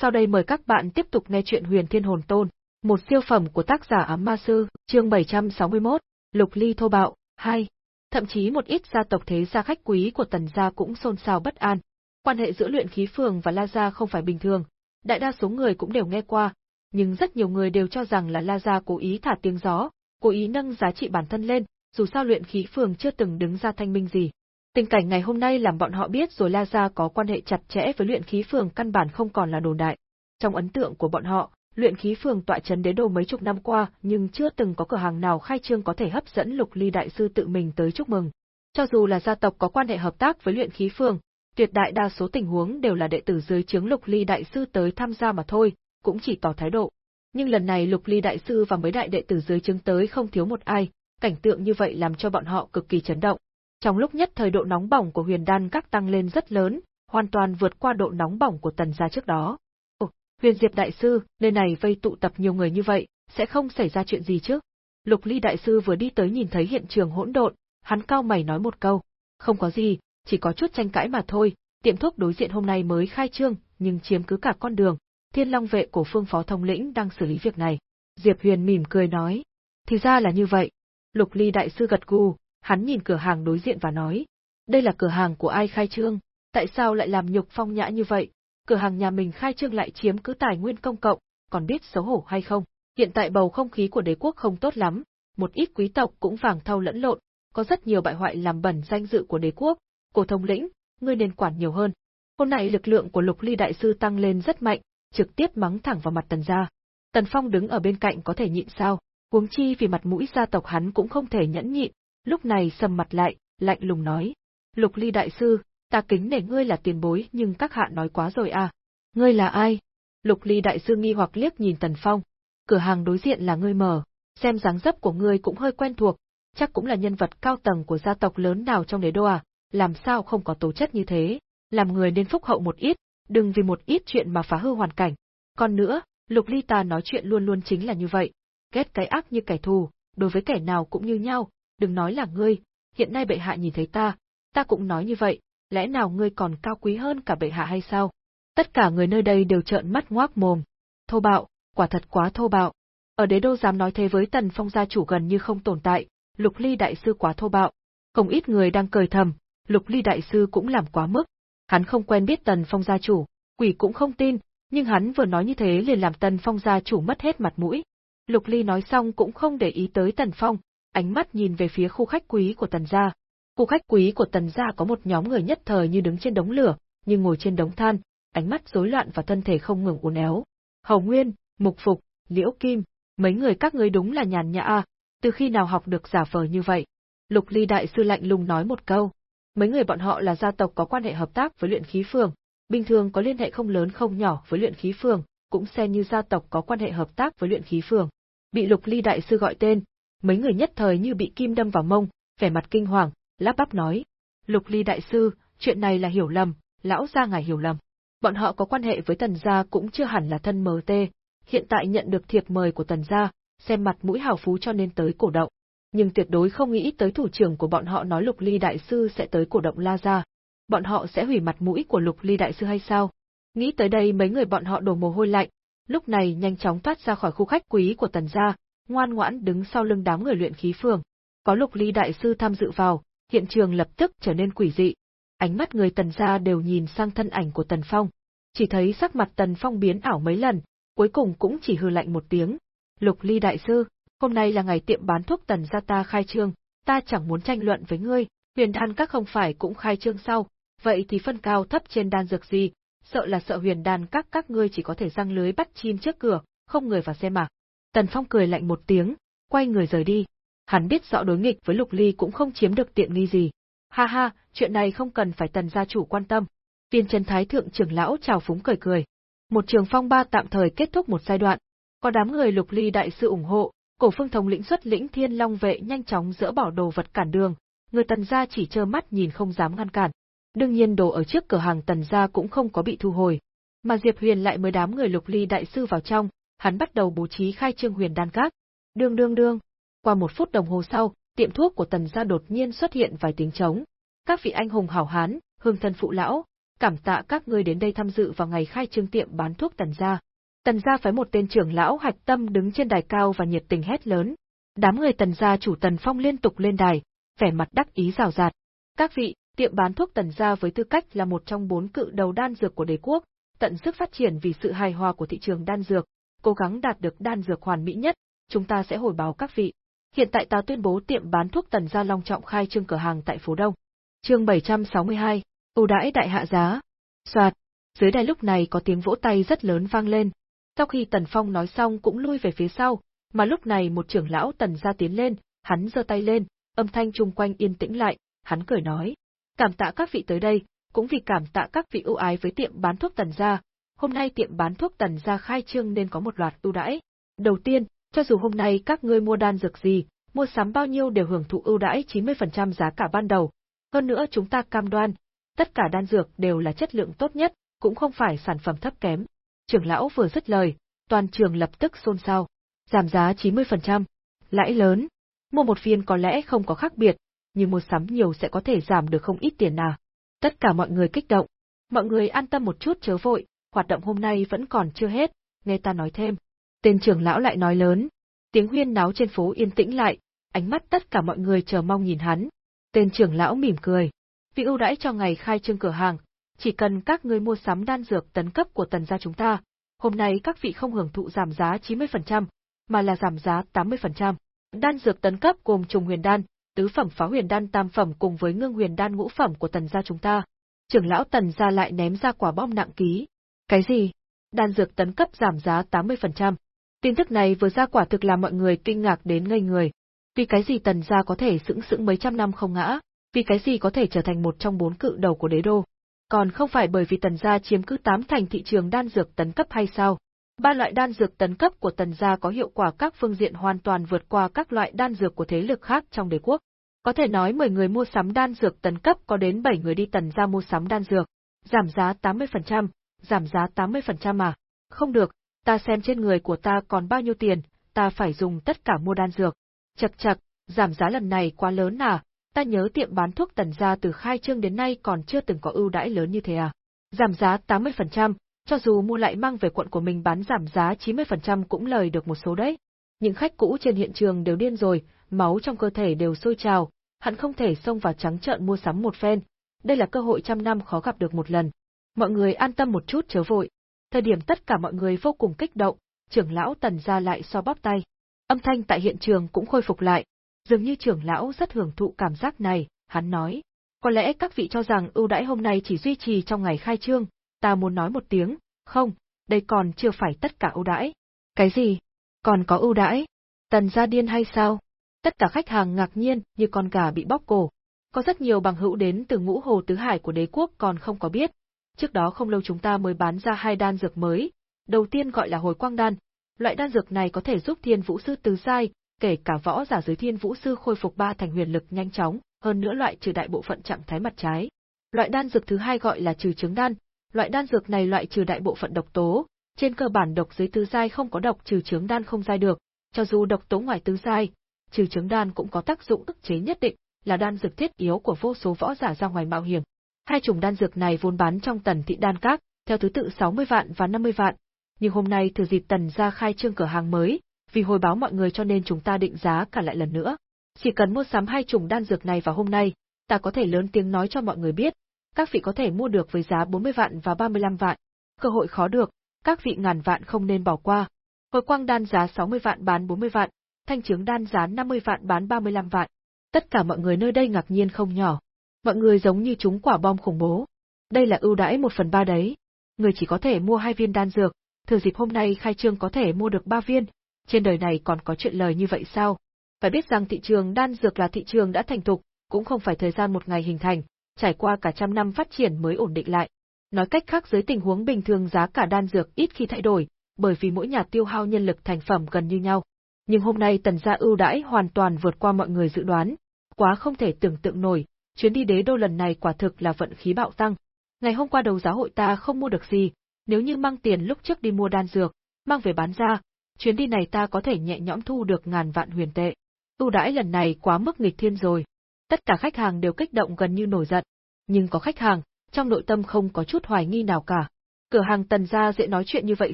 Sau đây mời các bạn tiếp tục nghe chuyện Huyền Thiên Hồn Tôn, một siêu phẩm của tác giả Ám Ma Sư, chương 761, Lục Ly Thô Bạo, 2. Thậm chí một ít gia tộc thế gia khách quý của tần gia cũng xôn xao bất an. Quan hệ giữa luyện khí phường và La Gia không phải bình thường, đại đa số người cũng đều nghe qua, nhưng rất nhiều người đều cho rằng là La Gia cố ý thả tiếng gió, cố ý nâng giá trị bản thân lên, dù sao luyện khí phường chưa từng đứng ra thanh minh gì. Tình cảnh ngày hôm nay làm bọn họ biết rồi La Gia có quan hệ chặt chẽ với luyện khí phường căn bản không còn là đồn đại. Trong ấn tượng của bọn họ, luyện khí phường tọa trấn đế đô mấy chục năm qua nhưng chưa từng có cửa hàng nào khai trương có thể hấp dẫn lục ly đại sư tự mình tới chúc mừng. Cho dù là gia tộc có quan hệ hợp tác với luyện khí phường, tuyệt đại đa số tình huống đều là đệ tử dưới chướng lục ly đại sư tới tham gia mà thôi, cũng chỉ tỏ thái độ. Nhưng lần này lục ly đại sư và mấy đại đệ tử dưới chướng tới không thiếu một ai, cảnh tượng như vậy làm cho bọn họ cực kỳ chấn động. Trong lúc nhất thời độ nóng bỏng của huyền đan các tăng lên rất lớn, hoàn toàn vượt qua độ nóng bỏng của tần gia trước đó. Ồ, huyền diệp đại sư, nơi này vây tụ tập nhiều người như vậy, sẽ không xảy ra chuyện gì chứ? Lục ly đại sư vừa đi tới nhìn thấy hiện trường hỗn độn, hắn cao mày nói một câu. Không có gì, chỉ có chút tranh cãi mà thôi, tiệm thuốc đối diện hôm nay mới khai trương, nhưng chiếm cứ cả con đường. Thiên Long vệ của phương phó thông lĩnh đang xử lý việc này. Diệp Huyền mỉm cười nói. Thì ra là như vậy. Lục ly đại sư gật gù, hắn nhìn cửa hàng đối diện và nói, đây là cửa hàng của ai khai trương, tại sao lại làm nhục phong nhã như vậy, cửa hàng nhà mình khai trương lại chiếm cứ tài nguyên công cộng, còn biết xấu hổ hay không, hiện tại bầu không khí của đế quốc không tốt lắm, một ít quý tộc cũng vàng thau lẫn lộn, có rất nhiều bại hoại làm bẩn danh dự của đế quốc, cổ thông lĩnh, ngươi nên quản nhiều hơn. Hôm nay lực lượng của lục ly đại sư tăng lên rất mạnh, trực tiếp mắng thẳng vào mặt tần gia. Tần Phong đứng ở bên cạnh có thể nhịn sao, huống chi vì mặt mũi gia tộc hắn cũng không thể nhẫn nhịn, lúc này sầm mặt lại, lạnh lùng nói. Lục ly đại sư, ta kính nể ngươi là tiền bối nhưng các hạ nói quá rồi à. Ngươi là ai? Lục ly đại sư nghi hoặc liếc nhìn Tần Phong. Cửa hàng đối diện là ngươi mở, xem dáng dấp của ngươi cũng hơi quen thuộc, chắc cũng là nhân vật cao tầng của gia tộc lớn nào trong đế đô à, làm sao không có tố chất như thế, làm người nên phúc hậu một ít, đừng vì một ít chuyện mà phá hư hoàn cảnh. Còn nữa, Lục Ly ta nói chuyện luôn luôn chính là như vậy, ghét cái ác như kẻ thù, đối với kẻ nào cũng như nhau, đừng nói là ngươi, hiện nay bệ hạ nhìn thấy ta, ta cũng nói như vậy, lẽ nào ngươi còn cao quý hơn cả bệ hạ hay sao? Tất cả người nơi đây đều trợn mắt ngoác mồm. Thô bạo, quả thật quá thô bạo. Ở đế đô dám nói thế với tần phong gia chủ gần như không tồn tại, lục ly đại sư quá thô bạo. Không ít người đang cười thầm, lục ly đại sư cũng làm quá mức. Hắn không quen biết tần phong gia chủ, quỷ cũng không tin, nhưng hắn vừa nói như thế liền làm tần phong gia chủ mất hết mặt mũi. Lục ly nói xong cũng không để ý tới tần phong, ánh mắt nhìn về phía khu khách quý của tần gia. Khu khách quý của tần gia có một nhóm người nhất thời như đứng trên đống lửa, như ngồi trên đống than, ánh mắt rối loạn và thân thể không ngừng uốn éo. Hầu Nguyên, Mục Phục, Liễu Kim, mấy người các ngươi đúng là nhàn nhã à, từ khi nào học được giả vờ như vậy? Lục Ly đại sư lạnh lùng nói một câu. Mấy người bọn họ là gia tộc có quan hệ hợp tác với luyện khí phường, bình thường có liên hệ không lớn không nhỏ với luyện khí phường, cũng xem như gia tộc có quan hệ hợp tác với luyện khí phường. Bị Lục Ly đại sư gọi tên, mấy người nhất thời như bị kim đâm vào mông, vẻ mặt kinh hoàng, lắp bắp nói. Lục ly đại sư, chuyện này là hiểu lầm, lão gia ngài hiểu lầm. Bọn họ có quan hệ với tần gia cũng chưa hẳn là thân mờ tê, hiện tại nhận được thiệp mời của tần gia, xem mặt mũi hào phú cho nên tới cổ động. Nhưng tuyệt đối không nghĩ tới thủ trưởng của bọn họ nói lục ly đại sư sẽ tới cổ động la gia. Bọn họ sẽ hủy mặt mũi của lục ly đại sư hay sao? Nghĩ tới đây mấy người bọn họ đổ mồ hôi lạnh, lúc này nhanh chóng thoát ra khỏi khu khách quý của tần gia, ngoan ngoãn đứng sau lưng đám người luyện khí phường. Có lục ly đại sư tham dự vào, hiện trường lập tức trở nên quỷ dị. Ánh mắt người tần gia đều nhìn sang thân ảnh của tần phong. Chỉ thấy sắc mặt tần phong biến ảo mấy lần, cuối cùng cũng chỉ hư lạnh một tiếng. Lục ly đại sư, hôm nay là ngày tiệm bán thuốc tần gia ta khai trương, ta chẳng muốn tranh luận với ngươi, huyền đan các không phải cũng khai trương sau, vậy thì phân cao thấp trên đan dược gì, sợ là sợ huyền đan các các ngươi chỉ có thể răng lưới bắt chim trước cửa, không người vào xem mà. Tần Phong cười lạnh một tiếng, quay người rời đi. Hắn biết rõ đối nghịch với Lục Ly cũng không chiếm được tiện nghi gì. Ha ha, chuyện này không cần phải tần gia chủ quan tâm. Viên Trần Thái Thượng trưởng lão chào phúng cười cười. Một trường phong ba tạm thời kết thúc một giai đoạn. Có đám người Lục Ly đại sư ủng hộ, cổ phương thống lĩnh xuất lĩnh thiên long vệ nhanh chóng dỡ bỏ đồ vật cản đường, người tần gia chỉ trơ mắt nhìn không dám ngăn cản. Đương nhiên đồ ở trước cửa hàng tần gia cũng không có bị thu hồi. Mà Diệp Huyền lại mới đám người Lục Ly đại sư vào trong, hắn bắt đầu bố trí khai trương huyền đan các. Đương đương đương. Qua một phút đồng hồ sau, tiệm thuốc của tần gia đột nhiên xuất hiện vài tiếng trống. Các vị anh hùng hảo hán, hương thân phụ lão, cảm tạ các ngươi đến đây tham dự vào ngày khai trương tiệm bán thuốc Tần gia. Tần gia phái một tên trưởng lão hạch tâm đứng trên đài cao và nhiệt tình hét lớn. Đám người Tần gia chủ Tần Phong liên tục lên đài, vẻ mặt đắc ý rào rạt. Các vị, tiệm bán thuốc Tần gia với tư cách là một trong bốn cự đầu đan dược của đế quốc, tận sức phát triển vì sự hài hòa của thị trường đan dược, cố gắng đạt được đan dược hoàn mỹ nhất, chúng ta sẽ hồi báo các vị. Hiện tại ta tuyên bố tiệm bán thuốc Tần gia long trọng khai trương cửa hàng tại phố Đông. Chương 762, ưu đãi đại hạ giá. Soạt, dưới đài lúc này có tiếng vỗ tay rất lớn vang lên. Sau khi Tần Phong nói xong cũng lui về phía sau, mà lúc này một trưởng lão Tần gia tiến lên, hắn giơ tay lên, âm thanh chung quanh yên tĩnh lại, hắn cười nói: "Cảm tạ các vị tới đây, cũng vì cảm tạ các vị ưu ái với tiệm bán thuốc Tần gia, hôm nay tiệm bán thuốc Tần gia khai trương nên có một loạt ưu đãi. Đầu tiên, cho dù hôm nay các ngươi mua đan dược gì, mua sắm bao nhiêu đều hưởng thụ ưu đãi 90% giá cả ban đầu. Hơn nữa chúng ta cam đoan, tất cả đan dược đều là chất lượng tốt nhất, cũng không phải sản phẩm thấp kém. Trưởng lão vừa dứt lời, toàn trường lập tức xôn xao. Giảm giá 90%. Lãi lớn. Mua một viên có lẽ không có khác biệt, nhưng mua sắm nhiều sẽ có thể giảm được không ít tiền à. Tất cả mọi người kích động. Mọi người an tâm một chút chớ vội, hoạt động hôm nay vẫn còn chưa hết, nghe ta nói thêm. Tên trưởng lão lại nói lớn. Tiếng huyên náo trên phố yên tĩnh lại, ánh mắt tất cả mọi người chờ mong nhìn hắn. Tên trưởng lão mỉm cười. Vì ưu đãi cho ngày khai trương cửa hàng, chỉ cần các ngươi mua sắm đan dược tấn cấp của tần gia chúng ta, hôm nay các vị không hưởng thụ giảm giá 90%, mà là giảm giá 80%. Đan dược tấn cấp gồm trùng huyền đan, tứ phẩm phá huyền đan tam phẩm cùng với ngưng huyền đan ngũ phẩm của tần gia chúng ta. Trưởng lão tần gia lại ném ra quả bom nặng ký. Cái gì? Đan dược tấn cấp giảm giá 80%. Tin tức này vừa ra quả thực làm mọi người kinh ngạc đến ngây người. Vì cái gì tần gia có thể sững sững mấy trăm năm không ngã, vì cái gì có thể trở thành một trong bốn cự đầu của đế đô. Còn không phải bởi vì tần gia chiếm cứ tám thành thị trường đan dược tấn cấp hay sao? Ba loại đan dược tấn cấp của tần gia có hiệu quả các phương diện hoàn toàn vượt qua các loại đan dược của thế lực khác trong đế quốc. Có thể nói 10 người mua sắm đan dược tấn cấp có đến 7 người đi tần gia mua sắm đan dược. Giảm giá 80%, giảm giá 80% mà. Không được, ta xem trên người của ta còn bao nhiêu tiền, ta phải dùng tất cả mua đan dược. Chật chật, giảm giá lần này quá lớn à, ta nhớ tiệm bán thuốc tần gia từ khai trương đến nay còn chưa từng có ưu đãi lớn như thế à. Giảm giá 80%, cho dù mua lại mang về quận của mình bán giảm giá 90% cũng lời được một số đấy. Những khách cũ trên hiện trường đều điên rồi, máu trong cơ thể đều sôi trào, hắn không thể xông vào trắng trợn mua sắm một phen, đây là cơ hội trăm năm khó gặp được một lần. Mọi người an tâm một chút chớ vội. Thời điểm tất cả mọi người vô cùng kích động, trưởng lão tần ra lại so bóp tay. Âm thanh tại hiện trường cũng khôi phục lại, dường như trưởng lão rất hưởng thụ cảm giác này, hắn nói. Có lẽ các vị cho rằng ưu đãi hôm nay chỉ duy trì trong ngày khai trương, ta muốn nói một tiếng, không, đây còn chưa phải tất cả ưu đãi. Cái gì? Còn có ưu đãi? Tần gia điên hay sao? Tất cả khách hàng ngạc nhiên như con gà bị bóp cổ. Có rất nhiều bằng hữu đến từ ngũ hồ tứ hải của đế quốc còn không có biết. Trước đó không lâu chúng ta mới bán ra hai đan dược mới. Đầu tiên gọi là hồi quang đan. Loại đan dược này có thể giúp thiên vũ sư tứ sai, kể cả võ giả dưới thiên vũ sư khôi phục ba thành huyền lực nhanh chóng, hơn nữa loại trừ đại bộ phận trạng thái mặt trái. Loại đan dược thứ hai gọi là trừ chứng đan. Loại đan dược này loại trừ đại bộ phận độc tố, trên cơ bản độc dưới tứ giai không có độc trừ chứng đan không giai được, cho dù độc tố ngoài tứ giai, trừ chứng đan cũng có tác dụng ức chế nhất định, là đan dược thiết yếu của vô số võ giả ra ngoài mạo hiểm. Hai chủng đan dược này vốn bán trong tần thị đan các, theo thứ tự 60 vạn và 50 vạn, nhưng hôm nay thừa dịp tần ra khai trương cửa hàng mới, vì hồi báo mọi người cho nên chúng ta định giá cả lại lần nữa. Chỉ cần mua sắm hai chủng đan dược này vào hôm nay, ta có thể lớn tiếng nói cho mọi người biết, các vị có thể mua được với giá 40 vạn và 35 vạn. Cơ hội khó được, các vị ngàn vạn không nên bỏ qua. Hồi quang đan giá 60 vạn bán 40 vạn, thanh chứng đan giá 50 vạn bán 35 vạn. Tất cả mọi người nơi đây ngạc nhiên không nhỏ. Mọi người giống như chúng quả bom khủng bố. Đây là ưu đãi một phần ba đấy. Người chỉ có thể mua hai viên đan dược, thừa dịp hôm nay khai trương có thể mua được ba viên. Trên đời này còn có chuyện lời như vậy sao? Phải biết rằng thị trường đan dược là thị trường đã thành thục, cũng không phải thời gian một ngày hình thành, trải qua cả trăm năm phát triển mới ổn định lại. Nói cách khác dưới tình huống bình thường giá cả đan dược ít khi thay đổi, bởi vì mỗi nhà tiêu hao nhân lực thành phẩm gần như nhau nhưng hôm nay tần gia ưu đãi hoàn toàn vượt qua mọi người dự đoán, quá không thể tưởng tượng nổi, chuyến đi đế đô lần này quả thực là vận khí bạo tăng. Ngày hôm qua đầu giá hội ta không mua được gì, nếu như mang tiền lúc trước đi mua đan dược, mang về bán ra, chuyến đi này ta có thể nhẹ nhõm thu được ngàn vạn huyền tệ. Ưu đãi lần này quá mức nghịch thiên rồi. Tất cả khách hàng đều kích động gần như nổi giận. Nhưng có khách hàng, trong nội tâm không có chút hoài nghi nào cả. Cửa hàng tần gia dễ nói chuyện như vậy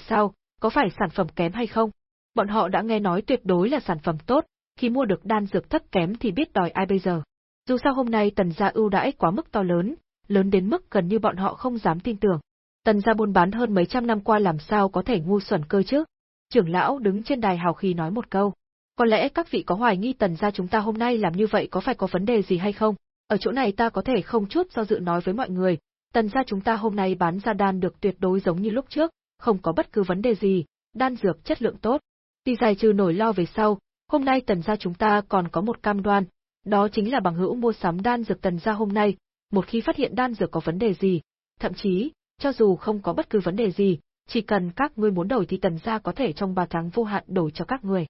sao, có phải sản phẩm kém hay không? Bọn họ đã nghe nói tuyệt đối là sản phẩm tốt, khi mua được đan dược thấp kém thì biết đòi ai bây giờ. Dù sao hôm nay tần gia ưu đãi quá mức to lớn, lớn đến mức gần như bọn họ không dám tin tưởng. Tần gia buôn bán hơn mấy trăm năm qua làm sao có thể ngu xuẩn cơ chứ? Trưởng lão đứng trên đài hào khí nói một câu. Có lẽ các vị có hoài nghi tần gia chúng ta hôm nay làm như vậy có phải có vấn đề gì hay không? Ở chỗ này ta có thể không chút do dự nói với mọi người, tần gia chúng ta hôm nay bán ra đan được tuyệt đối giống như lúc trước, không có bất cứ vấn đề gì, đan dược chất lượng tốt. Tuy giải trừ nổi lo về sau, hôm nay tần gia chúng ta còn có một cam đoan, đó chính là bằng hữu mua sắm đan dược tần gia hôm nay, một khi phát hiện đan dược có vấn đề gì, thậm chí, cho dù không có bất cứ vấn đề gì, chỉ cần các ngươi muốn đổi thì tần gia có thể trong 3 tháng vô hạn đổi cho các người.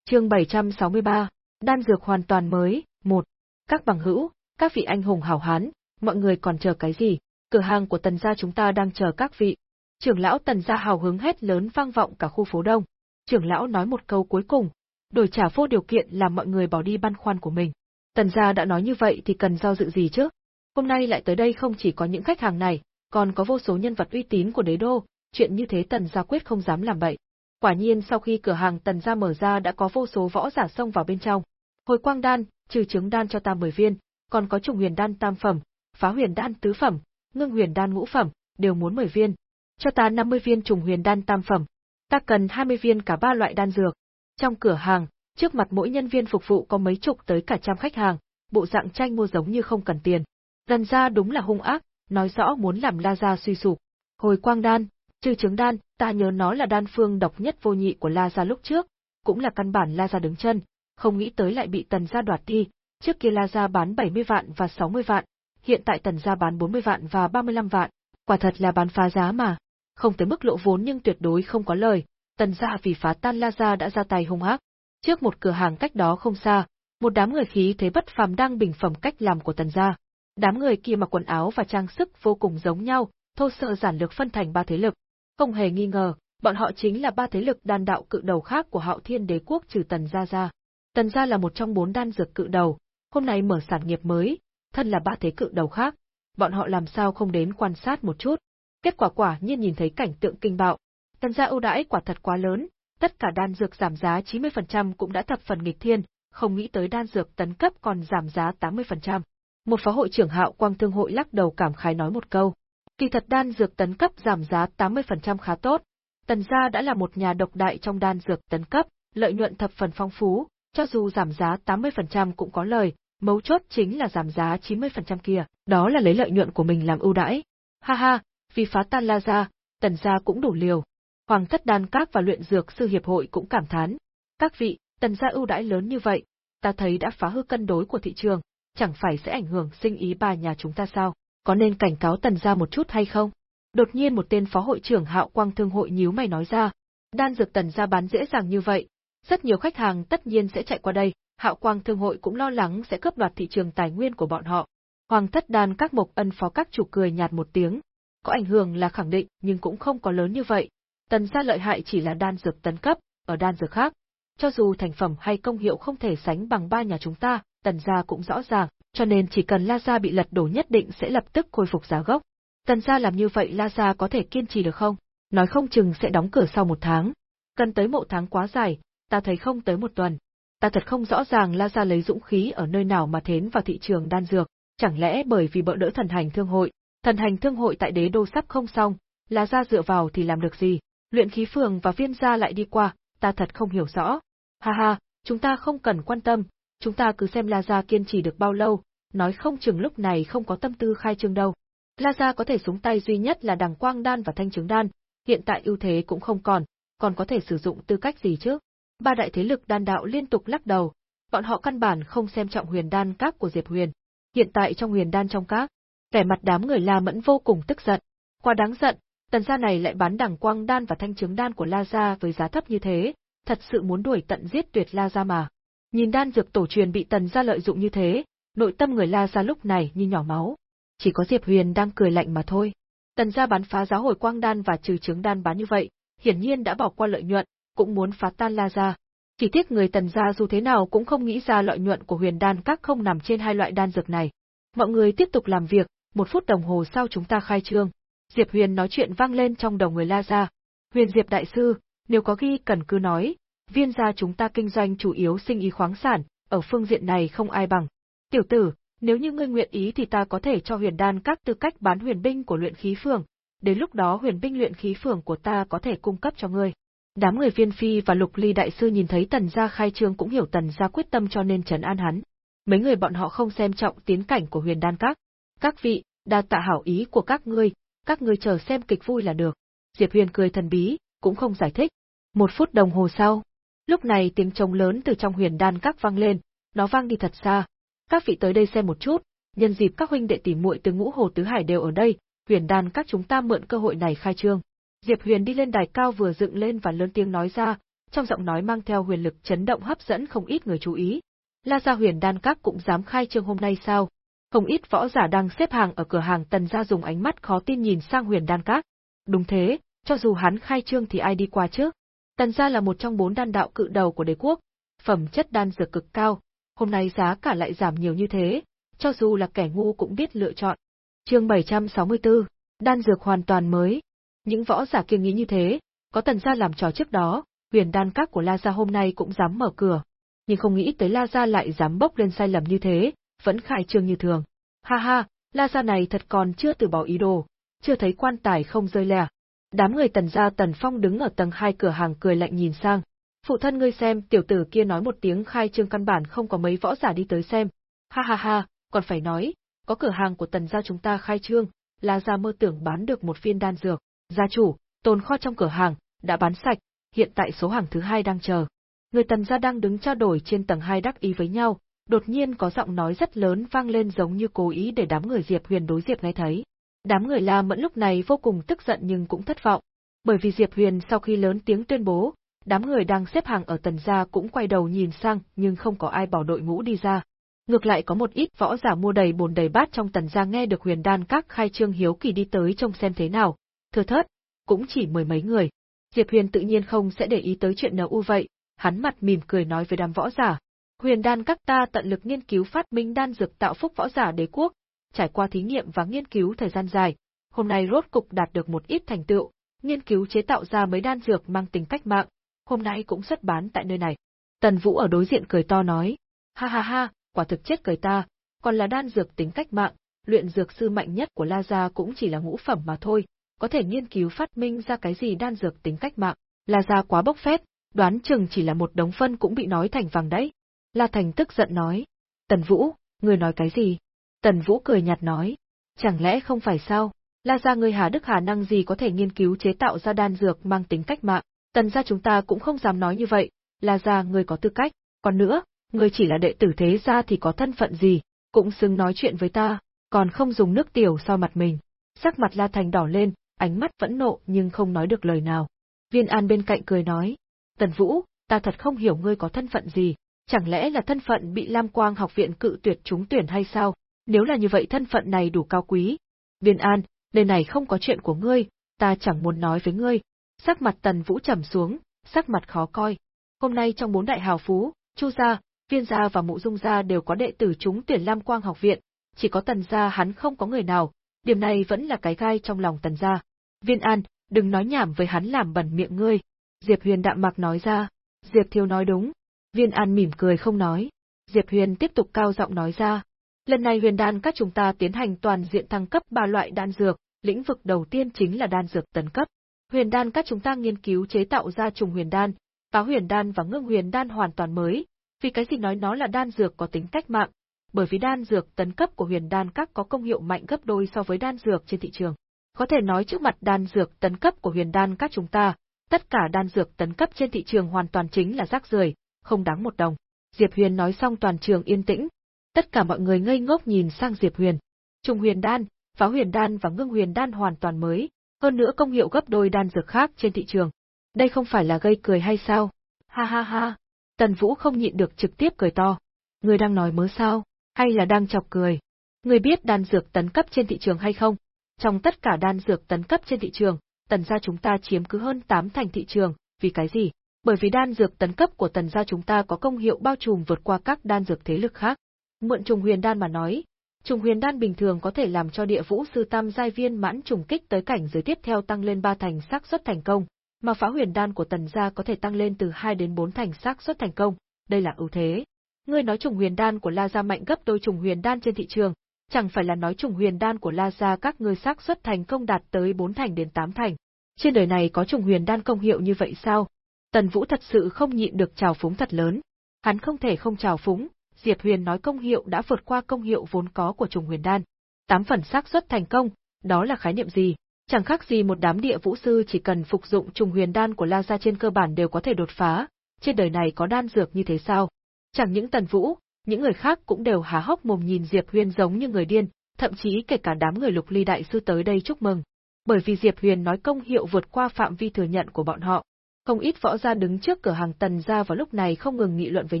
Chương 763, đan dược hoàn toàn mới, 1. Các bằng hữu, các vị anh hùng hảo hán, mọi người còn chờ cái gì? Cửa hàng của tần gia chúng ta đang chờ các vị. Trưởng lão tần gia hào hứng hét lớn vang vọng cả khu phố đông. Trưởng lão nói một câu cuối cùng, đổi trả vô điều kiện làm mọi người bỏ đi băn khoăn của mình. Tần gia đã nói như vậy thì cần do dự gì chứ? Hôm nay lại tới đây không chỉ có những khách hàng này, còn có vô số nhân vật uy tín của đế đô, chuyện như thế tần gia quyết không dám làm bậy. Quả nhiên sau khi cửa hàng tần gia mở ra đã có vô số võ giả xông vào bên trong. Hồi quang đan, trừ trứng đan cho ta 10 viên, còn có trùng huyền đan tam phẩm, phá huyền đan tứ phẩm, ngưng huyền đan ngũ phẩm, đều muốn 10 viên. Cho ta 50 viên trùng huyền đan tam phẩm. Ta cần 20 viên cả ba loại đan dược. Trong cửa hàng, trước mặt mỗi nhân viên phục vụ có mấy chục tới cả trăm khách hàng, bộ dạng tranh mua giống như không cần tiền. Dần ra đúng là hung ác, nói rõ muốn làm La Gia suy sụp. Hồi quang đan, trừ trứng đan, ta nhớ nó là đan phương độc nhất vô nhị của La Gia lúc trước, cũng là căn bản La Gia đứng chân, không nghĩ tới lại bị Tần Gia đoạt đi, trước kia La Gia bán 70 vạn và 60 vạn, hiện tại Tần Gia bán 40 vạn và 35 vạn, quả thật là bán phá giá mà. Không tới mức lộ vốn nhưng tuyệt đối không có lời, Tần Gia vì phá tan La Gia đã ra tay hung ác. Trước một cửa hàng cách đó không xa, một đám người khí thế bất phàm đang bình phẩm cách làm của Tần Gia. Đám người kia mặc quần áo và trang sức vô cùng giống nhau, thô sơ giản lược phân thành ba thế lực. Không hề nghi ngờ, bọn họ chính là ba thế lực đan đạo cự đầu khác của hạo thiên đế quốc trừ Tần Gia Gia. Tần Gia là một trong bốn đan dược cự đầu, hôm nay mở sản nghiệp mới, thân là ba thế cự đầu khác, bọn họ làm sao không đến quan sát một chút. Kết quả quả nhiên nhìn thấy cảnh tượng kinh bạo. Tần gia ưu đãi quả thật quá lớn, tất cả đan dược giảm giá 90% cũng đã thập phần nghịch thiên, không nghĩ tới đan dược tấn cấp còn giảm giá 80%. Một phó hội trưởng Hạo Quang Thương hội lắc đầu cảm khái nói một câu. Kỳ thật đan dược tấn cấp giảm giá 80% khá tốt. Tần gia đã là một nhà độc đại trong đan dược tấn cấp, lợi nhuận thập phần phong phú, cho dù giảm giá 80% cũng có lời, mấu chốt chính là giảm giá 90% kia, đó là lấy lợi nhuận của mình làm ưu đãi. Ha ha, vì phá tan La gia, Tần gia cũng đủ liều. Hoàng thất đan các và luyện dược sư hiệp hội cũng cảm thán. Các vị, Tần gia ưu đãi lớn như vậy, ta thấy đã phá hư cân đối của thị trường, chẳng phải sẽ ảnh hưởng sinh ý bà nhà chúng ta sao? Có nên cảnh cáo Tần gia một chút hay không? Đột nhiên một tên phó hội trưởng Hạo Quang Thương hội nhíu mày nói ra, đan dược Tần gia bán dễ dàng như vậy, rất nhiều khách hàng tất nhiên sẽ chạy qua đây, Hạo Quang Thương hội cũng lo lắng sẽ cướp đoạt thị trường tài nguyên của bọn họ. Hoàng thất đan các mộc ân phó các chủ cười nhạt một tiếng. Có ảnh hưởng là khẳng định nhưng cũng không có lớn như vậy. Tần gia lợi hại chỉ là đan dược tấn cấp, ở đan dược khác. Cho dù thành phẩm hay công hiệu không thể sánh bằng ba nhà chúng ta, tần gia cũng rõ ràng, cho nên chỉ cần La Gia bị lật đổ nhất định sẽ lập tức khôi phục giá gốc. Tần gia làm như vậy La Gia có thể kiên trì được không? Nói không chừng sẽ đóng cửa sau một tháng. Cần tới một tháng quá dài, ta thấy không tới một tuần. Ta thật không rõ ràng La Gia lấy dũng khí ở nơi nào mà thến vào thị trường đan dược, chẳng lẽ bởi vì bỡ đỡ thần hành thương hội, thần hành thương hội tại đế đô sắp không xong, La Gia dựa vào thì làm được gì, luyện khí phường và viên gia lại đi qua, ta thật không hiểu rõ. Ha ha, chúng ta không cần quan tâm, chúng ta cứ xem La Gia kiên trì được bao lâu, nói không chừng lúc này không có tâm tư khai trương đâu. La Gia có thể súng tay duy nhất là đằng quang đan và thanh trứng đan, hiện tại ưu thế cũng không còn, còn có thể sử dụng tư cách gì chứ? Ba đại thế lực đan đạo liên tục lắc đầu, bọn họ căn bản không xem trọng huyền đan các của Diệp Huyền. Hiện tại trong huyền đan trong các, vẻ mặt đám người La Mẫn vô cùng tức giận. quá đáng giận, tần gia này lại bán đằng quang đan và thanh chứng đan của La Gia với giá thấp như thế, thật sự muốn đuổi tận giết tuyệt La Gia mà. Nhìn đan dược tổ truyền bị tần gia lợi dụng như thế, nội tâm người La Gia lúc này như nhỏ máu. Chỉ có Diệp Huyền đang cười lạnh mà thôi. Tần gia bán phá giá hồi quang đan và trừ chứng đan bán như vậy, hiển nhiên đã bỏ qua lợi nhuận, cũng muốn phá tan La Gia. Chỉ tiếc người tần gia dù thế nào cũng không nghĩ ra lợi nhuận của huyền đan các không nằm trên hai loại đan dược này. Mọi người tiếp tục làm việc, một phút đồng hồ sau chúng ta khai trương. Diệp Huyền nói chuyện vang lên trong đầu người La Gia. Huyền Diệp Đại Sư, nếu có ghi cần cứ nói, viên gia chúng ta kinh doanh chủ yếu sinh ý khoáng sản, ở phương diện này không ai bằng. Tiểu tử, nếu như ngươi nguyện ý thì ta có thể cho huyền đan các tư cách bán huyền binh của luyện khí phường, đến lúc đó huyền binh luyện khí phường của ta có thể cung cấp cho ngươi. Đám người viên phi và lục ly đại sư nhìn thấy tần gia khai trương cũng hiểu tần gia quyết tâm cho nên trấn an hắn. Mấy người bọn họ không xem trọng tiến cảnh của huyền đan các. Các vị, đa tạ hảo ý của các ngươi, các ngươi chờ xem kịch vui là được. Diệp Huyền cười thần bí, cũng không giải thích. Một phút đồng hồ sau, lúc này tiếng trống lớn từ trong huyền đan các vang lên, nó vang đi thật xa. Các vị tới đây xem một chút, nhân dịp các huynh đệ tỷ muội từ ngũ hồ tứ hải đều ở đây, huyền đan các chúng ta mượn cơ hội này khai trương. Diệp Huyền đi lên đài cao vừa dựng lên và lớn tiếng nói ra, trong giọng nói mang theo huyền lực chấn động hấp dẫn không ít người chú ý. La gia huyền đan các cũng dám khai trương hôm nay sao? Không ít võ giả đang xếp hàng ở cửa hàng tần gia dùng ánh mắt khó tin nhìn sang huyền đan các. Đúng thế, cho dù hắn khai trương thì ai đi qua chứ? Tần gia là một trong bốn đan đạo cự đầu của đế quốc, phẩm chất đan dược cực cao, hôm nay giá cả lại giảm nhiều như thế, cho dù là kẻ ngu cũng biết lựa chọn. Chương 764, đan dược hoàn toàn mới. Những võ giả kia nghĩ như thế, có tần gia làm trò trước đó, huyền đan các của La gia hôm nay cũng dám mở cửa. Nhưng không nghĩ tới La gia lại dám bốc lên sai lầm như thế, vẫn khai trương như thường. Ha ha, La gia này thật còn chưa từ bỏ ý đồ, chưa thấy quan tài không rơi lẻ. Đám người tần gia tần phong đứng ở tầng hai cửa hàng cười lạnh nhìn sang. Phụ thân ngươi xem, tiểu tử kia nói một tiếng khai trương căn bản không có mấy võ giả đi tới xem. Ha ha ha, còn phải nói, có cửa hàng của tần gia chúng ta khai trương, La gia mơ tưởng bán được một viên đan dược. Gia chủ, tồn kho trong cửa hàng, đã bán sạch, hiện tại số hàng thứ hai đang chờ. Người tần gia đang đứng trao đổi trên tầng hai đắc ý với nhau, đột nhiên có giọng nói rất lớn vang lên giống như cố ý để đám người Diệp Huyền đối Diệp nghe thấy. Đám người La Mẫn lúc này vô cùng tức giận nhưng cũng thất vọng, bởi vì Diệp Huyền sau khi lớn tiếng tuyên bố, đám người đang xếp hàng ở tần gia cũng quay đầu nhìn sang nhưng không có ai bỏ đội ngũ đi ra. Ngược lại có một ít võ giả mua đầy bồn đầy bát trong tần gia nghe được huyền đan các khai trương hiếu kỳ đi tới trông xem thế nào, thưa thớt, cũng chỉ mười mấy người. Diệp Huyền tự nhiên không sẽ để ý tới chuyện u vậy, hắn mặt mỉm cười nói với đám võ giả. Huyền đan các ta tận lực nghiên cứu phát minh đan dược tạo phúc võ giả đế quốc, trải qua thí nghiệm và nghiên cứu thời gian dài, hôm nay rốt cục đạt được một ít thành tựu, nghiên cứu chế tạo ra mấy đan dược mang tính cách mạng, hôm nay cũng xuất bán tại nơi này. Tần Vũ ở đối diện cười to nói, ha ha ha, quả thực chết cười ta, còn là đan dược tính cách mạng, luyện dược sư mạnh nhất của La Gia cũng chỉ là ngũ phẩm mà thôi, có thể nghiên cứu phát minh ra cái gì đan dược tính cách mạng, La Gia quá bốc phét, đoán chừng chỉ là một đống phân cũng bị nói thành vàng đấy. La Thành tức giận nói, Tần Vũ, người nói cái gì? Tần Vũ cười nhạt nói, chẳng lẽ không phải sao? La Gia người Hà Đức Hà năng gì có thể nghiên cứu chế tạo ra đan dược mang tính cách mạng, tần gia chúng ta cũng không dám nói như vậy, La Gia người có tư cách, còn nữa, người chỉ là đệ tử thế gia thì có thân phận gì, cũng xứng nói chuyện với ta, còn không dùng nước tiểu so mặt mình. Sắc mặt La Thành đỏ lên, ánh mắt vẫn nộ nhưng không nói được lời nào. Viên An bên cạnh cười nói, Tần Vũ, ta thật không hiểu ngươi có thân phận gì, chẳng lẽ là thân phận bị Lam Quang học viện cự tuyệt trúng tuyển hay sao? Nếu là như vậy thân phận này đủ cao quý. Viên An, nơi này không có chuyện của ngươi, ta chẳng muốn nói với ngươi. Sắc mặt Tần Vũ trầm xuống, sắc mặt khó coi. Hôm nay trong bốn đại hào phú, Chu gia, Viên gia và Mộ Dung gia đều có đệ tử trúng tuyển Lam Quang học viện, chỉ có Tần gia hắn không có người nào, điểm này vẫn là cái gai trong lòng Tần gia. Viên An, đừng nói nhảm với hắn làm bẩn miệng ngươi. Diệp Huyền đạm mạc nói ra. Diệp Thiếu nói đúng. Viên An mỉm cười không nói. Diệp Huyền tiếp tục cao giọng nói ra. Lần này huyền đan các chúng ta tiến hành toàn diện thăng cấp ba loại đan dược, lĩnh vực đầu tiên chính là đan dược tấn cấp. Huyền đan các chúng ta nghiên cứu chế tạo ra trùng huyền đan, pháo huyền đan và ngưng huyền đan hoàn toàn mới. Vì cái gì nói nó là đan dược có tính cách mạng? Bởi vì đan dược tấn cấp của huyền đan các có công hiệu mạnh gấp đôi so với đan dược trên thị trường. Có thể nói trước mặt đan dược tấn cấp của huyền đan các chúng ta, tất cả đan dược tấn cấp trên thị trường hoàn toàn chính là rác rưởi, không đáng một đồng. Diệp Huyền nói xong toàn trường yên tĩnh, Tất cả mọi người ngây ngốc nhìn sang Diệp Huyền. Trung huyền đan, phá huyền đan và ngưng huyền đan hoàn toàn mới, hơn nữa công hiệu gấp đôi đan dược khác trên thị trường. Đây không phải là gây cười hay sao? Ha ha ha. Tần Vũ không nhịn được trực tiếp cười to. Người đang nói mớ sao? Hay là đang chọc cười? Người biết đan dược tấn cấp trên thị trường hay không? Trong tất cả đan dược tấn cấp trên thị trường, tần gia chúng ta chiếm cứ hơn 8 thành thị trường, vì cái gì? Bởi vì đan dược tấn cấp của tần gia chúng ta có công hiệu bao trùm vượt qua các đan dược thế lực khác. Mượn trùng huyền đan mà nói, Trùng huyền đan bình thường có thể làm cho địa vũ sư tam giai viên mãn trùng kích tới cảnh giới tiếp theo tăng lên 3 thành xác suất thành công, mà phá huyền đan của tần gia có thể tăng lên từ 2 đến 4 thành xác suất thành công, đây là ưu thế. Ngươi nói trùng huyền đan của La gia mạnh gấp đôi trùng huyền đan trên thị trường, chẳng phải là nói trùng huyền đan của La gia các ngươi xác suất thành công đạt tới 4 thành đến 8 thành. Trên đời này có trùng huyền đan công hiệu như vậy sao? Tần Vũ thật sự không nhịn được trào phúng thật lớn. Hắn không thể không trào phúng, Diệp Huyền nói công hiệu đã vượt qua công hiệu vốn có của trùng huyền đan. Tám phần xác suất thành công, đó là khái niệm gì? Chẳng khác gì một đám địa vũ sư chỉ cần phục dụng trùng huyền đan của La gia trên cơ bản đều có thể đột phá, trên đời này có đan dược như thế sao? Chẳng những Tần Vũ, những người khác cũng đều há hốc mồm nhìn Diệp Huyền giống như người điên, thậm chí kể cả đám người Lục Ly đại sư tới đây chúc mừng. Bởi vì Diệp Huyền nói công hiệu vượt qua phạm vi thừa nhận của bọn họ. Không ít võ gia đứng trước cửa hàng Tần gia vào lúc này không ngừng nghị luận với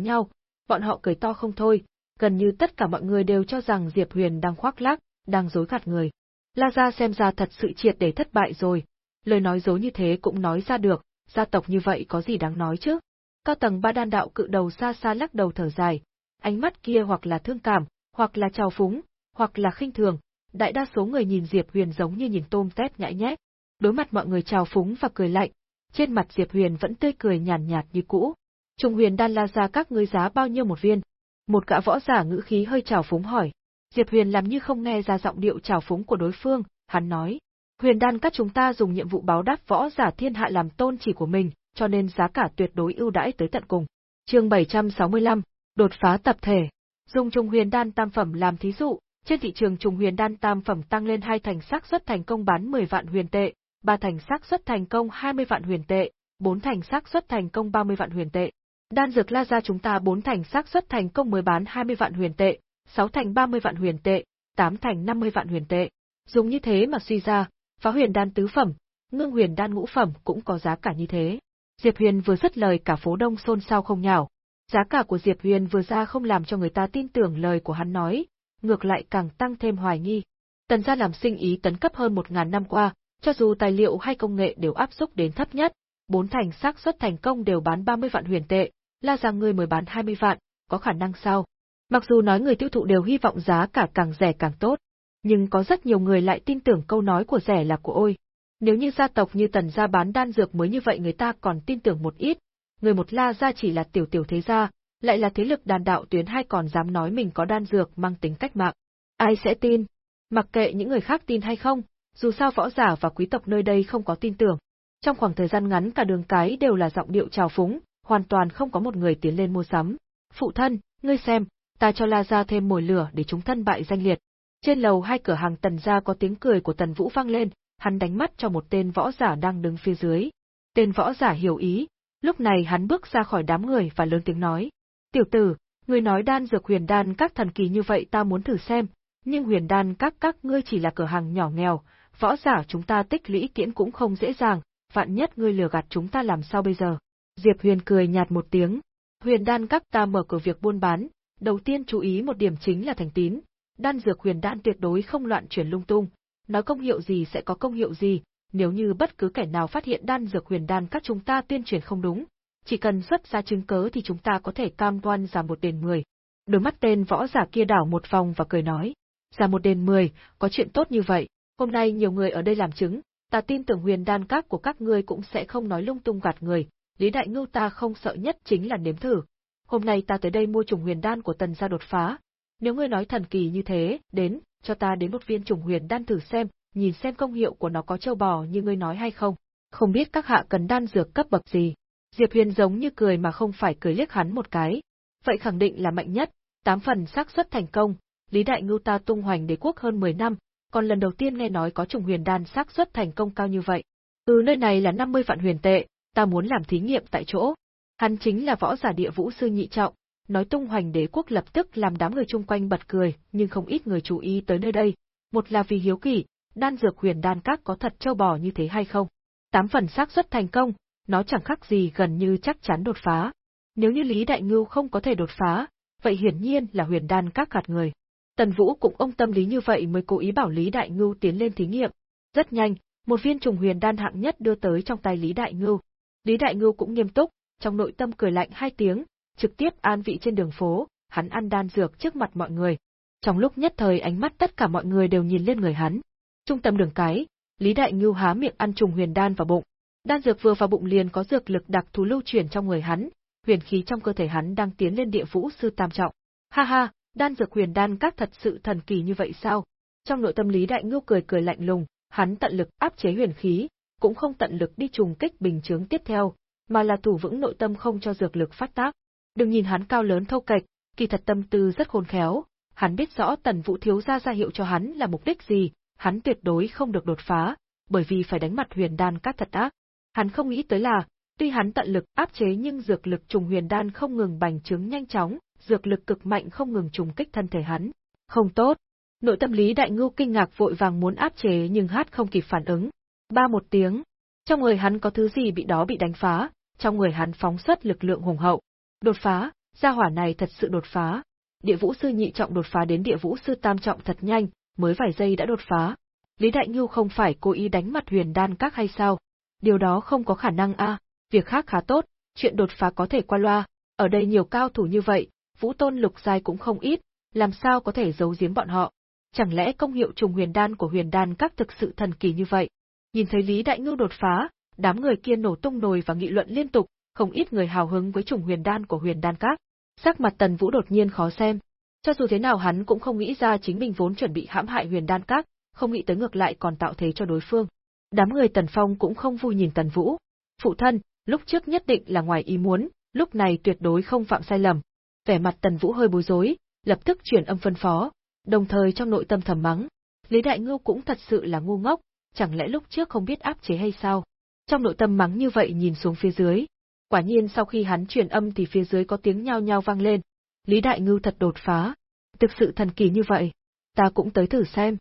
nhau, bọn họ cười to không thôi, gần như tất cả mọi người đều cho rằng Diệp Huyền đang khoác lác, đang dối gạt người. La gia xem ra thật sự triệt để thất bại rồi, lời nói dối như thế cũng nói ra được, gia tộc như vậy có gì đáng nói chứ? Cao tầng ba đan đạo cự đầu xa xa lắc đầu thở dài, ánh mắt kia hoặc là thương cảm, hoặc là trào phúng, hoặc là khinh thường, đại đa số người nhìn Diệp Huyền giống như nhìn tôm tép nhãi nhép. Đối mặt mọi người trào phúng và cười lạnh, trên mặt Diệp Huyền vẫn tươi cười nhàn nhạt, như cũ. Trung Huyền đan la ra các ngươi giá bao nhiêu một viên? Một gã võ giả ngữ khí hơi trào phúng hỏi. Diệp Huyền làm như không nghe ra giọng điệu trào phúng của đối phương, hắn nói: "Huyền đan các chúng ta dùng nhiệm vụ báo đáp võ giả thiên hạ làm tôn chỉ của mình, cho nên giá cả tuyệt đối ưu đãi tới tận cùng." Chương 765, đột phá tập thể. Dùng Trung Huyền đan tam phẩm làm thí dụ, trên thị trường Trung Huyền đan tam phẩm tăng lên hai thành xác suất thành công bán 10 vạn huyền tệ, ba thành xác suất thành công 20 vạn huyền tệ, bốn thành xác suất thành công 30 vạn huyền tệ. Đan dược La gia chúng ta bốn thành xác suất thành công mới bán 20 vạn huyền tệ, 6 thành 30 vạn huyền tệ, 8 thành 50 vạn huyền tệ. Dùng như thế mà suy ra, phá huyền đan tứ phẩm, ngưng huyền đan ngũ phẩm cũng có giá cả như thế. Diệp Huyền vừa dứt lời cả phố đông xôn xao không nhảo. Giá cả của Diệp Huyền vừa ra không làm cho người ta tin tưởng lời của hắn nói, ngược lại càng tăng thêm hoài nghi. Tần gia làm sinh ý tấn cấp hơn một ngàn năm qua, cho dù tài liệu hay công nghệ đều áp dụng đến thấp nhất, bốn thành xác suất thành công đều bán 30 vạn huyền tệ, la rằng người mới bán 20 vạn, có khả năng sao? Mặc dù nói người tiêu thụ đều hy vọng giá cả càng rẻ càng tốt, nhưng có rất nhiều người lại tin tưởng câu nói của rẻ là của ôi. Nếu như gia tộc như tần gia bán đan dược mới như vậy người ta còn tin tưởng một ít, người một la gia chỉ là tiểu tiểu thế gia, lại là thế lực đàn đạo tuyến hay còn dám nói mình có đan dược mang tính cách mạng. Ai sẽ tin? Mặc kệ những người khác tin hay không, dù sao võ giả và quý tộc nơi đây không có tin tưởng. Trong khoảng thời gian ngắn cả đường cái đều là giọng điệu trào phúng, hoàn toàn không có một người tiến lên mua sắm. Phụ thân, ngươi xem, ta cho La Gia thêm mồi lửa để chúng thân bại danh liệt. Trên lầu hai cửa hàng Tần gia có tiếng cười của Tần Vũ vang lên, hắn đánh mắt cho một tên võ giả đang đứng phía dưới. Tên võ giả hiểu ý, lúc này hắn bước ra khỏi đám người và lớn tiếng nói: "Tiểu tử, ngươi nói đan dược huyền đan các thần kỳ như vậy ta muốn thử xem, nhưng huyền đan các các ngươi chỉ là cửa hàng nhỏ nghèo, võ giả chúng ta tích lũy tiễn cũng không dễ dàng, vạn nhất ngươi lừa gạt chúng ta làm sao bây giờ?" Diệp Huyền cười nhạt một tiếng. Huyền đan các ta mở cửa việc buôn bán, đầu tiên chú ý một điểm chính là thành tín. Đan dược huyền đan tuyệt đối không loạn chuyển lung tung, nói công hiệu gì sẽ có công hiệu gì, nếu như bất cứ kẻ nào phát hiện đan dược huyền đan các chúng ta tuyên truyền không đúng, chỉ cần xuất ra chứng cớ thì chúng ta có thể cam đoan giảm một đền mười. Đôi mắt tên võ giả kia đảo một vòng và cười nói, giảm một đền mười, có chuyện tốt như vậy, hôm nay nhiều người ở đây làm chứng, ta tin tưởng huyền đan các của các ngươi cũng sẽ không nói lung tung gạt người, Lý Đại Ngưu ta không sợ nhất chính là nếm thử. Hôm nay ta tới đây mua trùng huyền đan của tần gia đột phá. Nếu ngươi nói thần kỳ như thế, đến, cho ta đến một viên trùng huyền đan thử xem, nhìn xem công hiệu của nó có trâu bò như ngươi nói hay không. Không biết các hạ cần đan dược cấp bậc gì. Diệp Huyền giống như cười mà không phải cười liếc hắn một cái. Vậy khẳng định là mạnh nhất, tám phần xác suất thành công, Lý Đại Ngưu ta tung hoành đế quốc hơn 10 năm, còn lần đầu tiên nghe nói có trùng huyền đan xác suất thành công cao như vậy. Ừ nơi này là 50 vạn huyền tệ, ta muốn làm thí nghiệm tại chỗ. Hắn chính là võ giả địa vũ sư nhị trọng, nói tung hoành đế quốc lập tức làm đám người chung quanh bật cười, nhưng không ít người chú ý tới nơi đây. Một là vì hiếu kỳ, đan dược huyền đan các có thật châu bò như thế hay không? Tám phần xác suất thành công, nó chẳng khác gì gần như chắc chắn đột phá. Nếu như Lý Đại Ngưu không có thể đột phá, vậy hiển nhiên là huyền đan các gạt người. Tần Vũ cũng ông tâm lý như vậy mới cố ý bảo Lý Đại Ngưu tiến lên thí nghiệm. Rất nhanh, một viên trùng huyền đan hạng nhất đưa tới trong tay Lý Đại Ngưu. Lý Đại Ngưu cũng nghiêm túc, trong nội tâm cười lạnh hai tiếng, trực tiếp an vị trên đường phố, hắn ăn đan dược trước mặt mọi người. Trong lúc nhất thời ánh mắt tất cả mọi người đều nhìn lên người hắn. Trung tâm đường cái, Lý Đại Ngưu há miệng ăn trùng huyền đan vào bụng. Đan dược vừa vào bụng liền có dược lực đặc thù lưu chuyển trong người hắn, huyền khí trong cơ thể hắn đang tiến lên địa vũ sư tam trọng. Ha ha, đan dược huyền đan các thật sự thần kỳ như vậy sao? Trong nội tâm Lý Đại Ngưu cười cười lạnh lùng, hắn tận lực áp chế huyền khí, cũng không tận lực đi trùng kích bình chướng tiếp theo, mà là thủ vững nội tâm không cho dược lực phát tác. Đừng nhìn hắn cao lớn thô kệch, kỳ thật tâm tư rất khôn khéo, hắn biết rõ Tần Vũ thiếu gia ra hiệu cho hắn là mục đích gì, hắn tuyệt đối không được đột phá, bởi vì phải đánh mặt huyền đan các thật ác. Hắn không nghĩ tới là, tuy hắn tận lực áp chế nhưng dược lực trùng huyền đan không ngừng bành trướng nhanh chóng, dược lực cực mạnh không ngừng trùng kích thân thể hắn. Không tốt. Nội tâm lý đại ngưu kinh ngạc vội vàng muốn áp chế nhưng hát không kịp phản ứng. Ba một tiếng. Trong người hắn có thứ gì bị đó bị đánh phá, trong người hắn phóng xuất lực lượng hùng hậu. Đột phá, gia hỏa này thật sự đột phá. Địa vũ sư nhị trọng đột phá đến địa vũ sư tam trọng thật nhanh, mới vài giây đã đột phá. Lý Đại Ngưu không phải cố ý đánh mặt huyền đan các hay sao? Điều đó không có khả năng a. việc khác khá tốt, chuyện đột phá có thể qua loa, ở đây nhiều cao thủ như vậy, vũ tôn lục giai cũng không ít, làm sao có thể giấu giếm bọn họ? Chẳng lẽ công hiệu trùng huyền đan của huyền đan các thực sự thần kỳ như vậy? Nhìn thấy Lý Đại Ngưu đột phá, đám người kia nổ tung nồi và nghị luận liên tục, không ít người hào hứng với trùng huyền đan của huyền đan các. Sắc mặt Tần Vũ đột nhiên khó xem. Cho dù thế nào hắn cũng không nghĩ ra chính mình vốn chuẩn bị hãm hại huyền đan các, không nghĩ tới ngược lại còn tạo thế cho đối phương. Đám người Tần Phong cũng không vui nhìn Tần Vũ. Phụ thân, lúc trước nhất định là ngoài ý muốn, lúc này tuyệt đối không phạm sai lầm. Vẻ mặt Tần Vũ hơi bối rối, lập tức chuyển âm phân phó, đồng thời trong nội tâm thầm mắng. Lý Đại Ngưu cũng thật sự là ngu ngốc, chẳng lẽ lúc trước không biết áp chế hay sao? Trong nội tâm mắng như vậy nhìn xuống phía dưới. Quả nhiên sau khi hắn truyền âm thì phía dưới có tiếng nhao nhao vang lên. Lý Đại Ngưu thật đột phá. Thực sự thần kỳ như vậy. Ta cũng tới thử xem.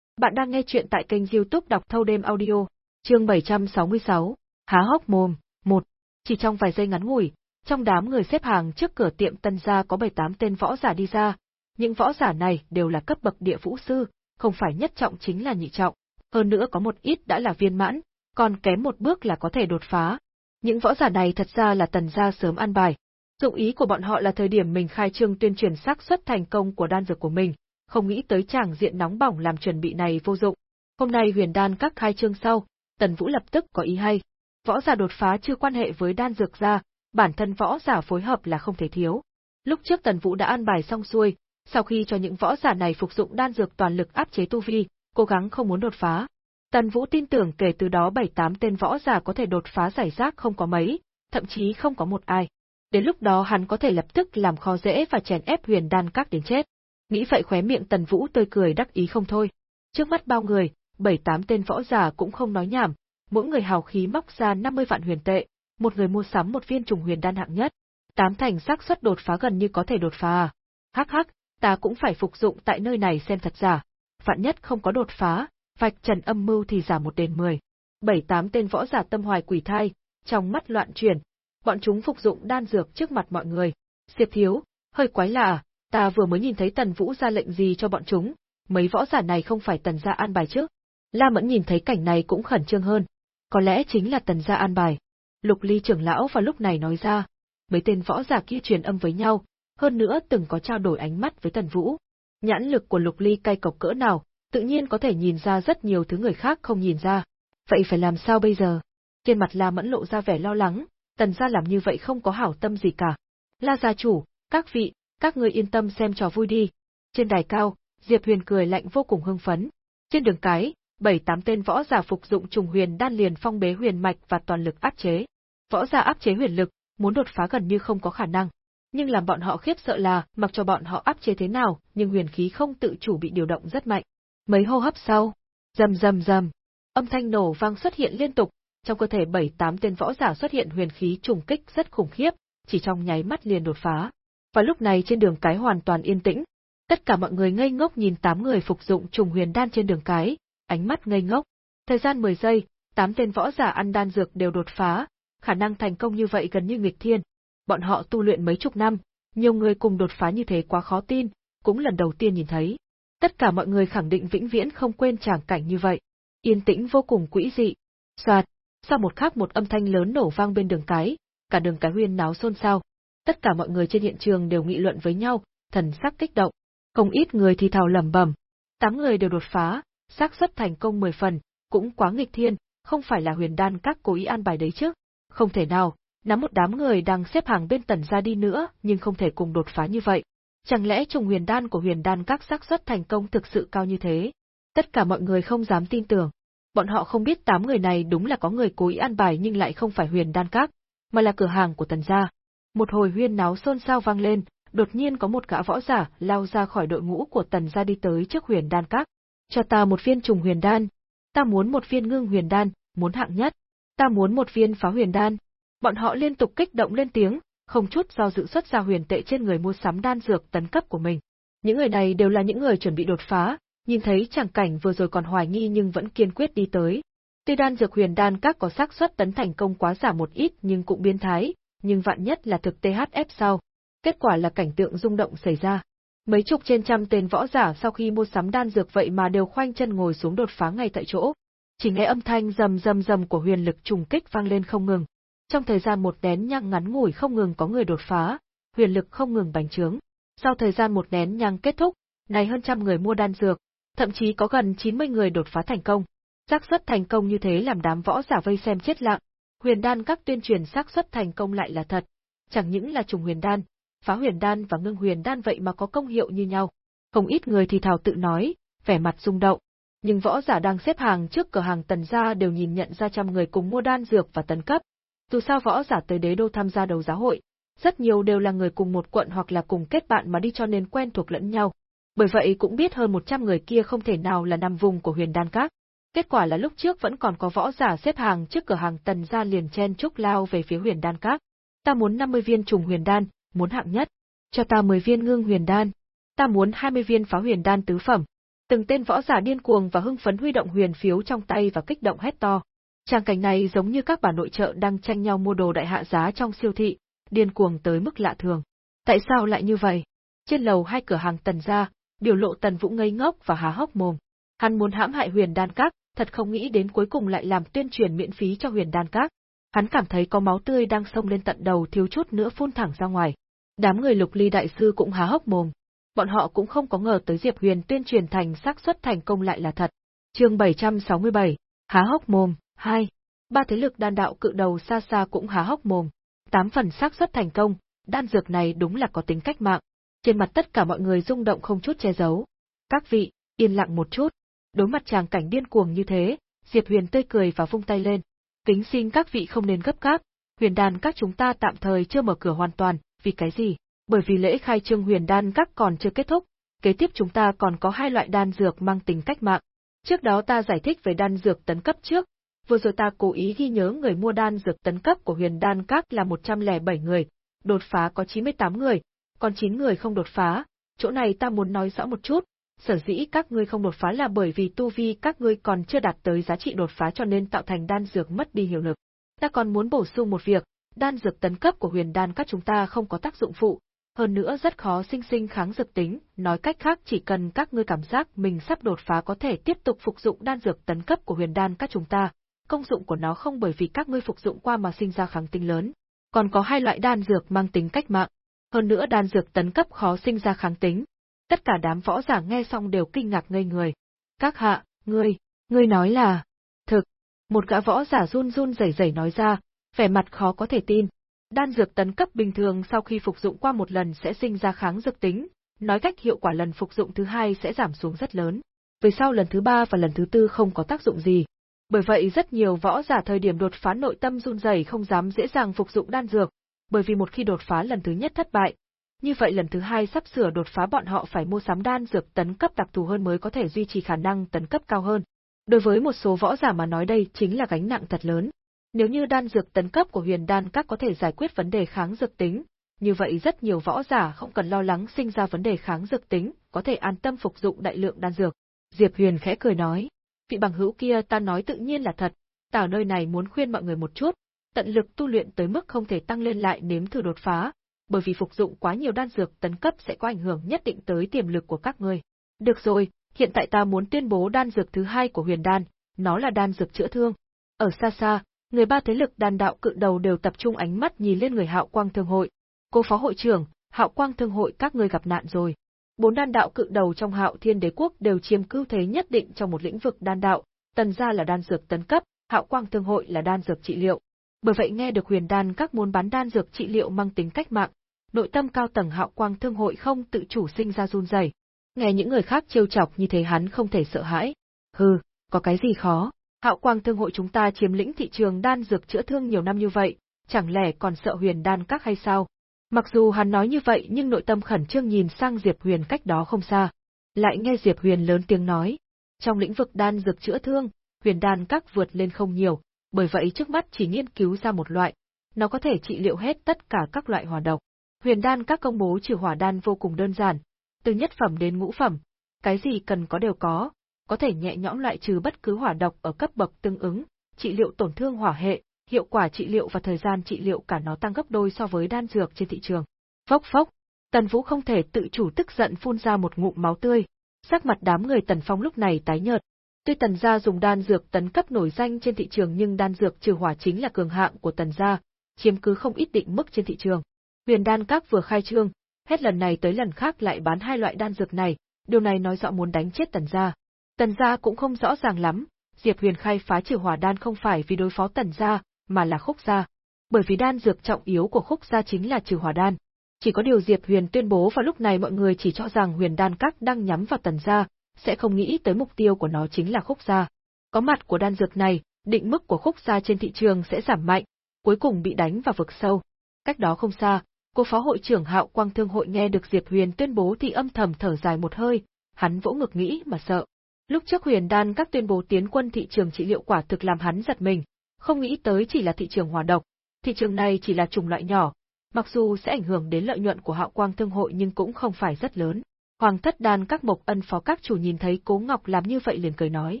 Bạn đang nghe chuyện tại kênh youtube đọc thâu đêm audio, chương 766, há hốc mồm, một. Chỉ trong vài giây ngắn ngủi, trong đám người xếp hàng trước cửa tiệm tân gia có 7-8 tên võ giả đi ra. Những võ giả này đều là cấp bậc địa vũ sư, không phải nhất trọng chính là nhị trọng. Hơn nữa có một ít đã là viên mãn, còn kém một bước là có thể đột phá. Những võ giả này thật ra là tần gia sớm ăn bài. Dụng ý của bọn họ là thời điểm mình khai trương tuyên truyền xác suất thành công của đan dược của mình, không nghĩ tới chàng diện nóng bỏng làm chuẩn bị này vô dụng. Hôm nay huyền đan các khai trương sau, Tần Vũ lập tức có ý hay. Võ giả đột phá chưa quan hệ với đan dược ra, bản thân võ giả phối hợp là không thể thiếu. Lúc trước Tần Vũ đã an bài xong xuôi, sau khi cho những võ giả này phục dụng đan dược toàn lực áp chế tu vi, cố gắng không muốn đột phá. Tần Vũ tin tưởng kể từ đó bảy tám tên võ giả có thể đột phá giải rác không có mấy, thậm chí không có một ai. Đến lúc đó hắn có thể lập tức làm khó dễ và chèn ép huyền đan các đến chết. Nghĩ vậy khóe miệng Tần Vũ tươi cười đắc ý không thôi. Trước mắt bao người, bảy tám tên võ giả cũng không nói nhảm, mỗi người hào khí móc ra 50 vạn huyền tệ, một người mua sắm một viên trùng huyền đan hạng nhất. Tám thành xác suất đột phá gần như có thể đột phá. À. Hắc hắc, ta cũng phải phục dụng tại nơi này xem thật giả. Vạn nhất không có đột phá, vạch trần âm mưu thì giả một đền mười. Bảy tám tên võ giả tâm hoài quỷ thai, trong mắt loạn chuyển, bọn chúng phục dụng đan dược trước mặt mọi người. Diệp thiếu, hơi quái lạ, ta vừa mới nhìn thấy Tần Vũ ra lệnh gì cho bọn chúng, mấy võ giả này không phải Tần gia an bài chứ? La Mẫn nhìn thấy cảnh này cũng khẩn trương hơn. Có lẽ chính là Tần gia an bài. Lục Ly trưởng lão vào lúc này nói ra, mấy tên võ giả kia truyền âm với nhau, hơn nữa từng có trao đổi ánh mắt với Tần Vũ. Nhãn lực của Lục Ly cay cọc cỡ nào, tự nhiên có thể nhìn ra rất nhiều thứ người khác không nhìn ra. Vậy phải làm sao bây giờ? Trên mặt La Mẫn lộ ra vẻ lo lắng, Tần gia làm như vậy không có hảo tâm gì cả. La gia chủ, các vị, các ngươi yên tâm xem trò vui đi. Trên đài cao, Diệp Huyền cười lạnh vô cùng hưng phấn. Trên đường cái, bảy tám tên võ giả phục dụng trùng huyền đan liền phong bế huyền mạch và toàn lực áp chế. Võ giả áp chế huyền lực, muốn đột phá gần như không có khả năng. Nhưng làm bọn họ khiếp sợ là, mặc cho bọn họ áp chế thế nào, nhưng huyền khí không tự chủ bị điều động rất mạnh. Mấy hô hấp sau, rầm rầm rầm, âm thanh nổ vang xuất hiện liên tục, trong cơ thể bảy tám tên võ giả xuất hiện huyền khí trùng kích rất khủng khiếp, chỉ trong nháy mắt liền đột phá. Và lúc này trên đường cái hoàn toàn yên tĩnh, tất cả mọi người ngây ngốc nhìn tám người phục dụng trùng huyền đan trên đường cái, ánh mắt ngây ngốc. Thời gian 10 giây, tám tên võ giả ăn đan dược đều đột phá, khả năng thành công như vậy gần như nghịch thiên. Bọn họ tu luyện mấy chục năm, nhiều người cùng đột phá như thế quá khó tin, cũng lần đầu tiên nhìn thấy. Tất cả mọi người khẳng định vĩnh viễn không quên tràng cảnh như vậy. Yên tĩnh vô cùng quỹ dị. Soạt, sau một khắc một âm thanh lớn nổ vang bên đường cái, cả đường cái huyên náo xôn xao. Tất cả mọi người trên hiện trường đều nghị luận với nhau, thần sắc kích động. Không ít người thì thào lẩm bẩm, tám người đều đột phá, xác suất thành công 10 phần, cũng quá nghịch thiên, không phải là huyền đan các cố ý an bài đấy chứ. Không thể nào, nắm một đám người đang xếp hàng bên tần ra đi nữa, nhưng không thể cùng đột phá như vậy. Chẳng lẽ trùng huyền đan của huyền đan các xác suất thành công thực sự cao như thế? Tất cả mọi người không dám tin tưởng. Bọn họ không biết tám người này đúng là có người cố ý an bài nhưng lại không phải huyền đan các, mà là cửa hàng của tần gia. Một hồi huyên náo xôn xao vang lên, đột nhiên có một gã võ giả lao ra khỏi đội ngũ của tần gia đi tới trước huyền đan các. Cho ta một viên trùng huyền đan. Ta muốn một viên ngưng huyền đan, muốn hạng nhất. Ta muốn một viên phá huyền đan. Bọn họ liên tục kích động lên tiếng, không chút do dự xuất ra huyền tệ trên người mua sắm đan dược tấn cấp của mình. Những người này đều là những người chuẩn bị đột phá, nhìn thấy chẳng cảnh vừa rồi còn hoài nghi nhưng vẫn kiên quyết đi tới. Tuy đan dược huyền đan các có xác suất tấn thành công quá giả một ít nhưng cũng biến thái, nhưng vạn nhất là thực THF sau. Kết quả là cảnh tượng rung động xảy ra. Mấy chục trên trăm tên võ giả sau khi mua sắm đan dược vậy mà đều khoanh chân ngồi xuống đột phá ngay tại chỗ. Chỉ nghe âm thanh rầm rầm rầm của huyền lực trùng kích vang lên không ngừng. Trong thời gian một nén nhang ngắn ngủi không ngừng có người đột phá, huyền lực không ngừng bành trướng. Sau thời gian một nén nhang kết thúc, này hơn trăm người mua đan dược, thậm chí có gần 90 người đột phá thành công. xác suất thành công như thế làm đám võ giả vây xem chết lặng. Huyền đan các tuyên truyền xác suất thành công lại là thật, chẳng những là trùng huyền đan, phá huyền đan và ngưng huyền đan vậy mà có công hiệu như nhau. Không ít người thì thào tự nói, vẻ mặt rung động. Nhưng võ giả đang xếp hàng trước cửa hàng tần gia đều nhìn nhận ra trăm người cùng mua đan dược và tấn cấp. Dù sao võ giả tới đế đô tham gia đấu giáo hội, rất nhiều đều là người cùng một quận hoặc là cùng kết bạn mà đi cho nên quen thuộc lẫn nhau. Bởi vậy cũng biết hơn 100 người kia không thể nào là nằm vùng của huyền đan các. Kết quả là lúc trước vẫn còn có võ giả xếp hàng trước cửa hàng tần gia liền chen trúc lao về phía huyền đan các. Ta muốn 50 viên trùng huyền đan, muốn hạng nhất. Cho ta 10 viên ngưng huyền đan. Ta muốn 20 viên phá huyền đan tứ phẩm. Từng tên võ giả điên cuồng và hưng phấn huy động huyền phiếu trong tay và kích động hét to. Trang cảnh này giống như các bà nội trợ đang tranh nhau mua đồ đại hạ giá trong siêu thị, điên cuồng tới mức lạ thường. Tại sao lại như vậy? Trên lầu hai cửa hàng tần gia, biểu lộ tần vũ ngây ngốc và há hốc mồm. Hắn muốn hãm hại huyền đan các, thật không nghĩ đến cuối cùng lại làm tuyên truyền miễn phí cho huyền đan các. Hắn cảm thấy có máu tươi đang sông lên tận đầu thiếu chút nữa phun thẳng ra ngoài. Đám người lục ly đại sư cũng há hốc mồm. Bọn họ cũng không có ngờ tới Diệp Huyền tuyên truyền thành xác suất thành công lại là thật. Chương 767, há hốc mồm, 2. Ba thế lực đan đạo cự đầu xa xa cũng há hốc mồm. Tám phần xác suất thành công, đan dược này đúng là có tính cách mạng. Trên mặt tất cả mọi người rung động không chút che giấu. Các vị, yên lặng một chút. Đối mặt chàng cảnh điên cuồng như thế, Diệp Huyền tươi cười và vung tay lên. Kính xin các vị không nên gấp gáp, huyền đan các chúng ta tạm thời chưa mở cửa hoàn toàn, vì cái gì? Bởi vì lễ khai trương huyền đan các còn chưa kết thúc, kế tiếp chúng ta còn có hai loại đan dược mang tính cách mạng. Trước đó ta giải thích về đan dược tấn cấp trước, vừa rồi ta cố ý ghi nhớ người mua đan dược tấn cấp của huyền đan các là 107 người, đột phá có 98 người, còn 9 người không đột phá, chỗ này ta muốn nói rõ một chút, sở dĩ các ngươi không đột phá là bởi vì tu vi các ngươi còn chưa đạt tới giá trị đột phá cho nên tạo thành đan dược mất đi hiệu lực. Ta còn muốn bổ sung một việc, đan dược tấn cấp của huyền đan các chúng ta không có tác dụng phụ, hơn nữa rất khó sinh sinh kháng dược tính, nói cách khác chỉ cần các ngươi cảm giác mình sắp đột phá có thể tiếp tục phục dụng đan dược tấn cấp của huyền đan các chúng ta, công dụng của nó không bởi vì các ngươi phục dụng qua mà sinh ra kháng tính lớn. Còn có hai loại đan dược mang tính cách mạng, hơn nữa đan dược tấn cấp khó sinh ra kháng tính. Tất cả đám võ giả nghe xong đều kinh ngạc ngây người. Các hạ, ngươi, ngươi nói là... Thực, một gã võ giả run run rẩy rẩy nói ra, vẻ mặt khó có thể tin. Đan dược tấn cấp bình thường sau khi phục dụng qua một lần sẽ sinh ra kháng dược tính, nói cách hiệu quả lần phục dụng thứ hai sẽ giảm xuống rất lớn. Về sau lần thứ ba và lần thứ tư không có tác dụng gì. Bởi vậy rất nhiều võ giả thời điểm đột phá nội tâm run rẩy không dám dễ dàng phục dụng đan dược, bởi vì một khi đột phá lần thứ nhất thất bại, như vậy lần thứ hai sắp sửa đột phá bọn họ phải mua sắm đan dược tấn cấp đặc thù hơn mới có thể duy trì khả năng tấn cấp cao hơn. Đối với một số võ giả mà nói đây chính là gánh nặng thật lớn. Nếu như đan dược tấn cấp của huyền đan các có thể giải quyết vấn đề kháng dược tính, như vậy rất nhiều võ giả không cần lo lắng sinh ra vấn đề kháng dược tính, có thể an tâm phục dụng đại lượng đan dược. Diệp Huyền khẽ cười nói, vị bằng hữu kia ta nói tự nhiên là thật, ta ở nơi này muốn khuyên mọi người một chút, tận lực tu luyện tới mức không thể tăng lên lại nếm thử đột phá, bởi vì phục dụng quá nhiều đan dược tấn cấp sẽ có ảnh hưởng nhất định tới tiềm lực của các ngươi. Được rồi, hiện tại ta muốn tuyên bố đan dược thứ hai của huyền đan, nó là đan dược chữa thương. Ở xa xa, người ba thế lực đan đạo cự đầu đều tập trung ánh mắt nhìn lên người hạo quang thương hội. Cô phó hội trưởng, hạo quang thương hội các ngươi gặp nạn rồi. Bốn đan đạo cự đầu trong Hạo Thiên Đế quốc đều chiếm ưu thế nhất định trong một lĩnh vực đan đạo, Tần gia là đan dược tấn cấp, Hạo Quang Thương hội là đan dược trị liệu. Bởi vậy nghe được huyền đan các muốn bán đan dược trị liệu mang tính cách mạng, nội tâm cao tầng Hạo Quang Thương hội không tự chủ sinh ra run rẩy. Nghe những người khác trêu chọc như thế hắn không thể sợ hãi. Hừ, có cái gì khó? Hạo Quang Thương hội chúng ta chiếm lĩnh thị trường đan dược chữa thương nhiều năm như vậy, chẳng lẽ còn sợ huyền đan các hay sao? Mặc dù hắn nói như vậy nhưng nội tâm khẩn trương nhìn sang Diệp Huyền cách đó không xa. Lại nghe Diệp Huyền lớn tiếng nói. Trong lĩnh vực đan dược chữa thương, huyền đan các vượt lên không nhiều, bởi vậy trước mắt chỉ nghiên cứu ra một loại. Nó có thể trị liệu hết tất cả các loại hỏa độc. Huyền đan các công bố trừ hỏa đan vô cùng đơn giản, từ nhất phẩm đến ngũ phẩm, cái gì cần có đều có, có thể nhẹ nhõm loại trừ bất cứ hỏa độc ở cấp bậc tương ứng, trị liệu tổn thương hỏa hệ, hiệu quả trị liệu và thời gian trị liệu cả nó tăng gấp đôi so với đan dược trên thị trường. Phốc phốc, Tần Vũ không thể tự chủ tức giận phun ra một ngụm máu tươi, sắc mặt đám người Tần Phong lúc này tái nhợt. Tuy Tần gia dùng đan dược tấn cấp nổi danh trên thị trường nhưng đan dược trừ hỏa chính là cường hạng của Tần gia, chiếm cứ không ít định mức trên thị trường. Huyền đan các vừa khai trương, hết lần này tới lần khác lại bán hai loại đan dược này, điều này nói rõ muốn đánh chết Tần gia. Tần gia cũng không rõ ràng lắm, Diệp Huyền khai phá trừ hỏa đan không phải vì đối phó Tần gia, mà là khúc gia. Bởi vì đan dược trọng yếu của khúc gia chính là trừ hỏa đan. Chỉ có điều Diệp Huyền tuyên bố vào lúc này mọi người chỉ cho rằng Huyền đan các đang nhắm vào Tần gia, sẽ không nghĩ tới mục tiêu của nó chính là khúc gia. Có mặt của đan dược này, định mức của khúc gia trên thị trường sẽ giảm mạnh, cuối cùng bị đánh vào vực sâu. Cách đó không xa, cô phó hội trưởng Hạo Quang Thương hội nghe được Diệp Huyền tuyên bố thì âm thầm thở dài một hơi, hắn vỗ ngực nghĩ mà sợ. Lúc trước Huyền Đan các tuyên bố tiến quân thị trường trị liệu quả thực làm hắn giật mình, không nghĩ tới chỉ là thị trường hòa độc. Thị trường này chỉ là chủng loại nhỏ, mặc dù sẽ ảnh hưởng đến lợi nhuận của Hạo Quang Thương hội nhưng cũng không phải rất lớn. Hoàng thất đan các mộc ân phó các chủ nhìn thấy Cố Ngọc làm như vậy liền cười nói.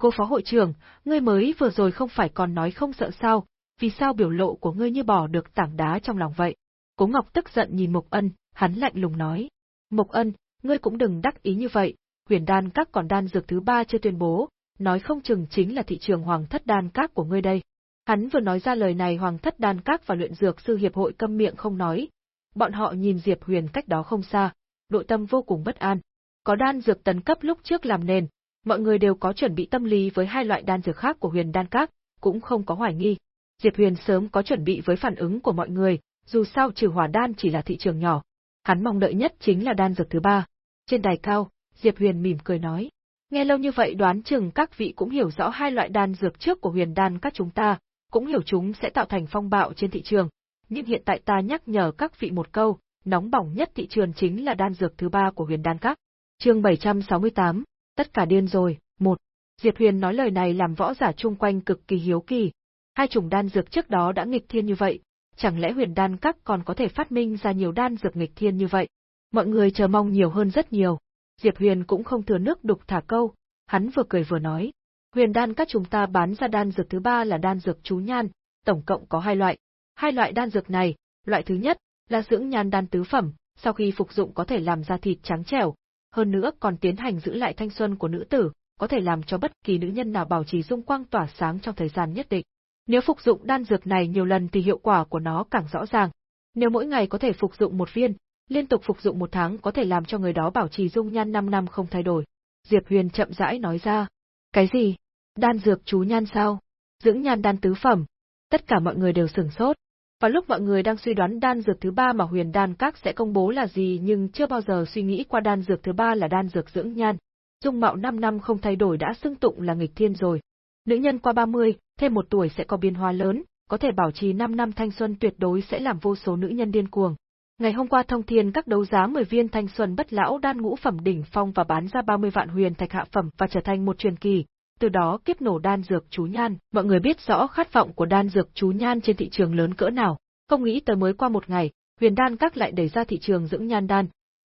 Cô phó hội trưởng, ngươi mới vừa rồi không phải còn nói không sợ sao, vì sao biểu lộ của ngươi như bỏ được tảng đá trong lòng vậy? Cố Ngọc tức giận nhìn Mộc Ân, hắn lạnh lùng nói. Mộc Ân, ngươi cũng đừng đắc ý như vậy, huyền đan các còn đan dược thứ ba chưa tuyên bố, nói không chừng chính là thị trường hoàng thất đan các của ngươi đây. Hắn vừa nói ra lời này hoàng thất đan các và luyện dược sư hiệp hội câm miệng không nói. Bọn họ nhìn Diệp Huyền cách đó không xa, nội tâm vô cùng bất an. Có đan dược tấn cấp lúc trước làm nền, mọi người đều có chuẩn bị tâm lý với hai loại đan dược khác của huyền đan các, cũng không có hoài nghi. Diệp Huyền sớm có chuẩn bị với phản ứng của mọi người, dù sao trừ hỏa đan chỉ là thị trường nhỏ. Hắn mong đợi nhất chính là đan dược thứ ba. Trên đài cao, Diệp Huyền mỉm cười nói. Nghe lâu như vậy đoán chừng các vị cũng hiểu rõ hai loại đan dược trước của huyền đan các chúng ta, cũng hiểu chúng sẽ tạo thành phong bạo trên thị trường. Nhưng hiện tại ta nhắc nhở các vị một câu, nóng bỏng nhất thị trường chính là đan dược thứ ba của huyền đan các. Chương 768, tất cả điên rồi, một. Diệp Huyền nói lời này làm võ giả chung quanh cực kỳ hiếu kỳ. Hai chủng đan dược trước đó đã nghịch thiên như vậy, chẳng lẽ huyền đan các còn có thể phát minh ra nhiều đan dược nghịch thiên như vậy? Mọi người chờ mong nhiều hơn rất nhiều. Diệp Huyền cũng không thừa nước đục thả câu, hắn vừa cười vừa nói. Huyền đan các chúng ta bán ra đan dược thứ ba là đan dược chú nhan, tổng cộng có hai loại. Hai loại đan dược này, loại thứ nhất là dưỡng nhan đan tứ phẩm, sau khi phục dụng có thể làm da thịt trắng trẻo, hơn nữa còn tiến hành giữ lại thanh xuân của nữ tử, có thể làm cho bất kỳ nữ nhân nào bảo trì dung quang tỏa sáng trong thời gian nhất định. Nếu phục dụng đan dược này nhiều lần thì hiệu quả của nó càng rõ ràng. Nếu mỗi ngày có thể phục dụng một viên, liên tục phục dụng một tháng có thể làm cho người đó bảo trì dung nhan 5 năm không thay đổi. Diệp Huyền chậm rãi nói ra. Cái gì? Đan dược chú nhan sao? Dưỡng nhan đan tứ phẩm. Tất cả mọi người đều sửng sốt. Và lúc mọi người đang suy đoán đan dược thứ ba mà huyền đan các sẽ công bố là gì nhưng chưa bao giờ suy nghĩ qua đan dược thứ ba là đan dược dưỡng nhan. Dung mạo 5 năm không thay đổi đã xưng tụng là nghịch thiên rồi. Nữ nhân qua 30, thêm một tuổi sẽ có biến hóa lớn, có thể bảo trì 5 năm thanh xuân tuyệt đối sẽ làm vô số nữ nhân điên cuồng. Ngày hôm qua thông thiên các đấu giá 10 viên thanh xuân bất lão đan ngũ phẩm đỉnh phong và bán ra 30 vạn huyền thạch hạ phẩm và trở thành một truyền kỳ. Từ đó kiếp nổ đan dược chú nhan, mọi người biết rõ khát vọng của đan dược chú nhan trên thị trường lớn cỡ nào. Không nghĩ tới mới qua một ngày, huyền đan các lại đẩy ra thị trường dưỡng nhan đan.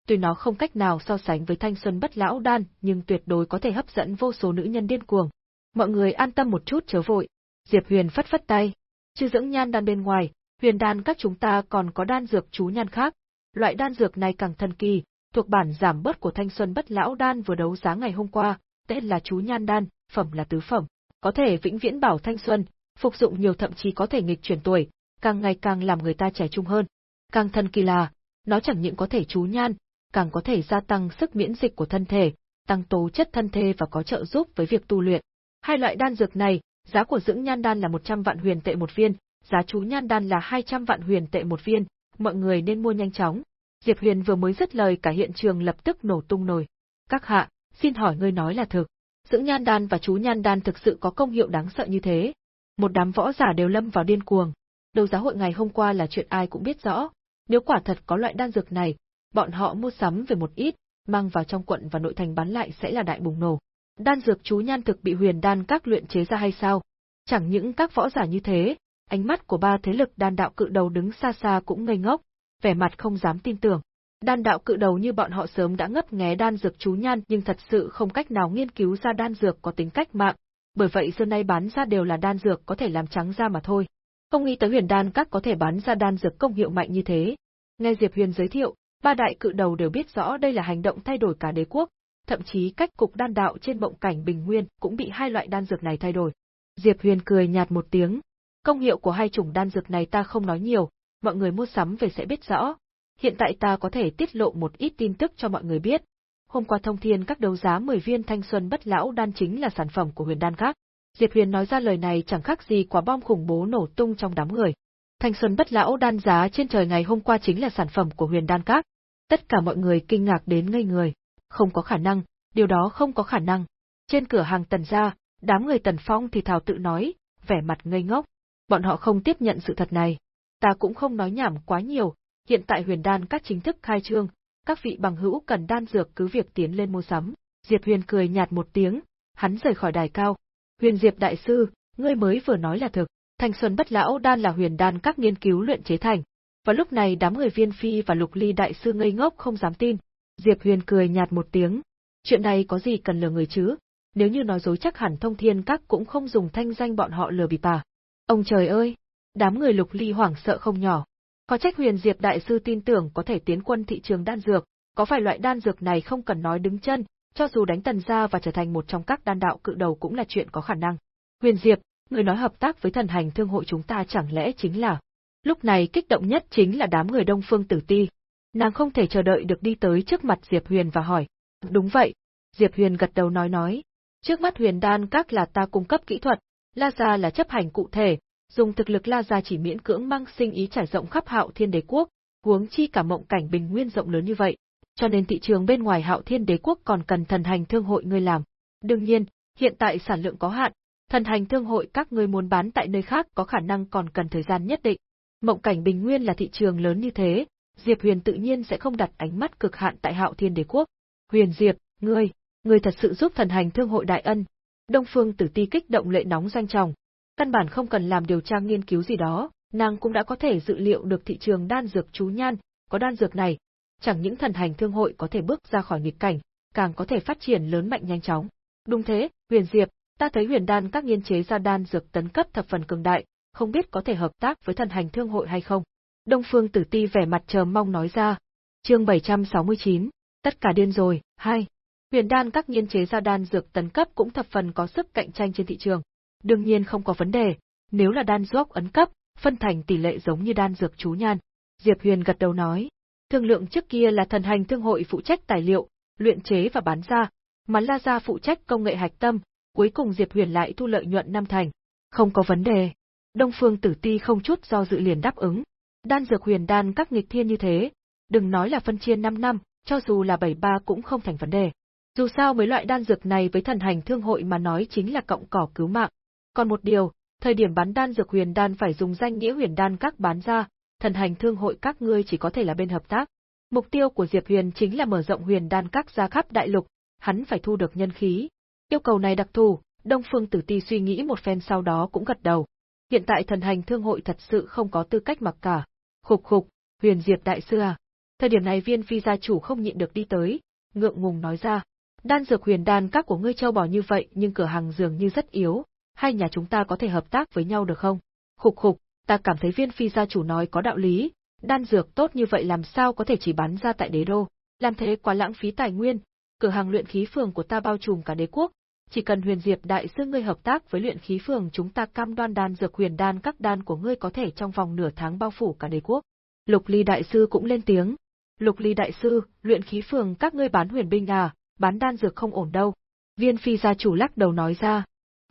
Tuy nó không cách nào so sánh với thanh xuân bất lão đan, nhưng tuyệt đối có thể hấp dẫn vô số nữ nhân điên cuồng. Mọi người an tâm một chút chớ vội. Diệp Huyền phất phất tay. Chứ dưỡng nhan đan bên ngoài, huyền đan các chúng ta còn có đan dược chú nhan khác. Loại đan dược này càng thần kỳ, thuộc bản giảm bớt của thanh xuân bất lão đan vừa đấu giá ngày hôm qua, tên là chú nhan đan, phẩm là tứ phẩm, có thể vĩnh viễn bảo thanh xuân, phục dụng nhiều thậm chí có thể nghịch chuyển tuổi, càng ngày càng làm người ta trẻ trung hơn. Càng thần kỳ là, nó chẳng những có thể chú nhan, càng có thể gia tăng sức miễn dịch của thân thể, tăng tố chất thân thể và có trợ giúp với việc tu luyện. Hai loại đan dược này, giá của dưỡng nhan đan là 100 vạn huyền tệ một viên, giá chú nhan đan là 200 vạn huyền tệ một viên, mọi người nên mua nhanh chóng. Diệp Huyền vừa mới dứt lời cả hiện trường lập tức nổ tung nổi. Các hạ, xin hỏi ngươi nói là thực. Dưỡng nhan đan và chú nhan đan thực sự có công hiệu đáng sợ như thế. Một đám võ giả đều lâm vào điên cuồng. Đấu giá hội ngày hôm qua là chuyện ai cũng biết rõ. Nếu quả thật có loại đan dược này, bọn họ mua sắm về một ít, mang vào trong quận và nội thành bán lại sẽ là đại bùng nổ. Đan dược chú nhan thực bị huyền đan các luyện chế ra hay sao? Chẳng những các võ giả như thế, ánh mắt của ba thế lực đan đạo cự đầu đứng xa xa cũng ngây ngốc, vẻ mặt không dám tin tưởng. Đan đạo cự đầu như bọn họ sớm đã ngấp nghé đan dược chú nhan nhưng thật sự không cách nào nghiên cứu ra đan dược có tính cách mạng, bởi vậy xưa nay bán ra đều là đan dược có thể làm trắng da mà thôi. Không nghĩ tới huyền đan các có thể bán ra đan dược công hiệu mạnh như thế. Nghe Diệp Huyền giới thiệu, ba đại cự đầu đều biết rõ đây là hành động thay đổi cả đế quốc, thậm chí cách cục đan đạo trên bộng cảnh bình nguyên cũng bị hai loại đan dược này thay đổi. Diệp Huyền cười nhạt một tiếng. Công hiệu của hai chủng đan dược này ta không nói nhiều, mọi người mua sắm về sẽ biết rõ. Hiện tại ta có thể tiết lộ một ít tin tức cho mọi người biết. Hôm qua thông thiên các đấu giá 10 viên thanh xuân bất lão đan chính là sản phẩm của huyền đan các. Diệp Huyền nói ra lời này chẳng khác gì quả bom khủng bố nổ tung trong đám người. Thanh xuân bất lão đan giá trên trời ngày hôm qua chính là sản phẩm của huyền đan các. Tất cả mọi người kinh ngạc đến ngây người. Không có khả năng, điều đó không có khả năng. Trên cửa hàng tần gia, đám người tần phong thì thào tự nói, vẻ mặt ngây ngốc. Bọn họ không tiếp nhận sự thật này. Ta cũng không nói nhảm quá nhiều, hiện tại huyền đan các chính thức khai trương, các vị bằng hữu cần đan dược cứ việc tiến lên mua sắm. Diệp Huyền cười nhạt một tiếng, hắn rời khỏi đài cao. Huyền Diệp đại sư, ngươi mới vừa nói là thực, Thanh Xuân Bất Lão đan là huyền đan các nghiên cứu luyện chế thành. Và lúc này đám người Viên Phi và Lục Ly đại sư ngây ngốc không dám tin. Diệp Huyền cười nhạt một tiếng, chuyện này có gì cần lừa người chứ? Nếu như nói dối chắc hẳn thông thiên các cũng không dùng thanh danh bọn họ lừa bịp bà. Ông trời ơi! Đám người Lục Ly hoảng sợ không nhỏ. Có trách huyền Diệp đại sư tin tưởng có thể tiến quân thị trường đan dược, có phải loại đan dược này không cần nói đứng chân, cho dù đánh tần gia và trở thành một trong các đan đạo cự đầu cũng là chuyện có khả năng. Huyền Diệp, người nói hợp tác với thần hành thương hội chúng ta chẳng lẽ chính là... Lúc này kích động nhất chính là đám người đông phương tử ti. Nàng không thể chờ đợi được đi tới trước mặt Diệp Huyền và hỏi. Đúng vậy. Diệp Huyền gật đầu nói nói. Trước mắt huyền đan các là ta cung cấp kỹ thuật, La Gia là chấp hành cụ thể, dùng thực lực La Gia chỉ miễn cưỡng mang sinh ý trải rộng khắp hạo thiên đế quốc, huống chi cả mộng cảnh bình nguyên rộng lớn như vậy, cho nên thị trường bên ngoài hạo thiên đế quốc còn cần thần hành thương hội ngươi làm. Đương nhiên, hiện tại sản lượng có hạn, thần hành thương hội các ngươi muốn bán tại nơi khác có khả năng còn cần thời gian nhất định. Mộng cảnh bình nguyên là thị trường lớn như thế, Diệp Huyền tự nhiên sẽ không đặt ánh mắt cực hạn tại hạo thiên đế quốc. Huyền Diệp, ngươi, ngươi thật sự giúp thần hành thương hội đại ân. Đông Phương Tử Ti kích động lệ nóng danh trọng, căn bản không cần làm điều tra nghiên cứu gì đó, nàng cũng đã có thể dự liệu được thị trường đan dược chú nhan, có đan dược này, chẳng những thần hành thương hội có thể bước ra khỏi nghịch cảnh, càng có thể phát triển lớn mạnh nhanh chóng. Đúng thế, Huyền Diệp, ta thấy huyền đan các nghiên chế ra đan dược tấn cấp thập phần cường đại, không biết có thể hợp tác với thần hành thương hội hay không. Đông Phương Tử Ti vẻ mặt chờ mong nói ra. Chương 769, tất cả điên rồi, hai. Huyền đan các nghiên chế ra đan dược tấn cấp cũng thập phần có sức cạnh tranh trên thị trường. Đương nhiên không có vấn đề, nếu là đan dược ấn cấp, phân thành tỷ lệ giống như đan dược chú nhan. Diệp Huyền gật đầu nói, thương lượng trước kia là thần hành thương hội phụ trách tài liệu, luyện chế và bán ra, mà La Gia phụ trách công nghệ hạch tâm, cuối cùng Diệp Huyền lại thu lợi nhuận năm thành. Không có vấn đề. Đông Phương Tử Ti không chút do dự liền đáp ứng. Đan dược huyền đan các nghịch thiên như thế, đừng nói là phân chia 5 năm, cho dù là 73 cũng không thành vấn đề. Dù sao mấy loại đan dược này với thần hành thương hội mà nói chính là cộng cỏ cứu mạng. Còn một điều, thời điểm bán đan dược huyền đan phải dùng danh nghĩa huyền đan các bán ra, thần hành thương hội các ngươi chỉ có thể là bên hợp tác. Mục tiêu của Diệp Huyền chính là mở rộng huyền đan các ra khắp đại lục, hắn phải thu được nhân khí. Yêu cầu này đặc thù, Đông Phương Tử Ti suy nghĩ một phen sau đó cũng gật đầu. Hiện tại thần hành thương hội thật sự không có tư cách mặc cả. Khục khục, Huyền Diệp đại sư à. Thời điểm này viên phi gia chủ không nhịn được đi tới, ngượng ngùng nói ra. Đan dược huyền đan các của ngươi châu bò như vậy nhưng cửa hàng dường như rất yếu, hai nhà chúng ta có thể hợp tác với nhau được không? Khục khục, ta cảm thấy viên phi gia chủ nói có đạo lý, đan dược tốt như vậy làm sao có thể chỉ bán ra tại đế đô, làm thế quá lãng phí tài nguyên, cửa hàng luyện khí phường của ta bao trùm cả đế quốc, chỉ cần huyền diệp đại sư ngươi hợp tác với luyện khí phường chúng ta cam đoan đan dược huyền đan các đan của ngươi có thể trong vòng nửa tháng bao phủ cả đế quốc. Lục ly đại sư cũng lên tiếng. Lục Ly đại sư, luyện khí phường các ngươi bán huyền binh à, bán đan dược không ổn đâu. Viên phi gia chủ lắc đầu nói ra.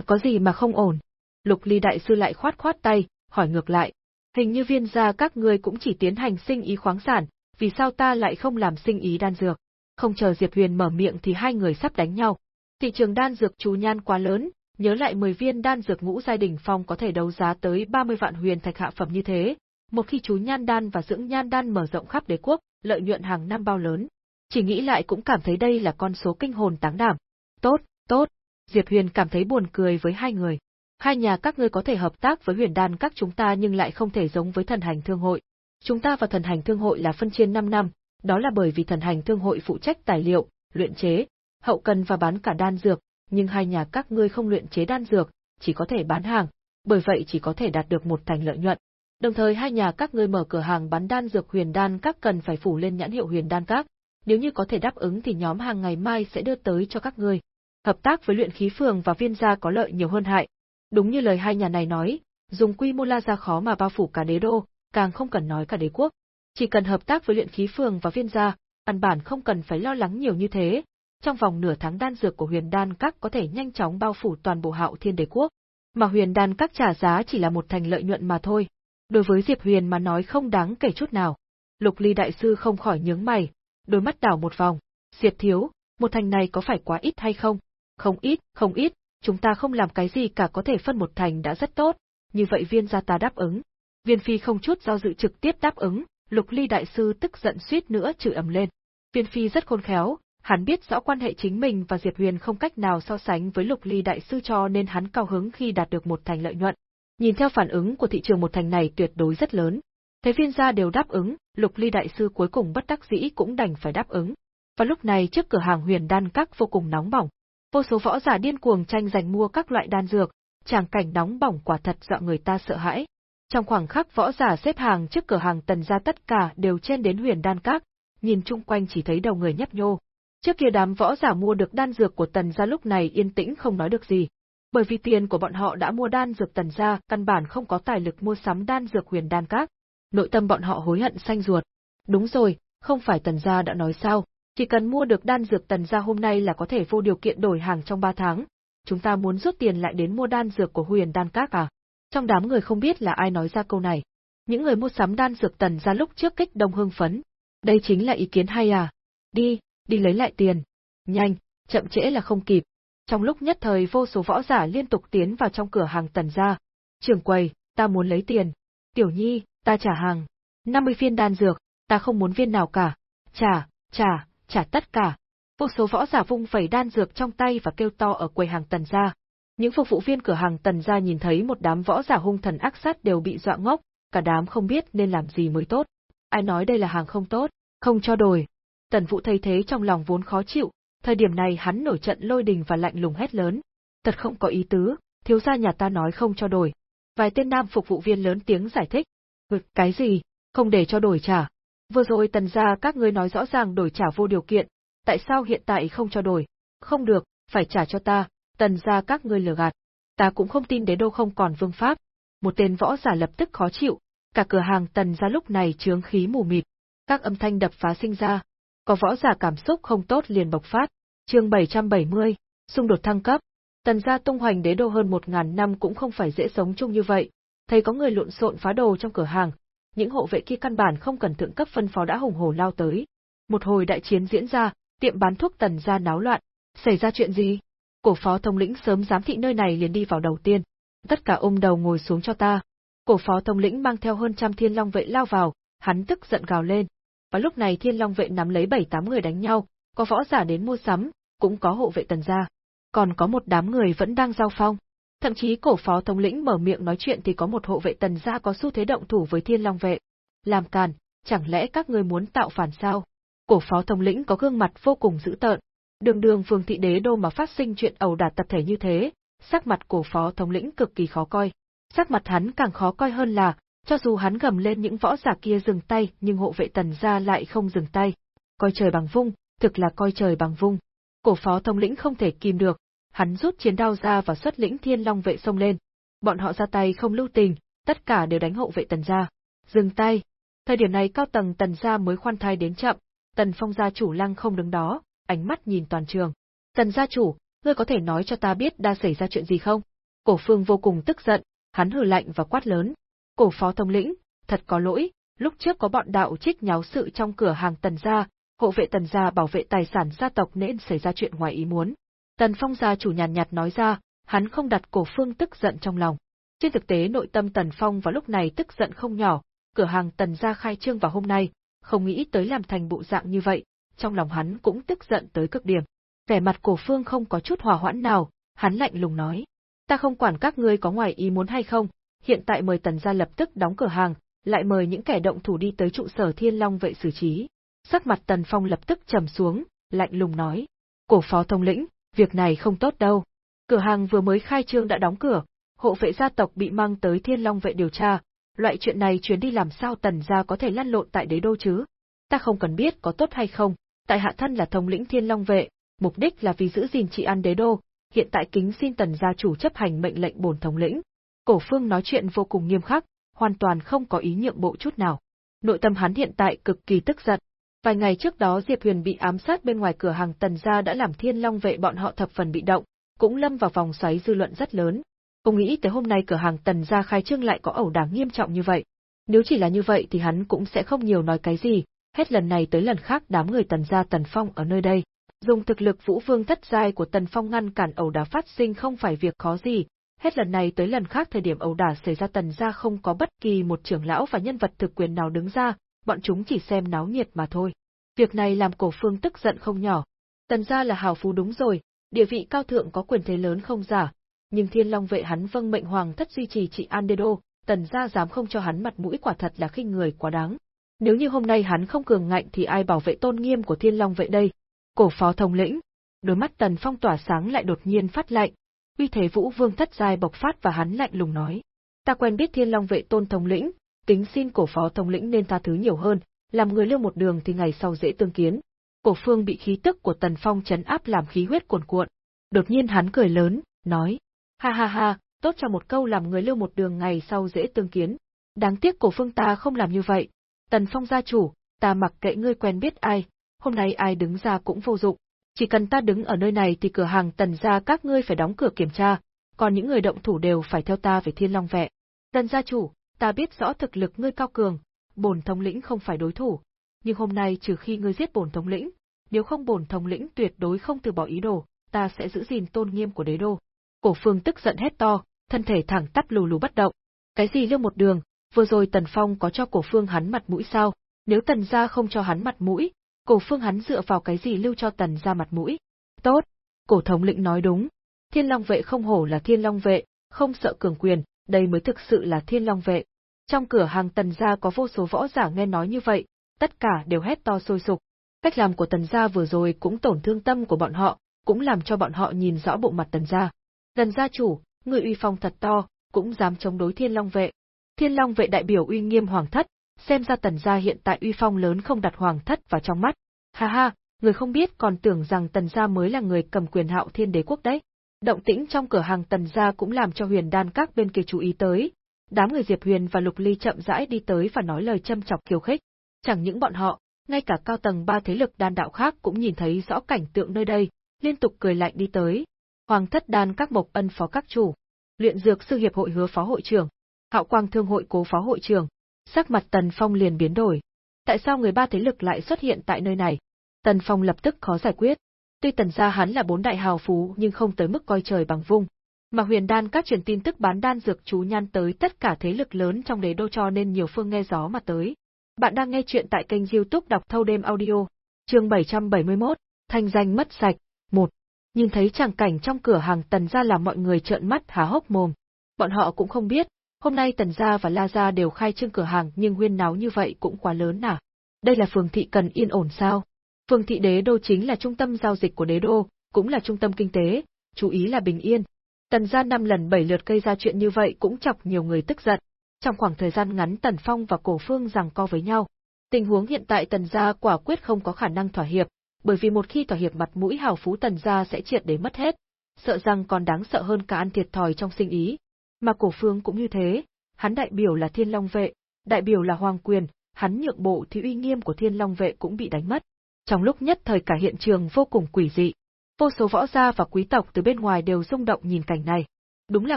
Có gì mà không ổn? Lục Ly đại sư lại khoát khoát tay, hỏi ngược lại. Hình như viên gia các ngươi cũng chỉ tiến hành sinh ý khoáng sản, vì sao ta lại không làm sinh ý đan dược? Không chờ Diệp Huyền mở miệng thì hai người sắp đánh nhau. Thị trường đan dược chú nhan quá lớn, nhớ lại 10 viên đan dược ngũ giai đỉnh phong có thể đấu giá tới 30 vạn huyền thạch hạ phẩm như thế. Một khi chú nhan đan và dưỡng nhan đan mở rộng khắp đế quốc, lợi nhuận hàng năm bao lớn. Chỉ nghĩ lại cũng cảm thấy đây là con số kinh hồn táng đảm. Tốt, tốt. Diệp Huyền cảm thấy buồn cười với hai người. Hai nhà các ngươi có thể hợp tác với huyền đan các chúng ta nhưng lại không thể giống với thần hành thương hội. Chúng ta và thần hành thương hội là phân chia 5 năm, đó là bởi vì thần hành thương hội phụ trách tài liệu, luyện chế, hậu cần và bán cả đan dược, nhưng hai nhà các ngươi không luyện chế đan dược, chỉ có thể bán hàng, bởi vậy chỉ có thể đạt được một thành lợi nhuận. Đồng thời hai nhà các ngươi mở cửa hàng bán đan dược huyền đan các cần phải phủ lên nhãn hiệu huyền đan các, nếu như có thể đáp ứng thì nhóm hàng ngày mai sẽ đưa tới cho các ngươi. Hợp tác với luyện khí phường và viên gia có lợi nhiều hơn hại. Đúng như lời hai nhà này nói, dùng quy mô la gia khó mà bao phủ cả đế đô, càng không cần nói cả đế quốc. Chỉ cần hợp tác với luyện khí phường và viên gia, căn bản không cần phải lo lắng nhiều như thế. Trong vòng nửa tháng đan dược của huyền đan các có thể nhanh chóng bao phủ toàn bộ hạo thiên đế quốc. Mà huyền đan các trả giá chỉ là một thành lợi nhuận mà thôi. Đối với Diệp Huyền mà nói không đáng kể chút nào. Lục ly đại sư không khỏi nhướng mày, đôi mắt đảo một vòng. Diệp thiếu, một thành này có phải quá ít hay không? Không ít, không ít, chúng ta không làm cái gì cả có thể phân một thành đã rất tốt, như vậy viên gia ta đáp ứng. Viên phi không chút do dự trực tiếp đáp ứng, lục ly đại sư tức giận suýt nữa chửi ầm lên. Viên phi rất khôn khéo, hắn biết rõ quan hệ chính mình và Diệp Huyền không cách nào so sánh với lục ly đại sư cho nên hắn cao hứng khi đạt được một thành lợi nhuận. Nhìn theo phản ứng của thị trường một thành này tuyệt đối rất lớn. Thấy viên gia đều đáp ứng, lục ly đại sư cuối cùng bất đắc dĩ cũng đành phải đáp ứng. Và lúc này trước cửa hàng huyền đan các vô cùng nóng bỏng. Vô số võ giả điên cuồng tranh giành mua các loại đan dược, tràng cảnh nóng bỏng quả thật dọa người ta sợ hãi. Trong khoảng khắc võ giả xếp hàng trước cửa hàng tần gia tất cả đều trên đến huyền đan các, nhìn chung quanh chỉ thấy đầu người nhấp nhô. Trước kia đám võ giả mua được đan dược của tần gia lúc này yên tĩnh không nói được gì. Bởi vì tiền của bọn họ đã mua đan dược tần gia, căn bản không có tài lực mua sắm đan dược huyền đan các. Nội tâm bọn họ hối hận xanh ruột. Đúng rồi, không phải tần gia đã nói sao, chỉ cần mua được đan dược tần gia hôm nay là có thể vô điều kiện đổi hàng trong 3 tháng. Chúng ta muốn rút tiền lại đến mua đan dược của huyền đan các à? Trong đám người không biết là ai nói ra câu này. Những người mua sắm đan dược tần gia lúc trước kích động hưng phấn. Đây chính là ý kiến hay à? Đi, đi lấy lại tiền. Nhanh, chậm trễ là không kịp. Trong lúc nhất thời vô số võ giả liên tục tiến vào trong cửa hàng tần gia. Trưởng quầy, ta muốn lấy tiền. Tiểu nhi, ta trả hàng. 50 viên đan dược, ta không muốn viên nào cả. Trả, trả, trả tất cả. Vô số võ giả vung vẩy đan dược trong tay và kêu to ở quầy hàng tần gia. Những phục vụ viên cửa hàng tần gia nhìn thấy một đám võ giả hung thần ác sát đều bị dọa ngốc, cả đám không biết nên làm gì mới tốt. Ai nói đây là hàng không tốt, không cho đổi. Tần Vũ thấy thế trong lòng vốn khó chịu, thời điểm này hắn nổi trận lôi đình và lạnh lùng hét lớn. Thật không có ý tứ, thiếu gia nhà ta nói không cho đổi. Vài tên nam phục vụ viên lớn tiếng giải thích. Ừ, cái gì, không để cho đổi trả. Vừa rồi tần gia các ngươi nói rõ ràng đổi trả vô điều kiện, tại sao hiện tại không cho đổi? Không được, phải trả cho ta, tần gia các ngươi lừa gạt. Ta cũng không tin đế đô không còn vương pháp. Một tên võ giả lập tức khó chịu, cả cửa hàng tần gia lúc này chướng khí mù mịt. Các âm thanh đập phá sinh ra. Có võ giả cảm xúc không tốt liền bộc phát. chương 770, xung đột thăng cấp. Tần gia tung hoành đế đô hơn một ngàn năm cũng không phải dễ sống chung như vậy. Thấy có người lộn xộn phá đồ trong cửa hàng, những hộ vệ kia căn bản không cần thượng cấp phân phó đã hùng hổ lao tới. Một hồi đại chiến diễn ra, tiệm bán thuốc tần gia náo loạn. Xảy ra chuyện gì? Cổ phó thống lĩnh sớm giám thị nơi này liền đi vào đầu tiên. Tất cả ôm đầu ngồi xuống cho ta. Cổ phó thống lĩnh mang theo hơn trăm thiên long vệ lao vào, hắn tức giận gào lên. Và lúc này thiên long vệ nắm lấy bảy tám người đánh nhau, có võ giả đến mua sắm, cũng có hộ vệ tần gia. Còn có một đám người vẫn đang giao phong. Thậm chí cổ phó thống lĩnh mở miệng nói chuyện thì có một hộ vệ tần gia có xu thế động thủ với thiên long vệ. Làm càn, chẳng lẽ các người muốn tạo phản sao? Cổ phó thống lĩnh có gương mặt vô cùng dữ tợn. Đường đường phương thị đế đô mà phát sinh chuyện ẩu đả tập thể như thế, sắc mặt cổ phó thống lĩnh cực kỳ khó coi. Sắc mặt hắn càng khó coi hơn là, cho dù hắn gầm lên những võ giả kia dừng tay nhưng hộ vệ tần gia lại không dừng tay. Coi trời bằng vung, thực là coi trời bằng vung. Cổ phó thống lĩnh không thể kìm được, hắn rút chiến đao ra và xuất lĩnh thiên long vệ xông lên. Bọn họ ra tay không lưu tình, tất cả đều đánh hộ vệ tần gia. Dừng tay. Thời điểm này cao tầng tần gia mới khoan thai đến chậm, tần phong gia chủ lăng không đứng đó, ánh mắt nhìn toàn trường. Tần gia chủ, ngươi có thể nói cho ta biết đã xảy ra chuyện gì không? Cổ phương vô cùng tức giận, hắn hừ lạnh và quát lớn. Cổ phó thống lĩnh, thật có lỗi, lúc trước có bọn đạo trích nháo sự trong cửa hàng tần gia, hộ vệ tần gia bảo vệ tài sản gia tộc nên xảy ra chuyện ngoài ý muốn. Tần phong gia chủ nhàn nhạt nói ra, hắn không đặt cổ phương tức giận trong lòng. Trên thực tế nội tâm tần phong vào lúc này tức giận không nhỏ, cửa hàng tần gia khai trương vào hôm nay, không nghĩ tới làm thành bộ dạng như vậy, trong lòng hắn cũng tức giận tới cực điểm. Vẻ mặt cổ phương không có chút hòa hoãn nào, hắn lạnh lùng nói. Ta không quản các ngươi có ngoài ý muốn hay không, hiện tại mời tần gia lập tức đóng cửa hàng, lại mời những kẻ động thủ đi tới trụ sở thiên long vệ xử trí. Sắc mặt tần phong lập tức trầm xuống, lạnh lùng nói. Cổ phó thông lĩnh, việc này không tốt đâu. Cửa hàng vừa mới khai trương đã đóng cửa, hộ vệ gia tộc bị mang tới thiên long vệ điều tra, loại chuyện này chuyến đi làm sao tần gia có thể lăn lộn tại đế đô chứ? Ta không cần biết có tốt hay không, tại hạ thân là thống lĩnh thiên long vệ, mục đích là vì giữ gìn trị an đế đô, hiện tại kính xin tần gia chủ chấp hành mệnh lệnh bổn thống lĩnh. Cổ phương nói chuyện vô cùng nghiêm khắc, hoàn toàn không có ý nhượng bộ chút nào. Nội tâm hắn hiện tại cực kỳ tức giận. Vài ngày trước đó Diệp Huyền bị ám sát bên ngoài cửa hàng tần gia đã làm thiên long vệ bọn họ thập phần bị động, cũng lâm vào vòng xoáy dư luận rất lớn. Không nghĩ tới hôm nay cửa hàng tần gia khai trương lại có ẩu đả nghiêm trọng như vậy. Nếu chỉ là như vậy thì hắn cũng sẽ không nhiều nói cái gì, hết lần này tới lần khác đám người tần gia tần phong ở nơi đây. Dùng thực lực vũ vương thất giai của tần phong ngăn cản ẩu đả phát sinh không phải việc khó gì, hết lần này tới lần khác thời điểm ẩu đả xảy ra tần gia không có bất kỳ một trưởng lão và nhân vật thực quyền nào đứng ra, bọn chúng chỉ xem náo nhiệt mà thôi. Việc này làm cổ phương tức giận không nhỏ. Tần gia là hào phú đúng rồi, địa vị cao thượng có quyền thế lớn không giả, nhưng Thiên Long vệ hắn vâng mệnh hoàng thất duy trì trị an đê đô, tần gia dám không cho hắn mặt mũi quả thật là khinh người quá đáng. Nếu như hôm nay hắn không cường ngạnh thì ai bảo vệ tôn nghiêm của Thiên Long vệ đây? Cổ phó thống lĩnh, đôi mắt Tần Phong tỏa sáng lại đột nhiên phát lạnh, uy thế Vũ Vương thất giai bộc phát và hắn lạnh lùng nói: "Ta quen biết Thiên Long vệ tôn thống lĩnh, kính xin cổ phó thống lĩnh nên tha thứ nhiều hơn, làm người lưu một đường thì ngày sau dễ tương kiến." Cổ Phương bị khí tức của Tần Phong chấn áp làm khí huyết cuồn cuộn. Đột nhiên hắn cười lớn, nói: Ha ha ha, tốt cho một câu làm người lưu một đường ngày sau dễ tương kiến. Đáng tiếc cổ phương ta không làm như vậy. Tần Phong gia chủ, ta mặc kệ ngươi quen biết ai, hôm nay ai đứng ra cũng vô dụng. Chỉ cần ta đứng ở nơi này thì cửa hàng tần gia các ngươi phải đóng cửa kiểm tra, còn những người động thủ đều phải theo ta về thiên long vệ. Tần gia chủ, ta biết rõ thực lực ngươi cao cường, bổn thống lĩnh không phải đối thủ, nhưng hôm nay trừ khi ngươi giết bổn thống lĩnh, nếu không bổn thống lĩnh tuyệt đối không từ bỏ ý đồ, ta sẽ giữ gìn tôn nghiêm của đế đô. Cổ phương tức giận hét to, thân thể thẳng tắp lù lù bất động. Cái gì lưu một đường, vừa rồi Tần Phong có cho cổ phương hắn mặt mũi sao? Nếu Tần gia không cho hắn mặt mũi, cổ phương hắn dựa vào cái gì lưu cho Tần gia mặt mũi? Tốt, cổ thống lĩnh nói đúng. Thiên Long vệ không hổ là Thiên Long vệ, không sợ cường quyền, đây mới thực sự là Thiên Long vệ. Trong cửa hàng Tần gia có vô số võ giả nghe nói như vậy, tất cả đều hét to sôi sục. Cách làm của Tần gia vừa rồi cũng tổn thương tâm của bọn họ, cũng làm cho bọn họ nhìn rõ bộ mặt Tần gia. Tần gia chủ, người uy phong thật to, cũng dám chống đối Thiên Long vệ. Thiên Long vệ đại biểu uy nghiêm hoàng thất, xem ra tần gia hiện tại uy phong lớn không đặt hoàng thất vào trong mắt. Ha ha, người không biết còn tưởng rằng tần gia mới là người cầm quyền hạo thiên đế quốc đấy. Động tĩnh trong cửa hàng tần gia cũng làm cho huyền đan các bên kia chú ý tới. Đám người Diệp Huyền và Lục Ly chậm rãi đi tới và nói lời châm chọc khiêu khích. Chẳng những bọn họ, ngay cả cao tầng ba thế lực đan đạo khác cũng nhìn thấy rõ cảnh tượng nơi đây, liên tục cười lạnh đi tới, Hoàng thất đan các mộc ân phó các chủ, luyện dược sư hiệp hội hứa phó hội trưởng, hạo quang thương hội cố phó hội trưởng. Sắc mặt Tần Phong liền biến đổi. Tại sao người ba thế lực lại xuất hiện tại nơi này? Tần Phong lập tức khó giải quyết. Tuy tần gia hắn là bốn đại hào phú nhưng không tới mức coi trời bằng vung. Mà huyền đan các truyền tin tức bán đan dược chú nhan tới tất cả thế lực lớn trong đế đô cho nên nhiều phương nghe gió mà tới. Bạn đang nghe chuyện tại kênh youtube đọc thâu đêm audio, chương 771, thanh danh mất sạch, 1 nhìn thấy tràng cảnh trong cửa hàng tần gia làm mọi người trợn mắt há hốc mồm. Bọn họ cũng không biết, hôm nay tần gia và la gia đều khai trương cửa hàng nhưng huyên náo như vậy cũng quá lớn à. Đây là phường thị cần yên ổn sao? Phường thị đế đô chính là trung tâm giao dịch của đế đô, cũng là trung tâm kinh tế, chú ý là bình yên. Tần gia năm lần bảy lượt gây ra chuyện như vậy cũng chọc nhiều người tức giận. Trong khoảng thời gian ngắn Tần Phong và Cổ Phương giằng co với nhau. Tình huống hiện tại Tần gia quả quyết không có khả năng thỏa hiệp, bởi vì một khi thỏa hiệp mặt mũi hào phú tần gia sẽ triệt để mất hết, sợ rằng còn đáng sợ hơn cả ăn thiệt thòi trong sinh ý. Mà cổ phương cũng như thế, hắn đại biểu là thiên long vệ, đại biểu là hoàng quyền, hắn nhượng bộ thì uy nghiêm của Thiên Long vệ cũng bị đánh mất. Trong lúc nhất thời cả hiện trường vô cùng quỷ dị, vô số võ gia và quý tộc từ bên ngoài đều rung động nhìn cảnh này. Đúng là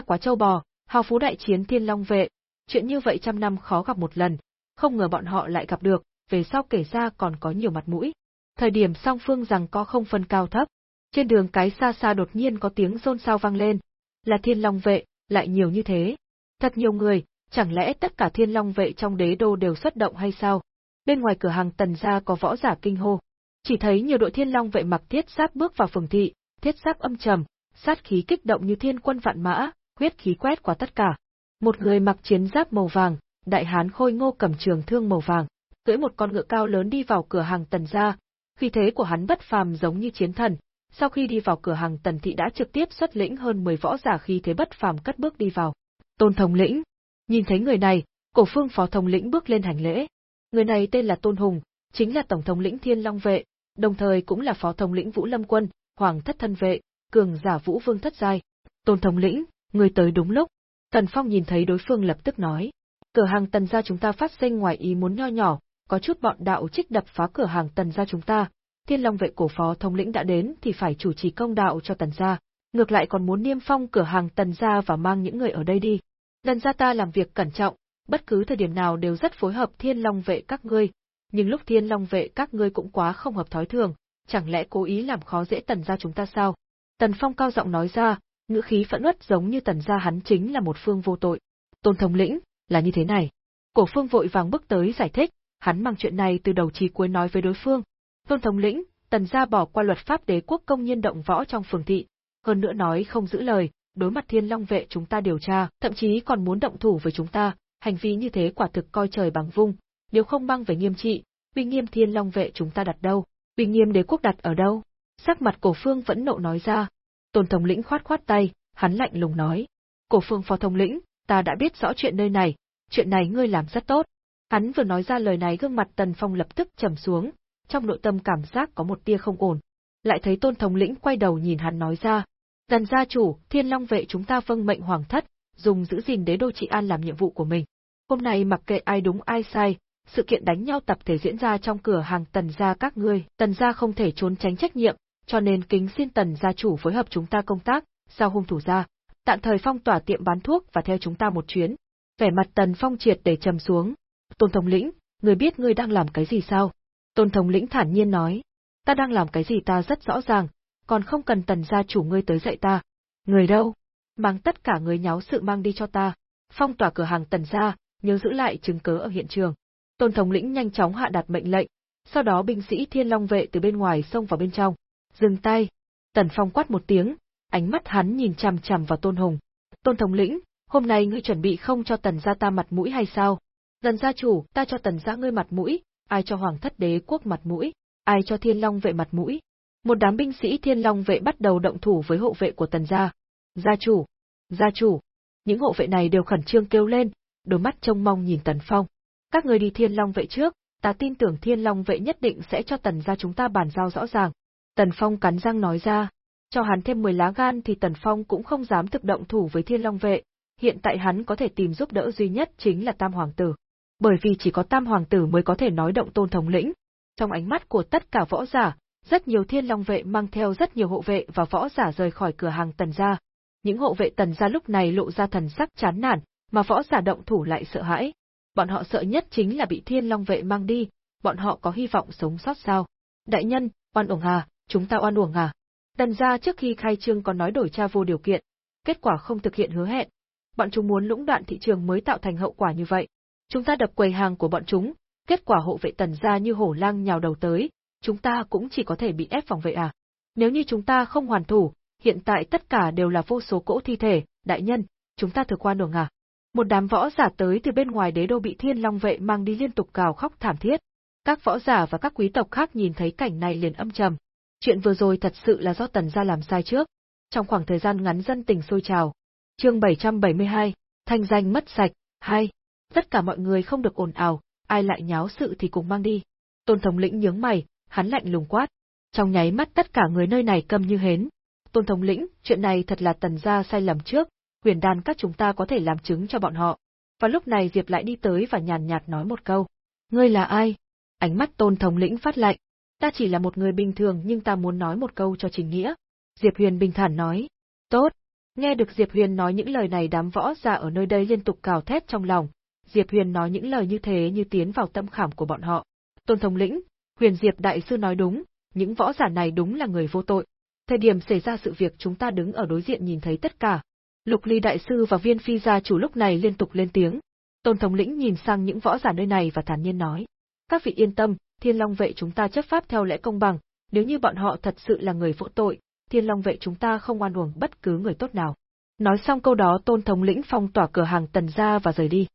quá châu bò, hào phú đại chiến Thiên Long vệ, chuyện như vậy trăm năm khó gặp một lần, không ngờ bọn họ lại gặp được, về sau kể ra còn có nhiều mặt mũi. Thời điểm song phương rằng có không phân cao thấp, trên đường cái xa xa đột nhiên có tiếng rôn sao vang lên, là Thiên Long vệ, lại nhiều như thế. Thật nhiều người, chẳng lẽ tất cả Thiên Long vệ trong đế đô đều xuất động hay sao? Bên ngoài cửa hàng tần gia có võ giả kinh hô, chỉ thấy nhiều đội Thiên Long vệ mặc thiết giáp bước vào phường thị, thiết giáp âm trầm, sát khí kích động như thiên quân vạn mã, huyết khí quét qua tất cả. Một người mặc chiến giáp màu vàng, đại hán khôi ngô cầm trường thương màu vàng, cưỡi một con ngựa cao lớn đi vào cửa hàng tần gia, khí thế của hắn bất phàm giống như chiến thần. Sau khi đi vào cửa hàng tần thị đã trực tiếp xuất lĩnh hơn 10 võ giả khí thế bất phàm cất bước đi vào. Tôn thống lĩnh. Nhìn thấy người này, cổ phương phó thống lĩnh bước lên hành lễ. Người này tên là Tôn Hùng, chính là tổng thống lĩnh Thiên Long vệ, đồng thời cũng là phó thống lĩnh Vũ Lâm quân, hoàng thất thân vệ, cường giả Vũ Vương thất giai. Tôn thống lĩnh, người tới đúng lúc. Tần Phong nhìn thấy đối phương lập tức nói, cửa hàng tần gia chúng ta phát sinh ngoài ý muốn nho nhỏ, có chút bọn đạo trích đập phá cửa hàng tần gia chúng ta. Thiên Long vệ cổ phó thống lĩnh đã đến thì phải chủ trì công đạo cho tần gia, ngược lại còn muốn niêm phong cửa hàng tần gia và mang những người ở đây đi. Tần gia ta làm việc cẩn trọng, bất cứ thời điểm nào đều rất phối hợp Thiên Long vệ các ngươi, nhưng lúc Thiên Long vệ các ngươi cũng quá không hợp thói thường, chẳng lẽ cố ý làm khó dễ tần gia chúng ta sao? Tần Phong cao giọng nói ra, ngữ khí phẫn uất giống như tần gia hắn chính là một phương vô tội. Tôn thống lĩnh, là như thế này. Cổ phương vội vàng bước tới giải thích, hắn mang chuyện này từ đầu chí cuối nói với đối phương. Tôn thống lĩnh, tần gia bỏ qua luật pháp đế quốc công nhân động võ trong phường thị, hơn nữa nói không giữ lời, đối mặt thiên long vệ chúng ta điều tra, thậm chí còn muốn động thủ với chúng ta, hành vi như thế quả thực coi trời bằng vung, nếu không băng về nghiêm trị, uy nghiêm thiên long vệ chúng ta đặt đâu, uy nghiêm đế quốc đặt ở đâu? Sắc mặt cổ phương vẫn nộ nói ra. Tôn thống lĩnh khoát khoát tay, hắn lạnh lùng nói. Cổ phương phó thống lĩnh, ta đã biết rõ chuyện nơi này, chuyện này ngươi làm rất tốt. Hắn vừa nói ra lời này gương mặt Tần Phong lập tức trầm xuống, trong nội tâm cảm giác có một tia không ổn. Lại thấy tôn thống lĩnh quay đầu nhìn hắn nói ra. Tần gia chủ, thiên long vệ chúng ta vâng mệnh hoàng thất, dùng giữ gìn đế đô trị an làm nhiệm vụ của mình. Hôm nay mặc kệ ai đúng ai sai, sự kiện đánh nhau tập thể diễn ra trong cửa hàng tần gia các ngươi, tần gia không thể trốn tránh trách nhiệm, cho nên kính xin tần gia chủ phối hợp chúng ta công tác, sau hung thủ ra, tạm thời phong tỏa tiệm bán thuốc và theo chúng ta một chuyến. Vẻ mặt tần phong triệt để trầm xuống. Tôn thống lĩnh, người biết ngươi đang làm cái gì sao? Tôn thống lĩnh thản nhiên nói. Ta đang làm cái gì ta rất rõ ràng, còn không cần tần gia chủ ngươi tới dạy ta. Người đâu? Mang tất cả người nháo sự mang đi cho ta. Phong tỏa cửa hàng tần gia, nhớ giữ lại chứng cớ ở hiện trường. Tôn thống lĩnh nhanh chóng hạ đạt mệnh lệnh, sau đó binh sĩ thiên long vệ từ bên ngoài xông vào bên trong. Dừng tay. Tần Phong quát một tiếng, ánh mắt hắn nhìn chằm chằm vào Tôn Hùng. Tôn thống lĩnh, hôm nay ngươi chuẩn bị không cho tần gia ta mặt mũi hay sao? Tần gia chủ, ta cho tần gia ngươi mặt mũi, ai cho hoàng thất đế quốc mặt mũi, ai cho thiên long vệ mặt mũi. Một đám binh sĩ thiên long vệ bắt đầu động thủ với hộ vệ của tần gia. Gia chủ, gia chủ, những hộ vệ này đều khẩn trương kêu lên, đôi mắt trông mong nhìn tần phong. Các người đi thiên long vệ trước, ta tin tưởng thiên long vệ nhất định sẽ cho tần gia chúng ta bàn giao rõ ràng. Tần phong cắn răng nói ra, cho hắn thêm 10 lá gan thì tần phong cũng không dám thực động thủ với thiên long vệ, hiện tại hắn có thể tìm giúp đỡ duy nhất chính là Tam Hoàng tử. Bởi vì chỉ có Tam Hoàng tử mới có thể nói động tôn thống lĩnh. Trong ánh mắt của tất cả võ giả, rất nhiều thiên long vệ mang theo rất nhiều hộ vệ và võ giả rời khỏi cửa hàng tần gia. Những hộ vệ tần gia lúc này lộ ra thần sắc chán nản, mà võ giả động thủ lại sợ hãi. Bọn họ sợ nhất chính là bị thiên long vệ mang đi, bọn họ có hy vọng sống sót sao. Đại nhân, oan uổng à, chúng ta oan uổng à. Tần gia trước khi khai trương còn nói đổi cha vô điều kiện, kết quả không thực hiện hứa hẹn, bọn chúng muốn lũng đoạn thị trường mới tạo thành hậu quả như vậy. Chúng ta đập quầy hàng của bọn chúng, kết quả hộ vệ tần gia như hổ lang nhào đầu tới, chúng ta cũng chỉ có thể bị ép phòng vệ à. Nếu như chúng ta không hoàn thủ, hiện tại tất cả đều là vô số cỗ thi thể, đại nhân, chúng ta thừa qua đường à. Một đám võ giả tới từ bên ngoài đế đô bị thiên long vệ mang đi liên tục gào khóc thảm thiết. Các võ giả và các quý tộc khác nhìn thấy cảnh này liền âm trầm. Chuyện vừa rồi thật sự là do tần gia làm sai trước. Trong khoảng thời gian ngắn dân tình sôi trào, Chương 772, thanh danh mất sạch, hai. Tất cả mọi người không được ồn ào, ai lại nháo sự thì cùng mang đi. Tôn thống lĩnh nhướng mày, hắn lạnh lùng quát. Trong nháy mắt tất cả người nơi này câm như hến. Tôn thống lĩnh, chuyện này thật là tần gia sai lầm trước, huyền đan các chúng ta có thể làm chứng cho bọn họ. Và lúc này Diệp lại đi tới và nhàn nhạt nói một câu. Ngươi là ai? Ánh mắt tôn thống lĩnh phát lạnh. Ta chỉ là một người bình thường nhưng ta muốn nói một câu cho chính nghĩa. Diệp Huyền bình thản nói. Tốt. Nghe được Diệp Huyền nói những lời này đám võ giả ở nơi đây liên tục cào thét trong lòng. Diệp Huyền nói những lời như thế như tiến vào tâm khảm của bọn họ. Tôn thống lĩnh, Huyền Diệp đại sư nói đúng, những võ giả này đúng là người vô tội. Thời điểm xảy ra sự việc chúng ta đứng ở đối diện nhìn thấy tất cả. Lục Ly đại sư và Viên Phi gia chủ lúc này liên tục lên tiếng. Tôn thống lĩnh nhìn sang những võ giả nơi này và thản nhiên nói: "Các vị yên tâm, Thiên Long vệ chúng ta chấp pháp theo lẽ công bằng, nếu như bọn họ thật sự là người vô tội, Thiên Long vệ chúng ta không oan uổng bất cứ người tốt nào." Nói xong câu đó Tôn thống lĩnh phong tỏa cửa hàng Tần gia và rời đi.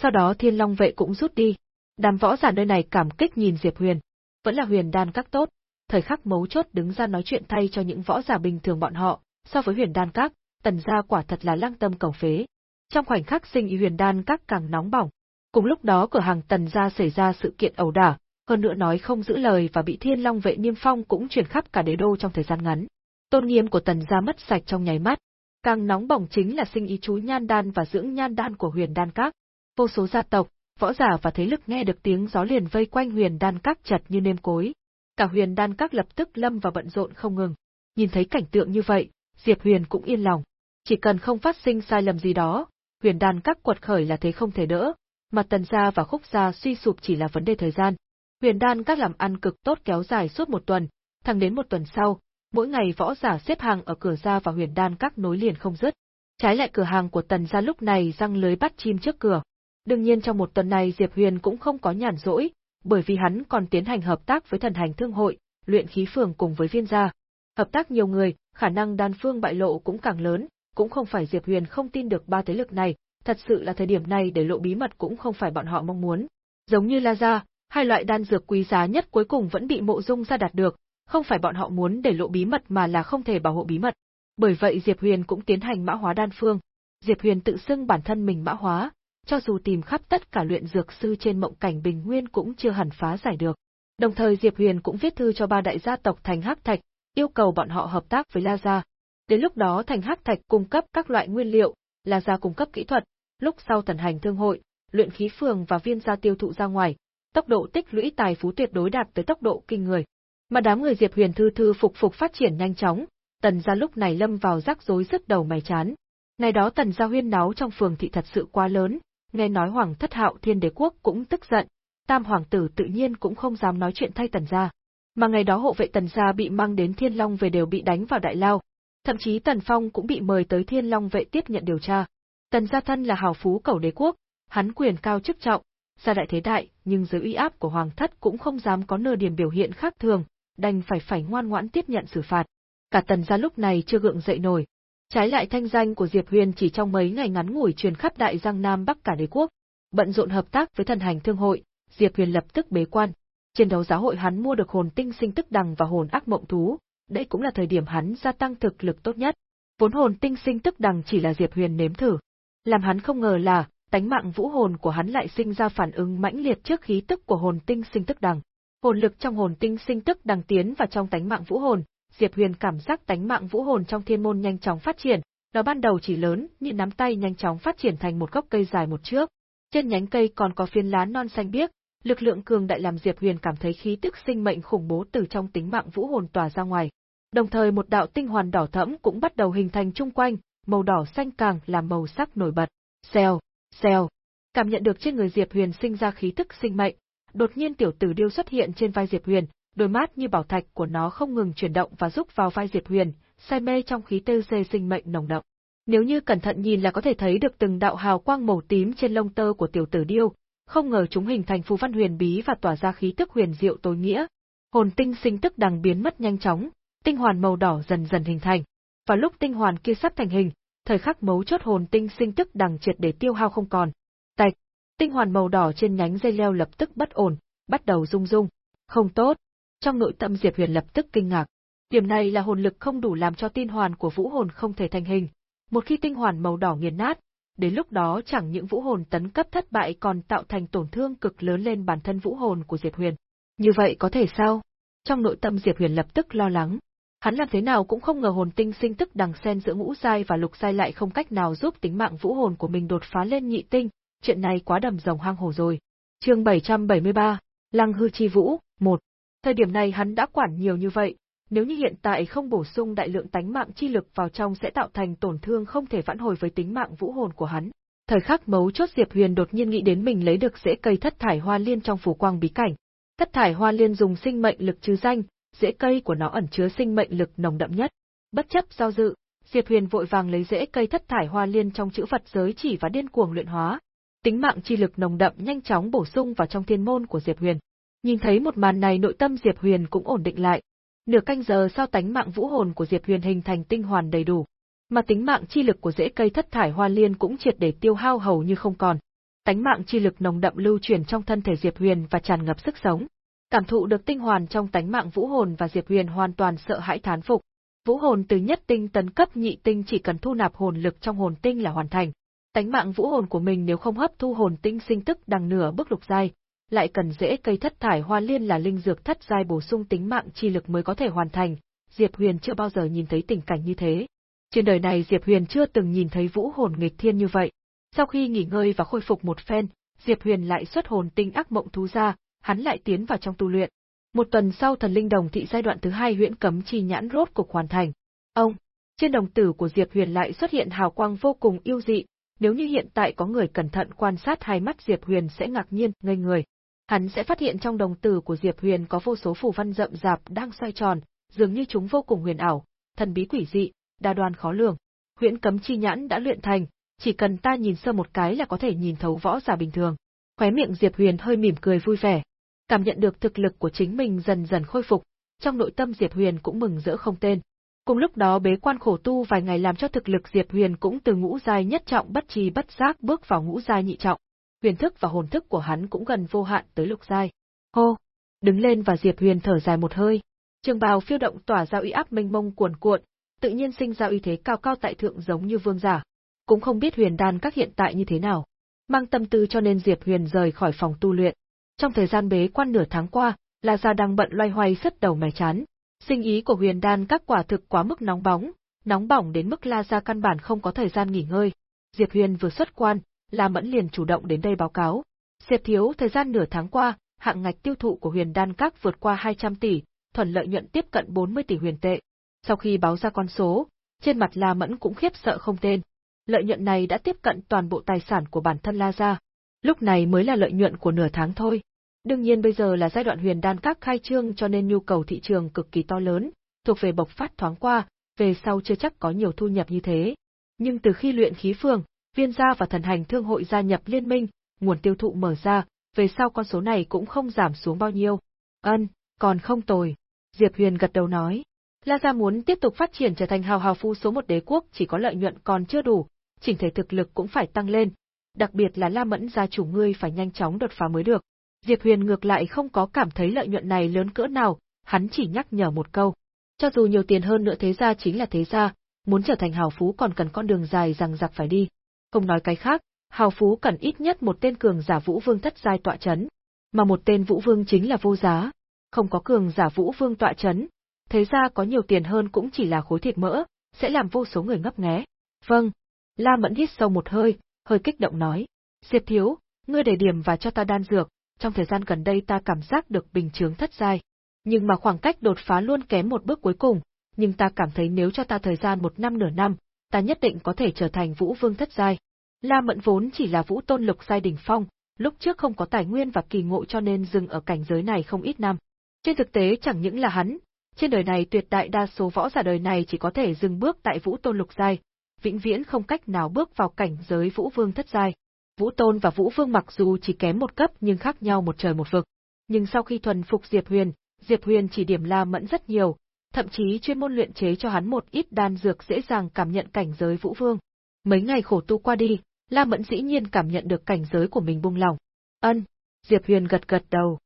Sau đó Thiên Long vệ cũng rút đi. Đám võ giả nơi này cảm kích nhìn Diệp Huyền, vẫn là Huyền đan các tốt, thời khắc mấu chốt đứng ra nói chuyện thay cho những võ giả bình thường bọn họ, so với huyền đan các, tần gia quả thật là lăng tâm cầu phế. Trong khoảnh khắc sinh ý huyền đan các càng nóng bỏng. Cùng lúc đó cửa hàng tần gia xảy ra sự kiện ẩu đả, hơn nữa nói không giữ lời và bị thiên long vệ niêm phong cũng chuyển khắp cả đế đô trong thời gian ngắn. Tôn nghiêm của tần gia mất sạch trong nháy mắt. Càng nóng bỏng chính là sinh ý chú nhan đan và dưỡng nhan đan của huyền đan các. Vô số gia tộc, võ giả và thế lực nghe được tiếng gió liền vây quanh huyền đan các chặt như nêm cối, cả huyền đan các lập tức lâm vào bận rộn không ngừng. Nhìn thấy cảnh tượng như vậy, Diệp Huyền cũng yên lòng. Chỉ cần không phát sinh sai lầm gì đó, huyền đan các quật khởi là thế không thể đỡ, mà tần gia và khúc gia suy sụp chỉ là vấn đề thời gian. Huyền đan các làm ăn cực tốt kéo dài suốt một tuần, thẳng đến một tuần sau, mỗi ngày võ giả xếp hàng ở cửa ra và huyền đan các nối liền không dứt. Trái lại cửa hàng của tần gia lúc này răng lưới bắt chim trước cửa. Đương nhiên trong một tuần này Diệp Huyền cũng không có nhàn rỗi, bởi vì hắn còn tiến hành hợp tác với thần hành thương hội, luyện khí phường cùng với viên gia. Hợp tác nhiều người, khả năng đan phương bại lộ cũng càng lớn, cũng không phải Diệp Huyền không tin được ba thế lực này, thật sự là thời điểm này để lộ bí mật cũng không phải bọn họ mong muốn. Giống như La Gia, hai loại đan dược quý giá nhất cuối cùng vẫn bị mộ dung ra đạt được, không phải bọn họ muốn để lộ bí mật mà là không thể bảo hộ bí mật. Bởi vậy Diệp Huyền cũng tiến hành mã hóa đan phương. Diệp Huyền tự xưng bản thân mình mã hóa, cho dù tìm khắp tất cả luyện dược sư trên mộng cảnh bình nguyên cũng chưa hẳn phá giải được. Đồng thời Diệp Huyền cũng viết thư cho ba đại gia tộc Thành Hắc Thạch, yêu cầu bọn họ hợp tác với La Gia. Đến lúc đó Thành Hắc Thạch cung cấp các loại nguyên liệu, là Gia cung cấp kỹ thuật, lúc sau thần hành thương hội, luyện khí phường và viên gia tiêu thụ ra ngoài, tốc độ tích lũy tài phú tuyệt đối đạt tới tốc độ kinh người. Mà đám người Diệp Huyền thư thư phục phục phát triển nhanh chóng, Tần gia lúc này lâm vào rắc rối rất đầu mày chán. Ngày đó Tần gia huyên náo trong phường thị thật sự quá lớn, nghe nói Hoàng thất hạo thiên đế quốc cũng tức giận, tam hoàng tử tự nhiên cũng không dám nói chuyện thay tần gia. Mà ngày đó hộ vệ tần gia bị mang đến thiên long về đều bị đánh vào đại lao, thậm chí tần phong cũng bị mời tới thiên long vệ tiếp nhận điều tra. Tần gia thân là hào phú cầu đế quốc, hắn quyền cao chức trọng, gia đại thế đại, nhưng dưới uy áp của hoàng thất cũng không dám có nửa điểm biểu hiện khác thường, đành phải phải ngoan ngoãn tiếp nhận xử phạt. Cả tần gia lúc này chưa gượng dậy nổi, Trái lại thanh danh của Diệp Huyền chỉ trong mấy ngày ngắn ngủi truyền khắp đại giang Nam Bắc cả đế quốc. Bận rộn hợp tác với thần hành thương hội, Diệp Huyền lập tức bế quan. Trên đấu giáo hội hắn mua được hồn tinh sinh tức đằng và hồn ác mộng thú, đây cũng là thời điểm hắn gia tăng thực lực tốt nhất. Vốn hồn tinh sinh tức đằng chỉ là Diệp Huyền nếm thử. Làm hắn không ngờ là, tánh mạng vũ hồn của hắn lại sinh ra phản ứng mãnh liệt trước khí tức của hồn tinh sinh tức đằng. Hồn lực trong hồn tinh sinh tức đằng tiến vào trong tánh mạng vũ hồn, Diệp Huyền cảm giác tánh mạng vũ hồn trong thiên môn nhanh chóng phát triển, nó ban đầu chỉ lớn, như nắm tay nhanh chóng phát triển thành một gốc cây dài một trước. Trên nhánh cây còn có phiến lá non xanh biếc, lực lượng cường đại làm Diệp Huyền cảm thấy khí tức sinh mệnh khủng bố từ trong tính mạng vũ hồn tỏa ra ngoài. Đồng thời một đạo tinh hoàn đỏ thẫm cũng bắt đầu hình thành chung quanh, màu đỏ xanh càng làm màu sắc nổi bật. Xèo, xèo. Cảm nhận được trên người Diệp Huyền sinh ra khí tức sinh mệnh, đột nhiên tiểu tử điêu xuất hiện trên vai Diệp Huyền, đôi mắt như bảo thạch của nó không ngừng chuyển động và rúc vào vai Diệp Huyền, say mê trong khí tê dê sinh mệnh nồng đậm. Nếu như cẩn thận nhìn là có thể thấy được từng đạo hào quang màu tím trên lông tơ của tiểu tử điêu, không ngờ chúng hình thành phù văn huyền bí và tỏa ra khí tức huyền diệu tối nghĩa. Hồn tinh sinh tức đằng biến mất nhanh chóng, tinh hoàn màu đỏ dần dần hình thành. Và lúc tinh hoàn kia sắp thành hình, thời khắc mấu chốt hồn tinh sinh tức đằng triệt để tiêu hao không còn. Tạch, tinh hoàn màu đỏ trên nhánh dây leo lập tức bất ổn, bắt đầu rung rung. Không tốt, trong nội tâm Diệp Huyền lập tức kinh ngạc. Điểm này là hồn lực không đủ làm cho tinh hoàn của vũ hồn không thể thành hình. Một khi tinh hoàn màu đỏ nghiền nát, đến lúc đó chẳng những vũ hồn tấn cấp thất bại còn tạo thành tổn thương cực lớn lên bản thân vũ hồn của Diệp Huyền. Như vậy có thể sao? Trong nội tâm Diệp Huyền lập tức lo lắng. Hắn làm thế nào cũng không ngờ hồn tinh sinh tức đằng sen giữa ngũ giai và lục giai lại không cách nào giúp tính mạng vũ hồn của mình đột phá lên nhị tinh, chuyện này quá đầm rồng hang hồ rồi. Chương 773, Lăng hư chi vũ, 1. Thời điểm này hắn đã quản nhiều như vậy, nếu như hiện tại không bổ sung đại lượng tánh mạng chi lực vào trong sẽ tạo thành tổn thương không thể vãn hồi với tính mạng vũ hồn của hắn. Thời khắc mấu chốt Diệp Huyền đột nhiên nghĩ đến mình lấy được rễ cây thất thải hoa liên trong phủ quang bí cảnh. Thất thải hoa liên dùng sinh mệnh lực trừ danh, rễ cây của nó ẩn chứa sinh mệnh lực nồng đậm nhất. Bất chấp do dự, Diệp Huyền vội vàng lấy rễ cây thất thải hoa liên trong chữ vật giới chỉ và điên cuồng luyện hóa. Tính mạng chi lực nồng đậm nhanh chóng bổ sung vào trong thiên môn của Diệp Huyền. Nhìn thấy một màn này nội tâm Diệp Huyền cũng ổn định lại. Nửa canh giờ sau tánh mạng vũ hồn của Diệp Huyền hình thành tinh hoàn đầy đủ, mà tính mạng chi lực của rễ cây thất thải hoa liên cũng triệt để tiêu hao hầu như không còn. Tánh mạng chi lực nồng đậm lưu chuyển trong thân thể Diệp Huyền và tràn ngập sức sống. Cảm thụ được tinh hoàn trong tánh mạng vũ hồn và Diệp Huyền hoàn toàn sợ hãi thán phục. Vũ hồn từ nhất tinh tấn cấp nhị tinh chỉ cần thu nạp hồn lực trong hồn tinh là hoàn thành. Tánh mạng vũ hồn của mình nếu không hấp thu hồn tinh sinh tức đằng nửa bước lục giai, lại cần rễ cây thất thải hoa liên là linh dược thất giai bổ sung tính mạng chi lực mới có thể hoàn thành. Diệp Huyền chưa bao giờ nhìn thấy tình cảnh như thế. Trên đời này Diệp Huyền chưa từng nhìn thấy vũ hồn nghịch thiên như vậy. Sau khi nghỉ ngơi và khôi phục một phen, Diệp Huyền lại xuất hồn tinh ác mộng thú ra, hắn lại tiến vào trong tu luyện. Một tuần sau thần linh đồng thị giai đoạn thứ hai huyễn cấm chi nhãn rốt cục hoàn thành. Ông, trên đồng tử của Diệp Huyền lại xuất hiện hào quang vô cùng yêu dị, nếu như hiện tại có người cẩn thận quan sát hai mắt Diệp Huyền sẽ ngạc nhiên, ngây người. Hắn sẽ phát hiện trong đồng tử của Diệp Huyền có vô số phù văn rậm rạp đang xoay tròn, dường như chúng vô cùng huyền ảo, thần bí quỷ dị, đa đoan khó lường. Huyễn cấm chi nhãn đã luyện thành, chỉ cần ta nhìn sơ một cái là có thể nhìn thấu võ giả bình thường. Khóe miệng Diệp Huyền hơi mỉm cười vui vẻ, cảm nhận được thực lực của chính mình dần dần khôi phục, trong nội tâm Diệp Huyền cũng mừng rỡ không tên. Cùng lúc đó bế quan khổ tu vài ngày làm cho thực lực Diệp Huyền cũng từ ngũ giai nhất trọng bất trì bất giác bước vào ngũ giai nhị trọng. Huyền thức và hồn thức của hắn cũng gần vô hạn tới lục giai. Hô, đứng lên và Diệp Huyền thở dài một hơi. Trường bào phiêu động tỏa ra uy áp mênh mông cuồn cuộn, tự nhiên sinh ra uy thế cao cao tại thượng giống như vương giả. Cũng không biết huyền đan các hiện tại như thế nào. Mang tâm tư cho nên Diệp Huyền rời khỏi phòng tu luyện. Trong thời gian bế quan nửa tháng qua, La Gia đang bận loay hoay sứt đầu mẻ chán. Sinh ý của huyền đan các quả thực quá mức nóng bóng, nóng bỏng đến mức La Gia căn bản không có thời gian nghỉ ngơi. Diệp Huyền vừa xuất quan, La Mẫn liền chủ động đến đây báo cáo. Diệp thiếu thời gian nửa tháng qua, hạng ngạch tiêu thụ của huyền đan các vượt qua 200 tỷ, thuần lợi nhuận tiếp cận 40 tỷ huyền tệ. Sau khi báo ra con số, trên mặt La Mẫn cũng khiếp sợ không tên. Lợi nhuận này đã tiếp cận toàn bộ tài sản của bản thân La gia. Lúc này mới là lợi nhuận của nửa tháng thôi. Đương nhiên bây giờ là giai đoạn huyền đan các khai trương cho nên nhu cầu thị trường cực kỳ to lớn, thuộc về bộc phát thoáng qua, về sau chưa chắc có nhiều thu nhập như thế. Nhưng từ khi luyện khí phường, viên gia và thần hành thương hội gia nhập liên minh, nguồn tiêu thụ mở ra, về sau con số này cũng không giảm xuống bao nhiêu. Ân, còn không tồi. Diệp Huyền gật đầu nói. La Gia muốn tiếp tục phát triển trở thành hào hào phu số một đế quốc chỉ có lợi nhuận còn chưa đủ, chỉnh thể thực lực cũng phải tăng lên, đặc biệt là La Mẫn gia chủ ngươi phải nhanh chóng đột phá mới được. Diệp Huyền ngược lại không có cảm thấy lợi nhuận này lớn cỡ nào, hắn chỉ nhắc nhở một câu. Cho dù nhiều tiền hơn nữa thế gia chính là thế gia, muốn trở thành hào phú còn cần con đường dài rằng giặc phải đi. Không nói cái khác, hào phú cần ít nhất một tên cường giả vũ vương thất giai tọa chấn, mà một tên vũ vương chính là vô giá. Không có cường giả vũ vương tọa chấn, thế ra có nhiều tiền hơn cũng chỉ là khối thịt mỡ, sẽ làm vô số người ngấp nghé. Vâng. La Mẫn hít sâu một hơi, hơi kích động nói. Diệp thiếu, ngươi để điểm và cho ta đan dược, trong thời gian gần đây ta cảm giác được bình chướng thất giai. Nhưng mà khoảng cách đột phá luôn kém một bước cuối cùng, nhưng ta cảm thấy nếu cho ta thời gian một năm nửa năm, ta nhất định có thể trở thành vũ vương thất giai. La Mẫn vốn chỉ là vũ tôn lục giai đỉnh phong, lúc trước không có tài nguyên và kỳ ngộ cho nên dừng ở cảnh giới này không ít năm. Trên thực tế chẳng những là hắn, trên đời này tuyệt đại đa số võ giả đời này chỉ có thể dừng bước tại Vũ Tôn lục giai, vĩnh viễn không cách nào bước vào cảnh giới Vũ Vương thất giai. Vũ Tôn và Vũ Vương mặc dù chỉ kém một cấp nhưng khác nhau một trời một vực. Nhưng sau khi thuần phục Diệp Huyền, Diệp Huyền chỉ điểm La Mẫn rất nhiều, thậm chí chuyên môn luyện chế cho hắn một ít đan dược dễ dàng cảm nhận cảnh giới Vũ Vương. Mấy ngày khổ tu qua đi, La Mẫn dĩ nhiên cảm nhận được cảnh giới của mình buông lỏng. Ân, Diệp Huyền gật gật đầu.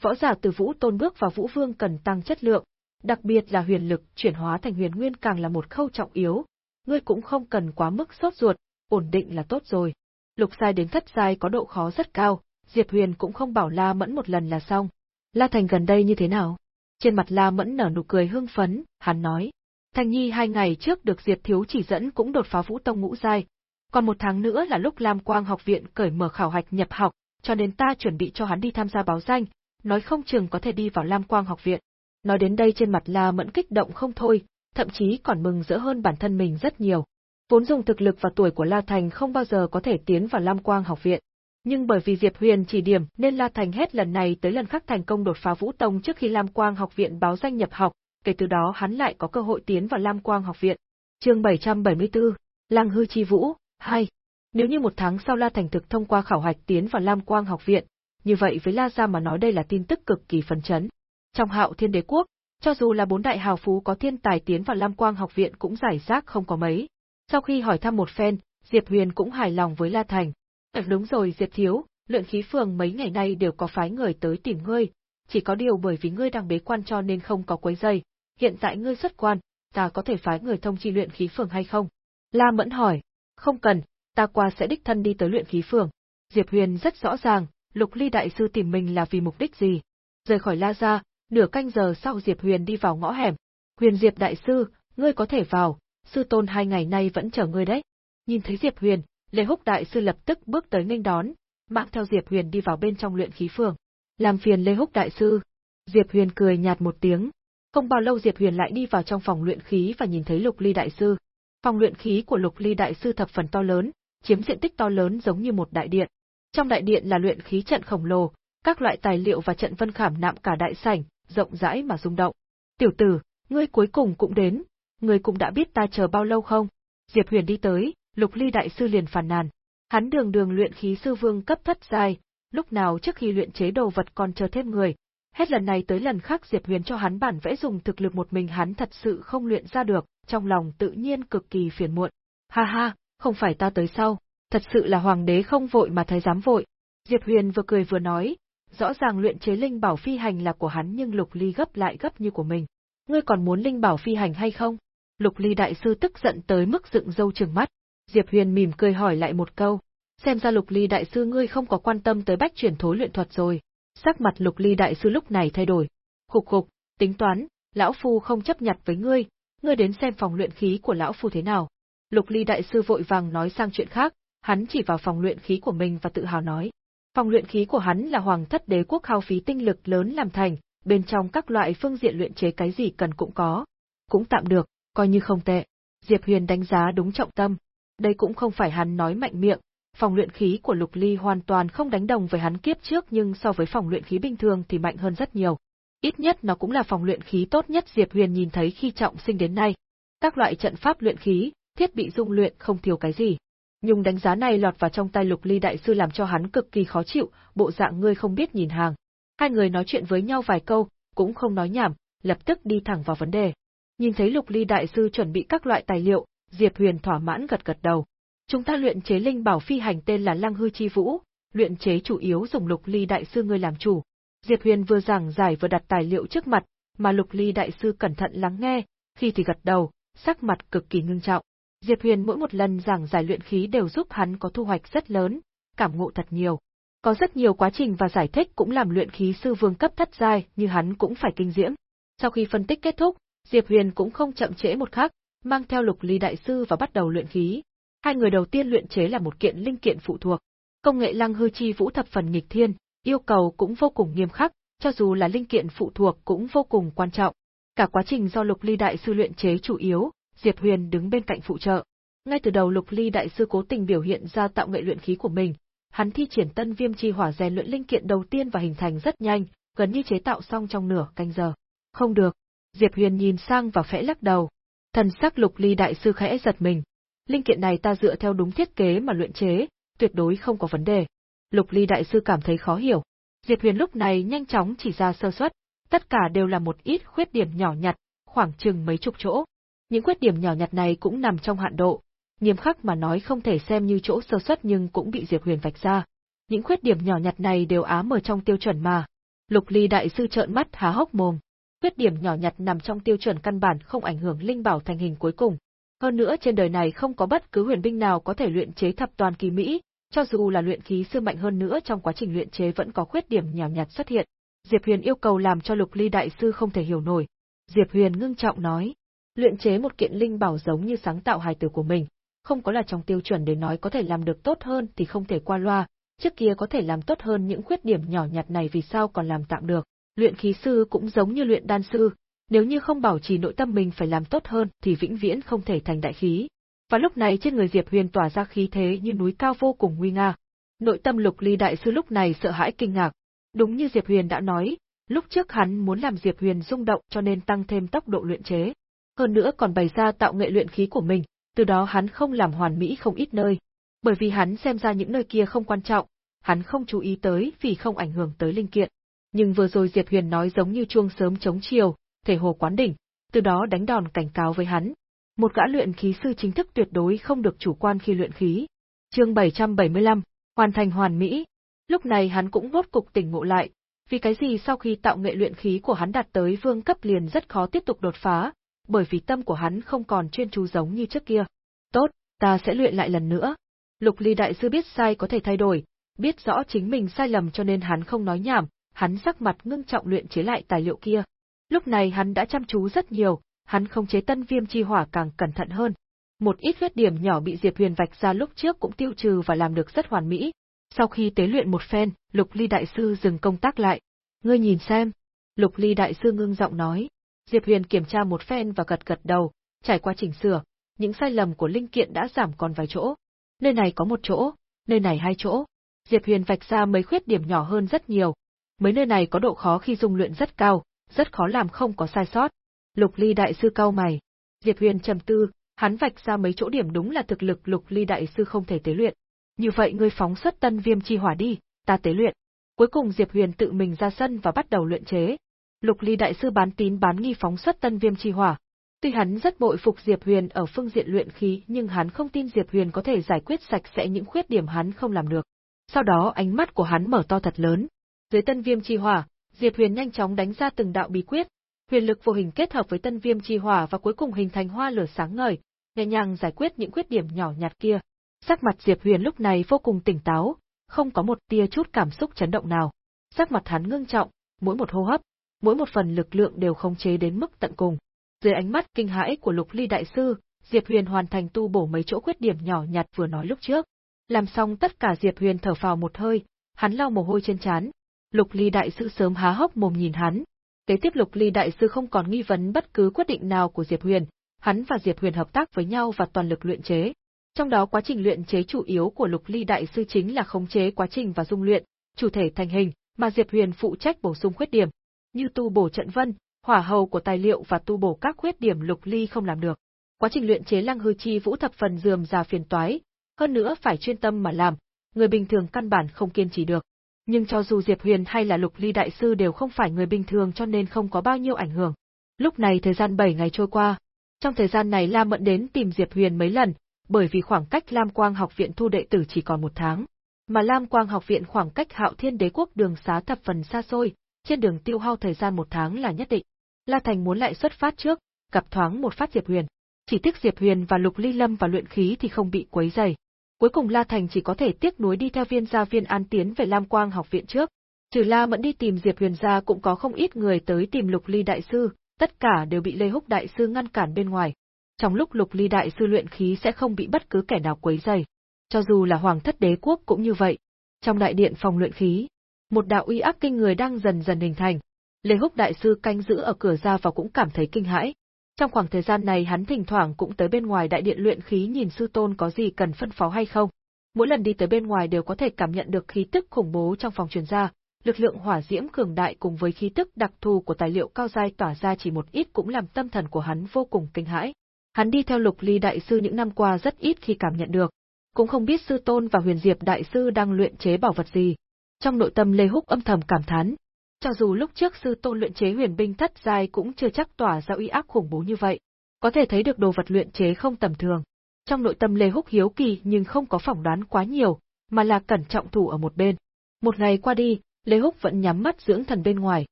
Võ giả từ Vũ Tôn bước vào Vũ Vương cần tăng chất lượng, đặc biệt là huyền lực chuyển hóa thành huyền nguyên càng là một khâu trọng yếu, ngươi cũng không cần quá mức sốt ruột, ổn định là tốt rồi. Lục sai đến thất sai có độ khó rất cao, Diệp Huyền cũng không bảo La Mẫn một lần là xong. La Thành gần đây như thế nào? Trên mặt La Mẫn nở nụ cười hưng phấn, hắn nói. Thanh Nhi hai ngày trước được Diệp Thiếu chỉ dẫn cũng đột phá Vũ Tông ngũ giai, còn một tháng nữa là lúc Lam Quang học viện cởi mở khảo hạch nhập học, cho nên ta chuẩn bị cho hắn đi tham gia báo danh, nói không chừng có thể đi vào Lam Quang học viện. Nói đến đây trên mặt La Mẫn kích động không thôi, thậm chí còn mừng rỡ hơn bản thân mình rất nhiều. Vốn dùng thực lực và tuổi của La Thành không bao giờ có thể tiến vào Lam Quang học viện. Nhưng bởi vì Diệp Huyền chỉ điểm nên La Thành hết lần này tới lần khác thành công đột phá Vũ Tông trước khi Lam Quang học viện báo danh nhập học, kể từ đó hắn lại có cơ hội tiến vào Lam Quang học viện. Chương 774, Lang hư chi vũ, 2. Nếu như một tháng sau La Thành thực thông qua khảo hạch tiến vào Lam Quang học viện, như vậy với La Gia mà nói đây là tin tức cực kỳ phấn chấn. Trong hạo thiên đế quốc, cho dù là bốn đại hào phú có thiên tài tiến vào Lam Quang học viện cũng giải rác không có mấy. Sau khi hỏi thăm một phen, Diệp Huyền cũng hài lòng với La Thành. Ừ, đúng rồi Diệp Thiếu, luyện khí phường mấy ngày nay đều có phái người tới tìm ngươi, chỉ có điều bởi vì ngươi đang bế quan cho nên không có quấy giày. Hiện tại ngươi xuất quan, ta có thể phái người thông chi luyện khí phường hay không? La Mẫn hỏi, không cần, ta qua sẽ đích thân đi tới luyện khí phường. Diệp Huyền rất rõ ràng, Lục Ly đại sư tìm mình là vì mục đích gì. Rời khỏi La gia, nửa canh giờ sau Diệp Huyền đi vào ngõ hẻm. Huyền Diệp đại sư, ngươi có thể vào, sư tôn hai ngày nay vẫn chờ ngươi đấy. Nhìn thấy Diệp Huyền, Lê Húc đại sư lập tức bước tới nghênh đón, mang theo Diệp Huyền đi vào bên trong luyện khí phường. Làm phiền Lê Húc đại sư. Diệp Huyền cười nhạt một tiếng. Không bao lâu Diệp Huyền lại đi vào trong phòng luyện khí và nhìn thấy Lục Ly đại sư. Phòng luyện khí của Lục Ly đại sư thập phần to lớn, chiếm diện tích to lớn giống như một đại điện. Trong đại điện là luyện khí trận khổng lồ, các loại tài liệu và trận vân khảm nạm cả đại sảnh, rộng rãi mà rung động. Tiểu tử, ngươi cuối cùng cũng đến, ngươi cũng đã biết ta chờ bao lâu không? Diệp Huyền đi tới, Lục Ly đại sư liền phàn nàn. Hắn đường đường luyện khí sư vương cấp thất giai, lúc nào trước khi luyện chế đồ vật còn chờ thêm người. Hết lần này tới lần khác Diệp Huyền cho hắn bản vẽ dùng thực lực một mình hắn thật sự không luyện ra được, trong lòng tự nhiên cực kỳ phiền muộn. Ha ha, không phải ta tới sau, thật sự là hoàng đế không vội mà thấy dám vội. Diệp Huyền vừa cười vừa nói, rõ ràng luyện chế linh bảo phi hành là của hắn nhưng Lục Ly gấp lại gấp như của mình. Ngươi còn muốn linh bảo phi hành hay không? Lục Ly đại sư tức giận tới mức dựng râu trừng mắt. Diệp Huyền mỉm cười hỏi lại một câu, xem ra Lục Ly đại sư ngươi không có quan tâm tới bách chuyển thối luyện thuật rồi. Sắc mặt Lục Ly đại sư lúc này thay đổi. Khục khục, tính toán, lão phu không chấp nhặt với ngươi, ngươi đến xem phòng luyện khí của lão phu thế nào. Lục Ly đại sư vội vàng nói sang chuyện khác, hắn chỉ vào phòng luyện khí của mình và tự hào nói. Phòng luyện khí của hắn là hoàng thất đế quốc hao phí tinh lực lớn làm thành, bên trong các loại phương diện luyện chế cái gì cần cũng có. Cũng tạm được, coi như không tệ. Diệp Huyền đánh giá đúng trọng tâm. Đây cũng không phải hắn nói mạnh miệng, phòng luyện khí của Lục Ly hoàn toàn không đánh đồng với hắn kiếp trước nhưng so với phòng luyện khí bình thường thì mạnh hơn rất nhiều. Ít nhất nó cũng là phòng luyện khí tốt nhất Diệp Huyền nhìn thấy khi trọng sinh đến nay. Các loại trận pháp luyện khí, thiết bị dung luyện không thiếu cái gì. Nhung đánh giá này lọt vào trong tay Lục Ly đại sư làm cho hắn cực kỳ khó chịu, bộ dạng ngươi không biết nhìn hàng. Hai người nói chuyện với nhau vài câu, cũng không nói nhảm, lập tức đi thẳng vào vấn đề. Nhìn thấy Lục Ly đại sư chuẩn bị các loại tài liệu, Diệp Huyền thỏa mãn gật gật đầu. Chúng ta luyện chế linh bảo phi hành tên là Lăng Hư Chi Vũ, luyện chế chủ yếu dùng Lục Ly đại sư ngươi làm chủ. Diệp Huyền vừa giảng giải vừa đặt tài liệu trước mặt, mà Lục Ly đại sư cẩn thận lắng nghe, khi thì gật đầu, sắc mặt cực kỳ ngưng trọng. Diệp Huyền mỗi một lần giảng giải luyện khí đều giúp hắn có thu hoạch rất lớn, cảm ngộ thật nhiều. Có rất nhiều quá trình và giải thích cũng làm luyện khí sư vương cấp thất giai, như hắn cũng phải kinh diễm. Sau khi phân tích kết thúc, Diệp Huyền cũng không chậm trễ một khắc, mang theo Lục Ly đại sư và bắt đầu luyện khí. Hai người đầu tiên luyện chế là một kiện linh kiện phụ thuộc. Công nghệ Lăng Hư Chi Vũ thập phần nghịch thiên, yêu cầu cũng vô cùng nghiêm khắc, cho dù là linh kiện phụ thuộc cũng vô cùng quan trọng. Cả quá trình do Lục Ly đại sư luyện chế chủ yếu, Diệp Huyền đứng bên cạnh phụ trợ. Ngay từ đầu Lục Ly đại sư cố tình biểu hiện ra tạo nghệ luyện khí của mình, hắn thi triển Tân Viêm chi hỏa rèn luyện linh kiện đầu tiên và hình thành rất nhanh, gần như chế tạo xong trong nửa canh giờ. Không được. Diệp Huyền nhìn sang và khẽ lắc đầu. Thần sắc Lục Ly đại sư khẽ giật mình. Linh kiện này ta dựa theo đúng thiết kế mà luyện chế, tuyệt đối không có vấn đề. Lục Ly đại sư cảm thấy khó hiểu. Diệp Huyền lúc này nhanh chóng chỉ ra sơ suất, tất cả đều là một ít khuyết điểm nhỏ nhặt, khoảng chừng mấy chục chỗ. Những khuyết điểm nhỏ nhặt này cũng nằm trong hạn độ, nghiêm khắc mà nói không thể xem như chỗ sơ suất nhưng cũng bị Diệp Huyền vạch ra. Những khuyết điểm nhỏ nhặt này đều ám ở trong tiêu chuẩn mà. Lục Ly đại sư trợn mắt há hốc mồm. Khuyết điểm nhỏ nhặt nằm trong tiêu chuẩn căn bản không ảnh hưởng linh bảo thành hình cuối cùng. Hơn nữa trên đời này không có bất cứ huyền binh nào có thể luyện chế thập toàn kỳ mỹ, cho dù là luyện khí sư mạnh hơn nữa trong quá trình luyện chế vẫn có khuyết điểm nhỏ nhặt xuất hiện. Diệp Huyền yêu cầu làm cho Lục Ly đại sư không thể hiểu nổi. Diệp Huyền ngưng trọng nói, luyện chế một kiện linh bảo giống như sáng tạo hài tử của mình, không có là trong tiêu chuẩn để nói có thể làm được tốt hơn thì không thể qua loa, trước kia có thể làm tốt hơn những khuyết điểm nhỏ nhặt này vì sao còn làm tạm được. Luyện khí sư cũng giống như luyện đan sư, nếu như không bảo trì nội tâm mình phải làm tốt hơn thì vĩnh viễn không thể thành đại khí. Và lúc này trên người Diệp Huyền tỏa ra khí thế như núi cao vô cùng nguy nga. Nội tâm Lục Ly đại sư lúc này sợ hãi kinh ngạc. Đúng như Diệp Huyền đã nói, lúc trước hắn muốn làm Diệp Huyền rung động cho nên tăng thêm tốc độ luyện chế. Hơn nữa còn bày ra tạo nghệ luyện khí của mình, từ đó hắn không làm hoàn mỹ không ít nơi. Bởi vì hắn xem ra những nơi kia không quan trọng, hắn không chú ý tới vì không ảnh hưởng tới linh kiện. Nhưng vừa rồi Diệp Huyền nói giống như chuông sớm chống chiều, thể hồ quán đỉnh, từ đó đánh đòn cảnh cáo với hắn. Một gã luyện khí sư chính thức tuyệt đối không được chủ quan khi luyện khí. Chương 775, hoàn thành hoàn mỹ. Lúc này hắn cũng rốt cục tỉnh ngộ lại, vì cái gì sau khi tạo nghệ luyện khí của hắn đạt tới vương cấp liền rất khó tiếp tục đột phá, bởi vì tâm của hắn không còn chuyên chú giống như trước kia. Tốt, ta sẽ luyện lại lần nữa. Lục Ly đại sư biết sai có thể thay đổi, biết rõ chính mình sai lầm cho nên hắn không nói nhảm, hắn sắc mặt ngưng trọng luyện chế lại tài liệu kia. Lúc này hắn đã chăm chú rất nhiều, hắn không chế tân viêm chi hỏa càng cẩn thận hơn. Một ít vết điểm nhỏ bị Diệp Huyền vạch ra lúc trước cũng tiêu trừ và làm được rất hoàn mỹ. Sau khi tế luyện một phen, Lục Ly đại sư dừng công tác lại. Ngươi nhìn xem. Lục Ly đại sư ngưng giọng nói. Diệp Huyền kiểm tra một phen và gật gật đầu, trải qua chỉnh sửa, những sai lầm của linh kiện đã giảm còn vài chỗ. Nơi này có một chỗ, nơi này hai chỗ. Diệp Huyền vạch ra mấy khuyết điểm nhỏ hơn rất nhiều. Mấy nơi này có độ khó khi dung luyện rất cao, rất khó làm không có sai sót. Lục Ly đại sư cao mày. Diệp Huyền trầm tư, hắn vạch ra mấy chỗ điểm đúng là thực lực Lục Ly đại sư không thể tế luyện. Như vậy ngươi phóng xuất tân viêm chi hỏa đi, ta tế luyện. Cuối cùng Diệp Huyền tự mình ra sân và bắt đầu luyện chế. Lục Ly đại sư bán tín bán nghi phóng xuất tân viêm chi hỏa. Tuy hắn rất bội phục Diệp Huyền ở phương diện luyện khí, nhưng hắn không tin Diệp Huyền có thể giải quyết sạch sẽ những khuyết điểm hắn không làm được. Sau đó ánh mắt của hắn mở to thật lớn. Dưới tân viêm chi hỏa, Diệp Huyền nhanh chóng đánh ra từng đạo bí quyết, huyền lực vô hình kết hợp với tân viêm chi hỏa và cuối cùng hình thành hoa lửa sáng ngời, nhẹ nhàng giải quyết những khuyết điểm nhỏ nhặt kia. Sắc mặt Diệp Huyền lúc này vô cùng tỉnh táo, không có một tia chút cảm xúc chấn động nào. Sắc mặt hắn ngưng trọng, mỗi một hô hấp, mỗi một phần lực lượng đều khống chế đến mức tận cùng. Dưới ánh mắt kinh hãi của Lục Ly đại sư, Diệp Huyền hoàn thành tu bổ mấy chỗ khuyết điểm nhỏ nhặt vừa nói lúc trước. Làm xong tất cả Diệp Huyền thở phào một hơi, hắn lau mồ hôi trên trán, Lục Ly đại sư sớm há hốc mồm nhìn hắn. Kế tiếp Lục Ly đại sư không còn nghi vấn bất cứ quyết định nào của Diệp Huyền, hắn và Diệp Huyền hợp tác với nhau và toàn lực luyện chế. Trong đó quá trình luyện chế chủ yếu của Lục Ly đại sư chính là khống chế quá trình và dung luyện, chủ thể thành hình, mà Diệp Huyền phụ trách bổ sung khuyết điểm, như tu bổ trận vân, hỏa hầu của tài liệu và tu bổ các khuyết điểm Lục Ly không làm được. Quá trình luyện chế Lăng Hư Chi Vũ thập phần dườm già phiền toái, hơn nữa phải chuyên tâm mà làm, người bình thường căn bản không kiên trì được nhưng cho dù Diệp Huyền hay là Lục Ly đại sư đều không phải người bình thường cho nên không có bao nhiêu ảnh hưởng. Lúc này thời gian 7 ngày trôi qua. Trong thời gian này Lam Mẫn đến tìm Diệp Huyền mấy lần, bởi vì khoảng cách Lam Quang học viện thu đệ tử chỉ còn một tháng. Mà Lam Quang học viện khoảng cách Hạo Thiên Đế quốc đường xá thập phần xa xôi, trên đường tiêu hao thời gian một tháng là nhất định. La Thành muốn lại xuất phát trước, gặp thoáng một phát Diệp Huyền. Chỉ tiếc Diệp Huyền và Lục Ly Lâm và luyện khí thì không bị quấy rầy. Cuối cùng La Thành chỉ có thể tiếc nuối đi theo viên gia viên an tiến về Lam Quang học viện trước. Trừ La Mẫn đi tìm Diệp Huyền gia cũng có không ít người tới tìm Lục Ly đại sư, tất cả đều bị Lê Húc đại sư ngăn cản bên ngoài. Trong lúc Lục Ly đại sư luyện khí sẽ không bị bất cứ kẻ nào quấy rầy. Cho dù là Hoàng thất đế quốc cũng như vậy. Trong đại điện phòng luyện khí, một đạo uy áp kinh người đang dần dần hình thành. Lê Húc đại sư canh giữ ở cửa ra vào cũng cảm thấy kinh hãi. Trong khoảng thời gian này hắn thỉnh thoảng cũng tới bên ngoài đại điện luyện khí nhìn sư tôn có gì cần phân phó hay không. Mỗi lần đi tới bên ngoài đều có thể cảm nhận được khí tức khủng bố trong phòng truyền ra, lực lượng hỏa diễm cường đại cùng với khí tức đặc thù của tài liệu cao giai tỏa ra chỉ một ít cũng làm tâm thần của hắn vô cùng kinh hãi. Hắn đi theo Lục Ly đại sư những năm qua rất ít khi cảm nhận được, cũng không biết sư tôn và Huyền Diệp đại sư đang luyện chế bảo vật gì. Trong nội tâm Lê Húc âm thầm cảm thán, cho dù lúc trước sư tôn luyện chế huyền binh thất giai cũng chưa chắc tỏa ra uy áp khủng bố như vậy, có thể thấy được đồ vật luyện chế không tầm thường. Trong nội tâm Lê Húc hiếu kỳ nhưng không có phỏng đoán quá nhiều, mà là cẩn trọng thủ ở một bên. Một ngày qua đi, Lê Húc vẫn nhắm mắt dưỡng thần bên ngoài.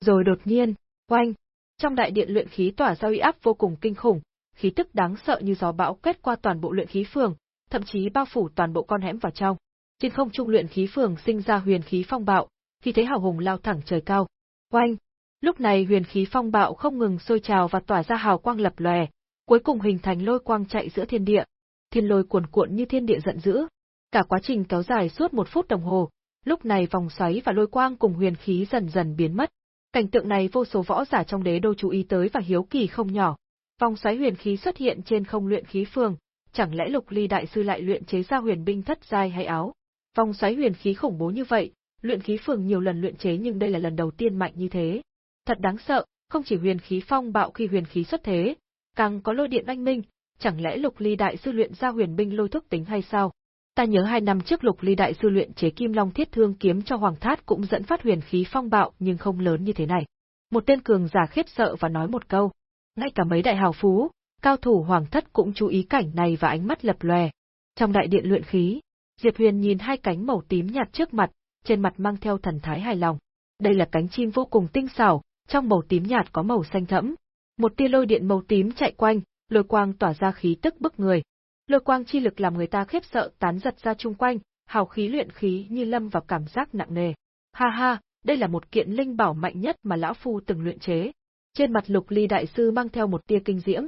Rồi đột nhiên, oanh, trong đại điện luyện khí tỏa ra uy áp vô cùng kinh khủng, khí tức đáng sợ như gió bão quét qua toàn bộ luyện khí phường, thậm chí bao phủ toàn bộ con hẻm vào trong. Trên không trung luyện khí phường sinh ra huyền khí phong bạo, khi thấy hào hùng lao thẳng trời cao. Oanh! Lúc này huyền khí phong bạo không ngừng sôi trào và tỏa ra hào quang lập lòe, cuối cùng hình thành lôi quang chạy giữa thiên địa. Thiên lôi cuồn cuộn như thiên địa giận dữ. Cả quá trình kéo dài suốt một phút đồng hồ, lúc này vòng xoáy và lôi quang cùng huyền khí dần dần biến mất. Cảnh tượng này vô số võ giả trong đế đô chú ý tới và hiếu kỳ không nhỏ. Vòng xoáy huyền khí xuất hiện trên không luyện khí phường, chẳng lẽ Lục Ly đại sư lại luyện chế ra huyền binh thất giai hay áo? Vòng xoáy huyền khí khủng bố như vậy, luyện khí phường nhiều lần luyện chế nhưng đây là lần đầu tiên mạnh như thế. Thật đáng sợ, không chỉ huyền khí phong bạo khi huyền khí xuất thế, càng có lôi điện anh minh, chẳng lẽ Lục Ly đại sư luyện ra huyền binh lôi thức tính hay sao? Ta nhớ hai năm trước Lục Ly đại sư luyện chế Kim Long Thiết Thương kiếm cho Hoàng Thát cũng dẫn phát huyền khí phong bạo nhưng không lớn như thế này. Một tên cường giả khiếp sợ và nói một câu, ngay cả mấy đại hào phú, cao thủ Hoàng Thất cũng chú ý cảnh này và ánh mắt lập lòe. Trong đại điện luyện khí, Diệp Huyền nhìn hai cánh màu tím nhạt trước mặt, trên mặt mang theo thần thái hài lòng. Đây là cánh chim vô cùng tinh xảo, trong màu tím nhạt có màu xanh thẫm. Một tia lôi điện màu tím chạy quanh, lôi quang tỏa ra khí tức bức người. Lôi quang chi lực làm người ta khiếp sợ tán giật ra chung quanh, hào khí luyện khí như lâm vào cảm giác nặng nề. Ha ha, đây là một kiện linh bảo mạnh nhất mà lão phu từng luyện chế. Trên mặt Lục Ly đại sư mang theo một tia kinh diễm.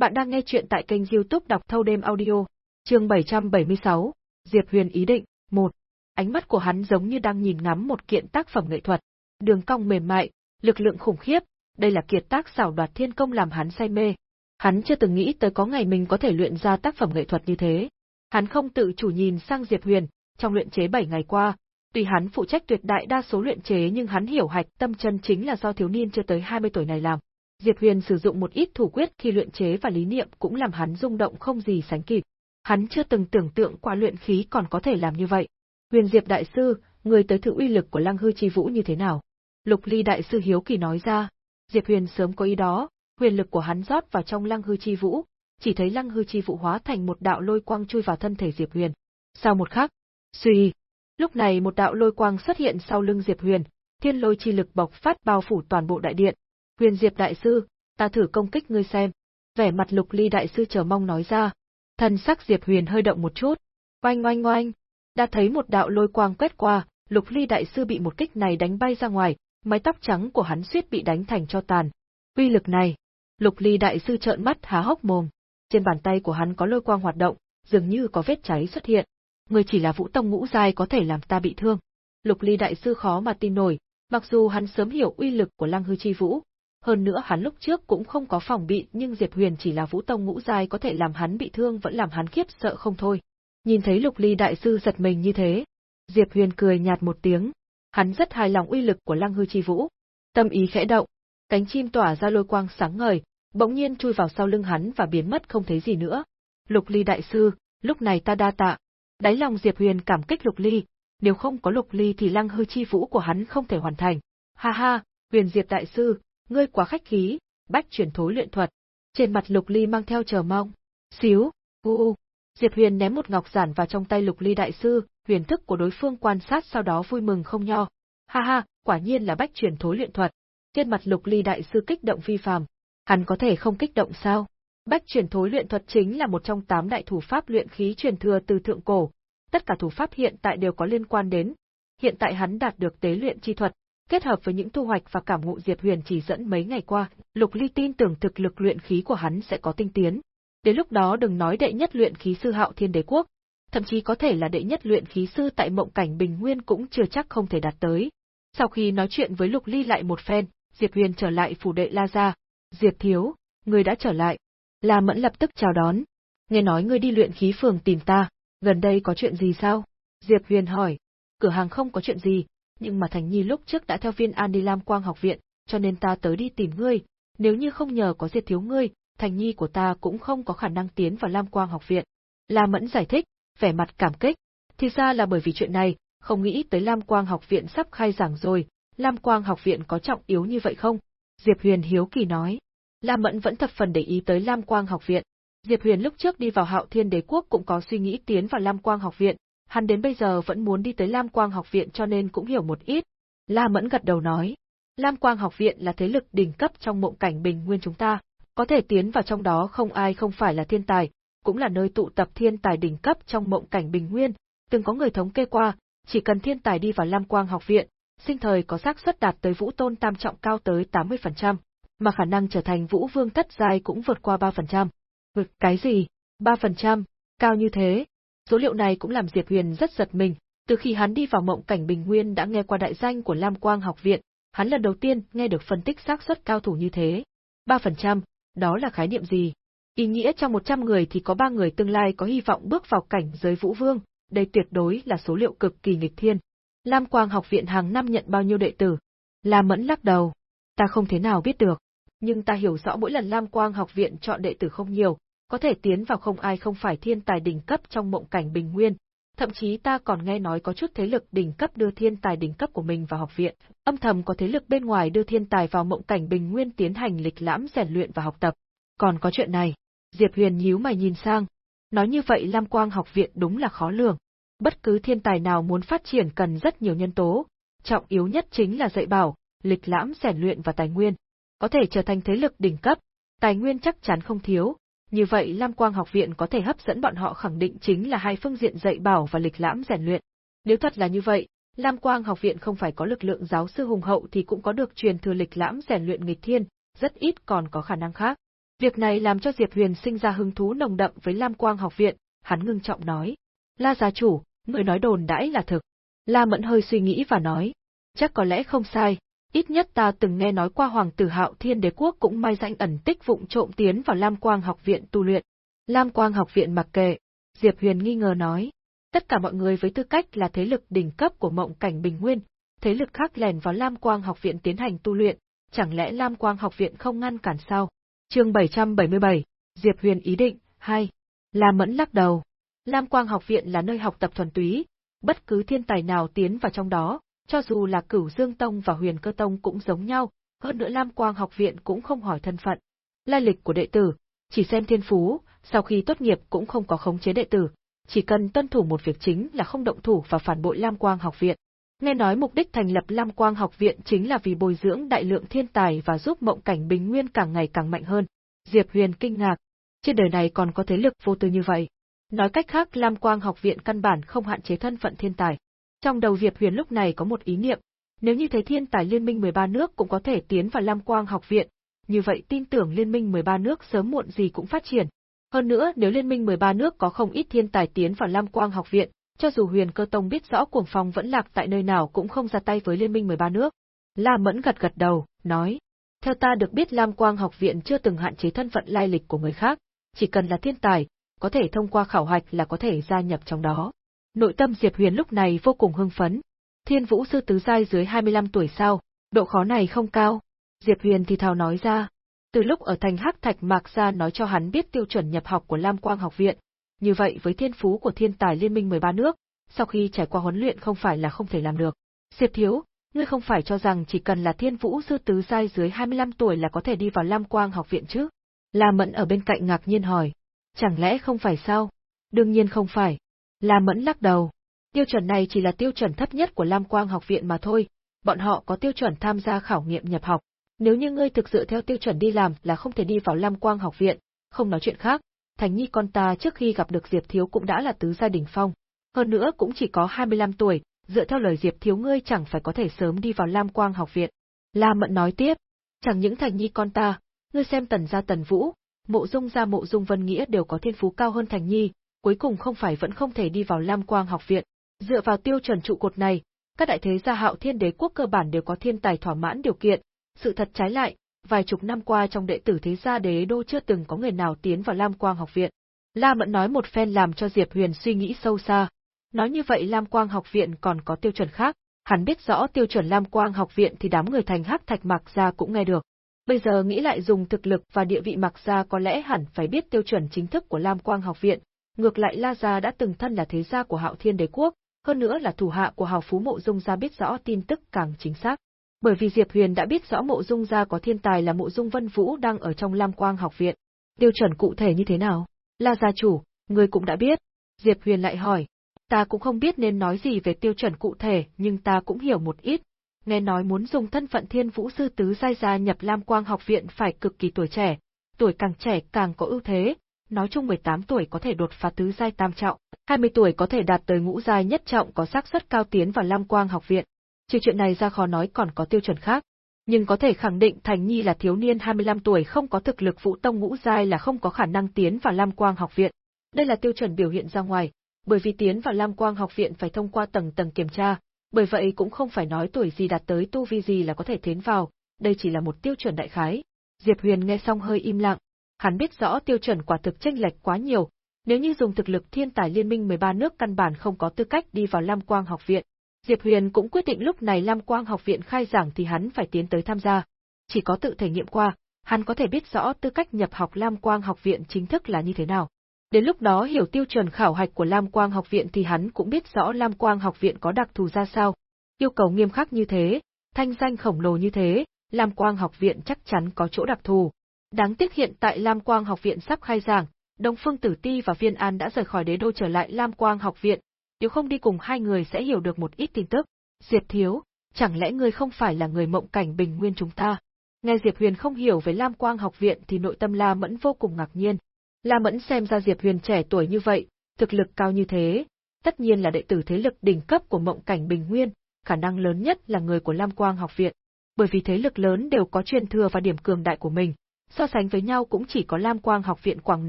Bạn đang nghe chuyện tại kênh YouTube đọc thâu đêm audio, chương 776, Diệp Huyền ý định, 1. Ánh mắt của hắn giống như đang nhìn ngắm một kiện tác phẩm nghệ thuật. Đường cong mềm mại, lực lượng khủng khiếp, đây là kiệt tác xảo đoạt thiên công làm hắn say mê. Hắn chưa từng nghĩ tới có ngày mình có thể luyện ra tác phẩm nghệ thuật như thế. Hắn không tự chủ nhìn sang Diệp Huyền, trong luyện chế 7 ngày qua, tuy hắn phụ trách tuyệt đại đa số luyện chế nhưng hắn hiểu hạch tâm chân chính là do thiếu niên chưa tới 20 tuổi này làm. Diệp Huyền sử dụng một ít thủ quyết khi luyện chế và lý niệm cũng làm hắn rung động không gì sánh kịp. Hắn chưa từng tưởng tượng qua luyện khí còn có thể làm như vậy. Huyền Diệp đại sư, người tới thử uy lực của Lăng Hư Chi Vũ như thế nào? Lục Ly đại sư hiếu kỳ nói ra. Diệp Huyền sớm có ý đó, huyền lực của hắn rót vào trong Lăng Hư Chi Vũ, chỉ thấy Lăng Hư Chi Vũ hóa thành một đạo lôi quang chui vào thân thể Diệp Huyền. Sau một khắc, suy, lúc này một đạo lôi quang xuất hiện sau lưng Diệp Huyền, thiên lôi chi lực bộc phát bao phủ toàn bộ đại điện. Huyền Diệp đại sư, ta thử công kích ngươi xem. Vẻ mặt Lục Ly đại sư chờ mong nói ra. Thần sắc Diệp Huyền hơi động một chút. Oanh oanh oanh, đã thấy một đạo lôi quang quét qua, Lục Ly đại sư bị một kích này đánh bay ra ngoài, mái tóc trắng của hắn suýt bị đánh thành cho tàn. Uy lực này, Lục Ly đại sư trợn mắt há hốc mồm. Trên bàn tay của hắn có lôi quang hoạt động, dường như có vết cháy xuất hiện. Người chỉ là vũ tông ngũ giai có thể làm ta bị thương. Lục Ly đại sư khó mà tin nổi, mặc dù hắn sớm hiểu uy lực của Lăng Hư Chi Vũ, hơn nữa hắn lúc trước cũng không có phòng bị, nhưng Diệp Huyền chỉ là vũ tông ngũ giai có thể làm hắn bị thương vẫn làm hắn khiếp sợ không thôi. Nhìn thấy Lục Ly đại sư giật mình như thế, Diệp Huyền cười nhạt một tiếng, hắn rất hài lòng uy lực của Lăng Hư Chi Vũ. Tâm ý khẽ động, cánh chim tỏa ra lôi quang sáng ngời, bỗng nhiên chui vào sau lưng hắn và biến mất không thấy gì nữa. Lục Ly đại sư, lúc này ta đa tạ. Đáy lòng Diệp Huyền cảm kích Lục Ly, nếu không có Lục Ly thì Lăng Hư Chi Vũ của hắn không thể hoàn thành. Ha ha, Huyền Diệp đại sư, ngươi quá khách khí, bách chuyển thối luyện thuật. Trên mặt Lục Ly mang theo chờ mong. Xíu, u u. Diệp Huyền ném một ngọc giản vào trong tay Lục Ly đại sư, huyền thức của đối phương quan sát sau đó vui mừng không nho. Ha ha, quả nhiên là bách truyền thối luyện thuật. Trên mặt Lục Ly đại sư kích động phi phàm. Hắn có thể không kích động sao? Bách truyền thối luyện thuật chính là một trong tám đại thủ pháp luyện khí truyền thừa từ thượng cổ. Tất cả thủ pháp hiện tại đều có liên quan đến. Hiện tại hắn đạt được tế luyện chi thuật, kết hợp với những thu hoạch và cảm ngộ Diệp Huyền chỉ dẫn mấy ngày qua, Lục Ly tin tưởng thực lực luyện khí của hắn sẽ có tinh tiến. Đến lúc đó đừng nói đệ nhất luyện khí sư Hạo Thiên Đế quốc, thậm chí có thể là đệ nhất luyện khí sư tại mộng cảnh bình nguyên cũng chưa chắc không thể đạt tới. Sau khi nói chuyện với Lục Ly lại một phen, Diệp Huyền trở lại phủ đệ La Gia. Diệp Thiếu, người đã trở lại. La Mẫn lập tức chào đón. Nghe nói ngươi đi luyện khí phường tìm ta, gần đây có chuyện gì sao? Diệp Huyền hỏi. Cửa hàng không có chuyện gì, nhưng mà Thành Nhi lúc trước đã theo viên an đi Lam Quang học viện, cho nên ta tới đi tìm ngươi. Nếu như không nhờ có Diệp Thiếu ngươi, Thành Nhi của ta cũng không có khả năng tiến vào Lam Quang học viện. La Mẫn giải thích, vẻ mặt cảm kích. Thì ra là bởi vì chuyện này, không nghĩ tới Lam Quang học viện sắp khai giảng rồi, Lam Quang học viện có trọng yếu như vậy không? Diệp Huyền hiếu kỳ nói. La Mẫn vẫn thập phần để ý tới Lam Quang học viện. Diệp Huyền lúc trước đi vào Hạo Thiên Đế quốc cũng có suy nghĩ tiến vào Lam Quang học viện, hắn đến bây giờ vẫn muốn đi tới Lam Quang học viện cho nên cũng hiểu một ít. La Mẫn gật đầu nói, Lam Quang học viện là thế lực đỉnh cấp trong mộng cảnh bình nguyên chúng ta, có thể tiến vào trong đó không ai không phải là thiên tài, cũng là nơi tụ tập thiên tài đỉnh cấp trong mộng cảnh bình nguyên, từng có người thống kê qua, chỉ cần thiên tài đi vào Lam Quang học viện, sinh thời có xác suất đạt tới vũ tôn tam trọng cao tới 80%, mà khả năng trở thành vũ vương thất giai cũng vượt qua 3%. Vực cái gì? 3%? Cao như thế? Số liệu này cũng làm Diệp Huyền rất giật mình, từ khi hắn đi vào mộng cảnh bình nguyên đã nghe qua đại danh của Lam Quang học viện, hắn lần đầu tiên nghe được phân tích xác suất cao thủ như thế. 3%, đó là khái niệm gì? Ý nghĩa trong 100 người thì có 3 người tương lai có hy vọng bước vào cảnh giới vũ vương, đây tuyệt đối là số liệu cực kỳ nghịch thiên. Lam Quang học viện hàng năm nhận bao nhiêu đệ tử? La Mẫn lắc đầu. Ta không thế nào biết được. Nhưng ta hiểu rõ mỗi lần Lam Quang học viện chọn đệ tử không nhiều, có thể tiến vào không ai không phải thiên tài đỉnh cấp trong mộng cảnh bình nguyên. Thậm chí ta còn nghe nói có chút thế lực đỉnh cấp đưa thiên tài đỉnh cấp của mình vào học viện, âm thầm có thế lực bên ngoài đưa thiên tài vào mộng cảnh bình nguyên tiến hành lịch lãm rèn luyện và học tập. Còn có chuyện này, Diệp Huyền nhíu mày nhìn sang. Nói như vậy Lam Quang học viện đúng là khó lường. Bất cứ thiên tài nào muốn phát triển cần rất nhiều nhân tố, trọng yếu nhất chính là dạy bảo, lịch lãm rèn luyện và tài nguyên. Có thể trở thành thế lực đỉnh cấp, tài nguyên chắc chắn không thiếu, như vậy Lam Quang học viện có thể hấp dẫn bọn họ khẳng định chính là hai phương diện dạy bảo và lịch lãm rèn luyện. Nếu thật là như vậy, Lam Quang học viện không phải có lực lượng giáo sư hùng hậu thì cũng có được truyền thừa lịch lãm rèn luyện nghịch thiên, rất ít còn có khả năng khác. Việc này làm cho Diệp Huyền sinh ra hứng thú nồng đậm với Lam Quang học viện, hắn ngưng trọng nói. La gia chủ, người nói đồn đãi là thực. La Mẫn hơi suy nghĩ và nói. Chắc có lẽ không sai, ít nhất ta từng nghe nói qua hoàng tử hạo thiên đế quốc cũng may danh ẩn tích vụng trộm tiến vào Lam Quang học viện tu luyện. Lam Quang học viện mặc kệ, Diệp Huyền nghi ngờ nói. Tất cả mọi người với tư cách là thế lực đỉnh cấp của mộng cảnh bình nguyên, thế lực khác lèn vào Lam Quang học viện tiến hành tu luyện, chẳng lẽ Lam Quang học viện không ngăn cản sao? Chương 777, Diệp Huyền ý định, hai la Mẫn lắc đầu. Lam Quang học viện là nơi học tập thuần túy, bất cứ thiên tài nào tiến vào trong đó, cho dù là Cửu Dương Tông và Huyền Cơ Tông cũng giống nhau, hơn nữa Lam Quang học viện cũng không hỏi thân phận, lai lịch của đệ tử, chỉ xem thiên phú, sau khi tốt nghiệp cũng không có khống chế đệ tử, chỉ cần tuân thủ một việc chính là không động thủ và phản bội Lam Quang học viện. Nghe nói mục đích thành lập Lam Quang học viện chính là vì bồi dưỡng đại lượng thiên tài và giúp mộng cảnh bình nguyên càng ngày càng mạnh hơn. Diệp Huyền kinh ngạc, trên đời này còn có thế lực vô tư như vậy. Nói cách khác Lam Quang học viện căn bản không hạn chế thân phận thiên tài. Trong đầu Diệp Huyền lúc này có một ý niệm, nếu như thấy thiên tài liên minh 13 nước cũng có thể tiến vào Lam Quang học viện, như vậy tin tưởng liên minh 13 nước sớm muộn gì cũng phát triển. Hơn nữa nếu liên minh 13 nước có không ít thiên tài tiến vào Lam Quang học viện, cho dù huyền cơ tông biết rõ cuồng phong vẫn lạc tại nơi nào cũng không ra tay với liên minh 13 nước. La Mẫn gật gật đầu, nói. Theo ta được biết Lam Quang học viện chưa từng hạn chế thân phận lai lịch của người khác, chỉ cần là thiên tài, có thể thông qua khảo hạch là có thể gia nhập trong đó. Nội tâm Diệp Huyền lúc này vô cùng hưng phấn. Thiên Vũ sư tứ giai dưới 25 tuổi sao, độ khó này không cao. Diệp Huyền thì thào nói ra. Từ lúc ở thành Hắc Thạch Mạc Gia nói cho hắn biết tiêu chuẩn nhập học của Lam Quang học viện, như vậy với thiên phú của thiên tài liên minh 13 nước, sau khi trải qua huấn luyện không phải là không thể làm được. Diệp Thiếu, ngươi không phải cho rằng chỉ cần là thiên vũ sư tứ giai dưới 25 tuổi là có thể đi vào Lam Quang học viện chứ? La Mẫn ở bên cạnh ngạc nhiên hỏi. Chẳng lẽ không phải sao? Đương nhiên không phải. La Mẫn lắc đầu. Tiêu chuẩn này chỉ là tiêu chuẩn thấp nhất của Lam Quang học viện mà thôi, bọn họ có tiêu chuẩn tham gia khảo nghiệm nhập học. Nếu như ngươi thực sự theo tiêu chuẩn đi làm là không thể đi vào Lam Quang học viện, không nói chuyện khác, Thành Nhi con ta trước khi gặp được Diệp Thiếu cũng đã là tứ gia đình phong. Hơn nữa cũng chỉ có 25 tuổi, dựa theo lời Diệp Thiếu ngươi chẳng phải có thể sớm đi vào Lam Quang học viện. La Mẫn nói tiếp, chẳng những Thành Nhi con ta, ngươi xem Tần gia Tần Vũ, Mộ Dung gia Mộ Dung Vân Nghĩa đều có thiên phú cao hơn Thành Nhi, cuối cùng không phải vẫn không thể đi vào Lam Quang học viện. Dựa vào tiêu chuẩn trụ cột này, các đại thế gia Hạo Thiên Đế quốc cơ bản đều có thiên tài thỏa mãn điều kiện, sự thật trái lại, vài chục năm qua trong đệ tử thế gia đế đô chưa từng có người nào tiến vào Lam Quang học viện. La Mẫn nói một phen làm cho Diệp Huyền suy nghĩ sâu xa. Nói như vậy Lam Quang học viện còn có tiêu chuẩn khác, hắn biết rõ tiêu chuẩn Lam Quang học viện thì đám người thành hắc thạch mặc gia cũng nghe được. Bây giờ nghĩ lại dùng thực lực và địa vị mặc gia có lẽ hẳn phải biết tiêu chuẩn chính thức của Lam Quang học viện, ngược lại La gia đã từng thân là thế gia của Hạo Thiên Đế quốc, hơn nữa là thủ hạ của Hào Phú Mộ Dung gia biết rõ tin tức càng chính xác bởi vì Diệp Huyền đã biết rõ mộ dung gia có thiên tài là mộ dung vân vũ đang ở trong Lam Quang học viện. Tiêu chuẩn cụ thể như thế nào? La gia chủ, người cũng đã biết. Diệp Huyền lại hỏi. Ta cũng không biết nên nói gì về tiêu chuẩn cụ thể nhưng ta cũng hiểu một ít. Nghe nói muốn dùng thân phận thiên vũ sư tứ giai gia nhập Lam Quang học viện phải cực kỳ tuổi trẻ, tuổi càng trẻ càng có ưu thế, nói chung 18 tuổi có thể đột phá tứ giai tam trọng, 20 tuổi có thể đạt tới ngũ giai nhất trọng có xác suất cao tiến vào Lam Quang học viện, Trừ chuyện này ra khó nói còn có tiêu chuẩn khác. Nhưng có thể khẳng định Thành Nhi là thiếu niên 25 tuổi không có thực lực vũ tông ngũ giai là không có khả năng tiến vào Lam Quang học viện. Đây là tiêu chuẩn biểu hiện ra ngoài, bởi vì tiến vào Lam Quang học viện phải thông qua tầng tầng kiểm tra, bởi vậy cũng không phải nói tuổi gì đạt tới tu vi gì là có thể tiến vào, đây chỉ là một tiêu chuẩn đại khái. Diệp Huyền nghe xong hơi im lặng, hắn biết rõ tiêu chuẩn quả thực chênh lệch quá nhiều, nếu như dùng thực lực thiên tài liên minh 13 nước căn bản không có tư cách đi vào Lam Quang học viện. Diệp Huyền cũng quyết định lúc này Lam Quang học viện khai giảng thì hắn phải tiến tới tham gia. Chỉ có tự thể nghiệm qua, hắn có thể biết rõ tư cách nhập học Lam Quang học viện chính thức là như thế nào. Đến lúc đó hiểu tiêu chuẩn khảo hạch của Lam Quang học viện thì hắn cũng biết rõ Lam Quang học viện có đặc thù ra sao. Yêu cầu nghiêm khắc như thế, thanh danh khổng lồ như thế, Lam Quang học viện chắc chắn có chỗ đặc thù. Đáng tiếc hiện tại Lam Quang học viện sắp khai giảng, Đông Phương Tử Ti và Viên An đã rời khỏi đế đô trở lại Lam Quang học viện, nếu không đi cùng hai người sẽ hiểu được một ít tin tức. Diệp Thiếu, chẳng lẽ ngươi không phải là người mộng cảnh bình nguyên chúng ta? Nghe Diệp Huyền không hiểu về Lam Quang học viện thì nội tâm La Mẫn vô cùng ngạc nhiên. La Mẫn xem ra Diệp Huyền trẻ tuổi như vậy, thực lực cao như thế, tất nhiên là đệ tử thế lực đỉnh cấp của mộng cảnh bình nguyên, khả năng lớn nhất là người của Lam Quang học viện. Bởi vì thế lực lớn đều có truyền thừa và điểm cường đại của mình, so sánh với nhau cũng chỉ có Lam Quang học viện quảng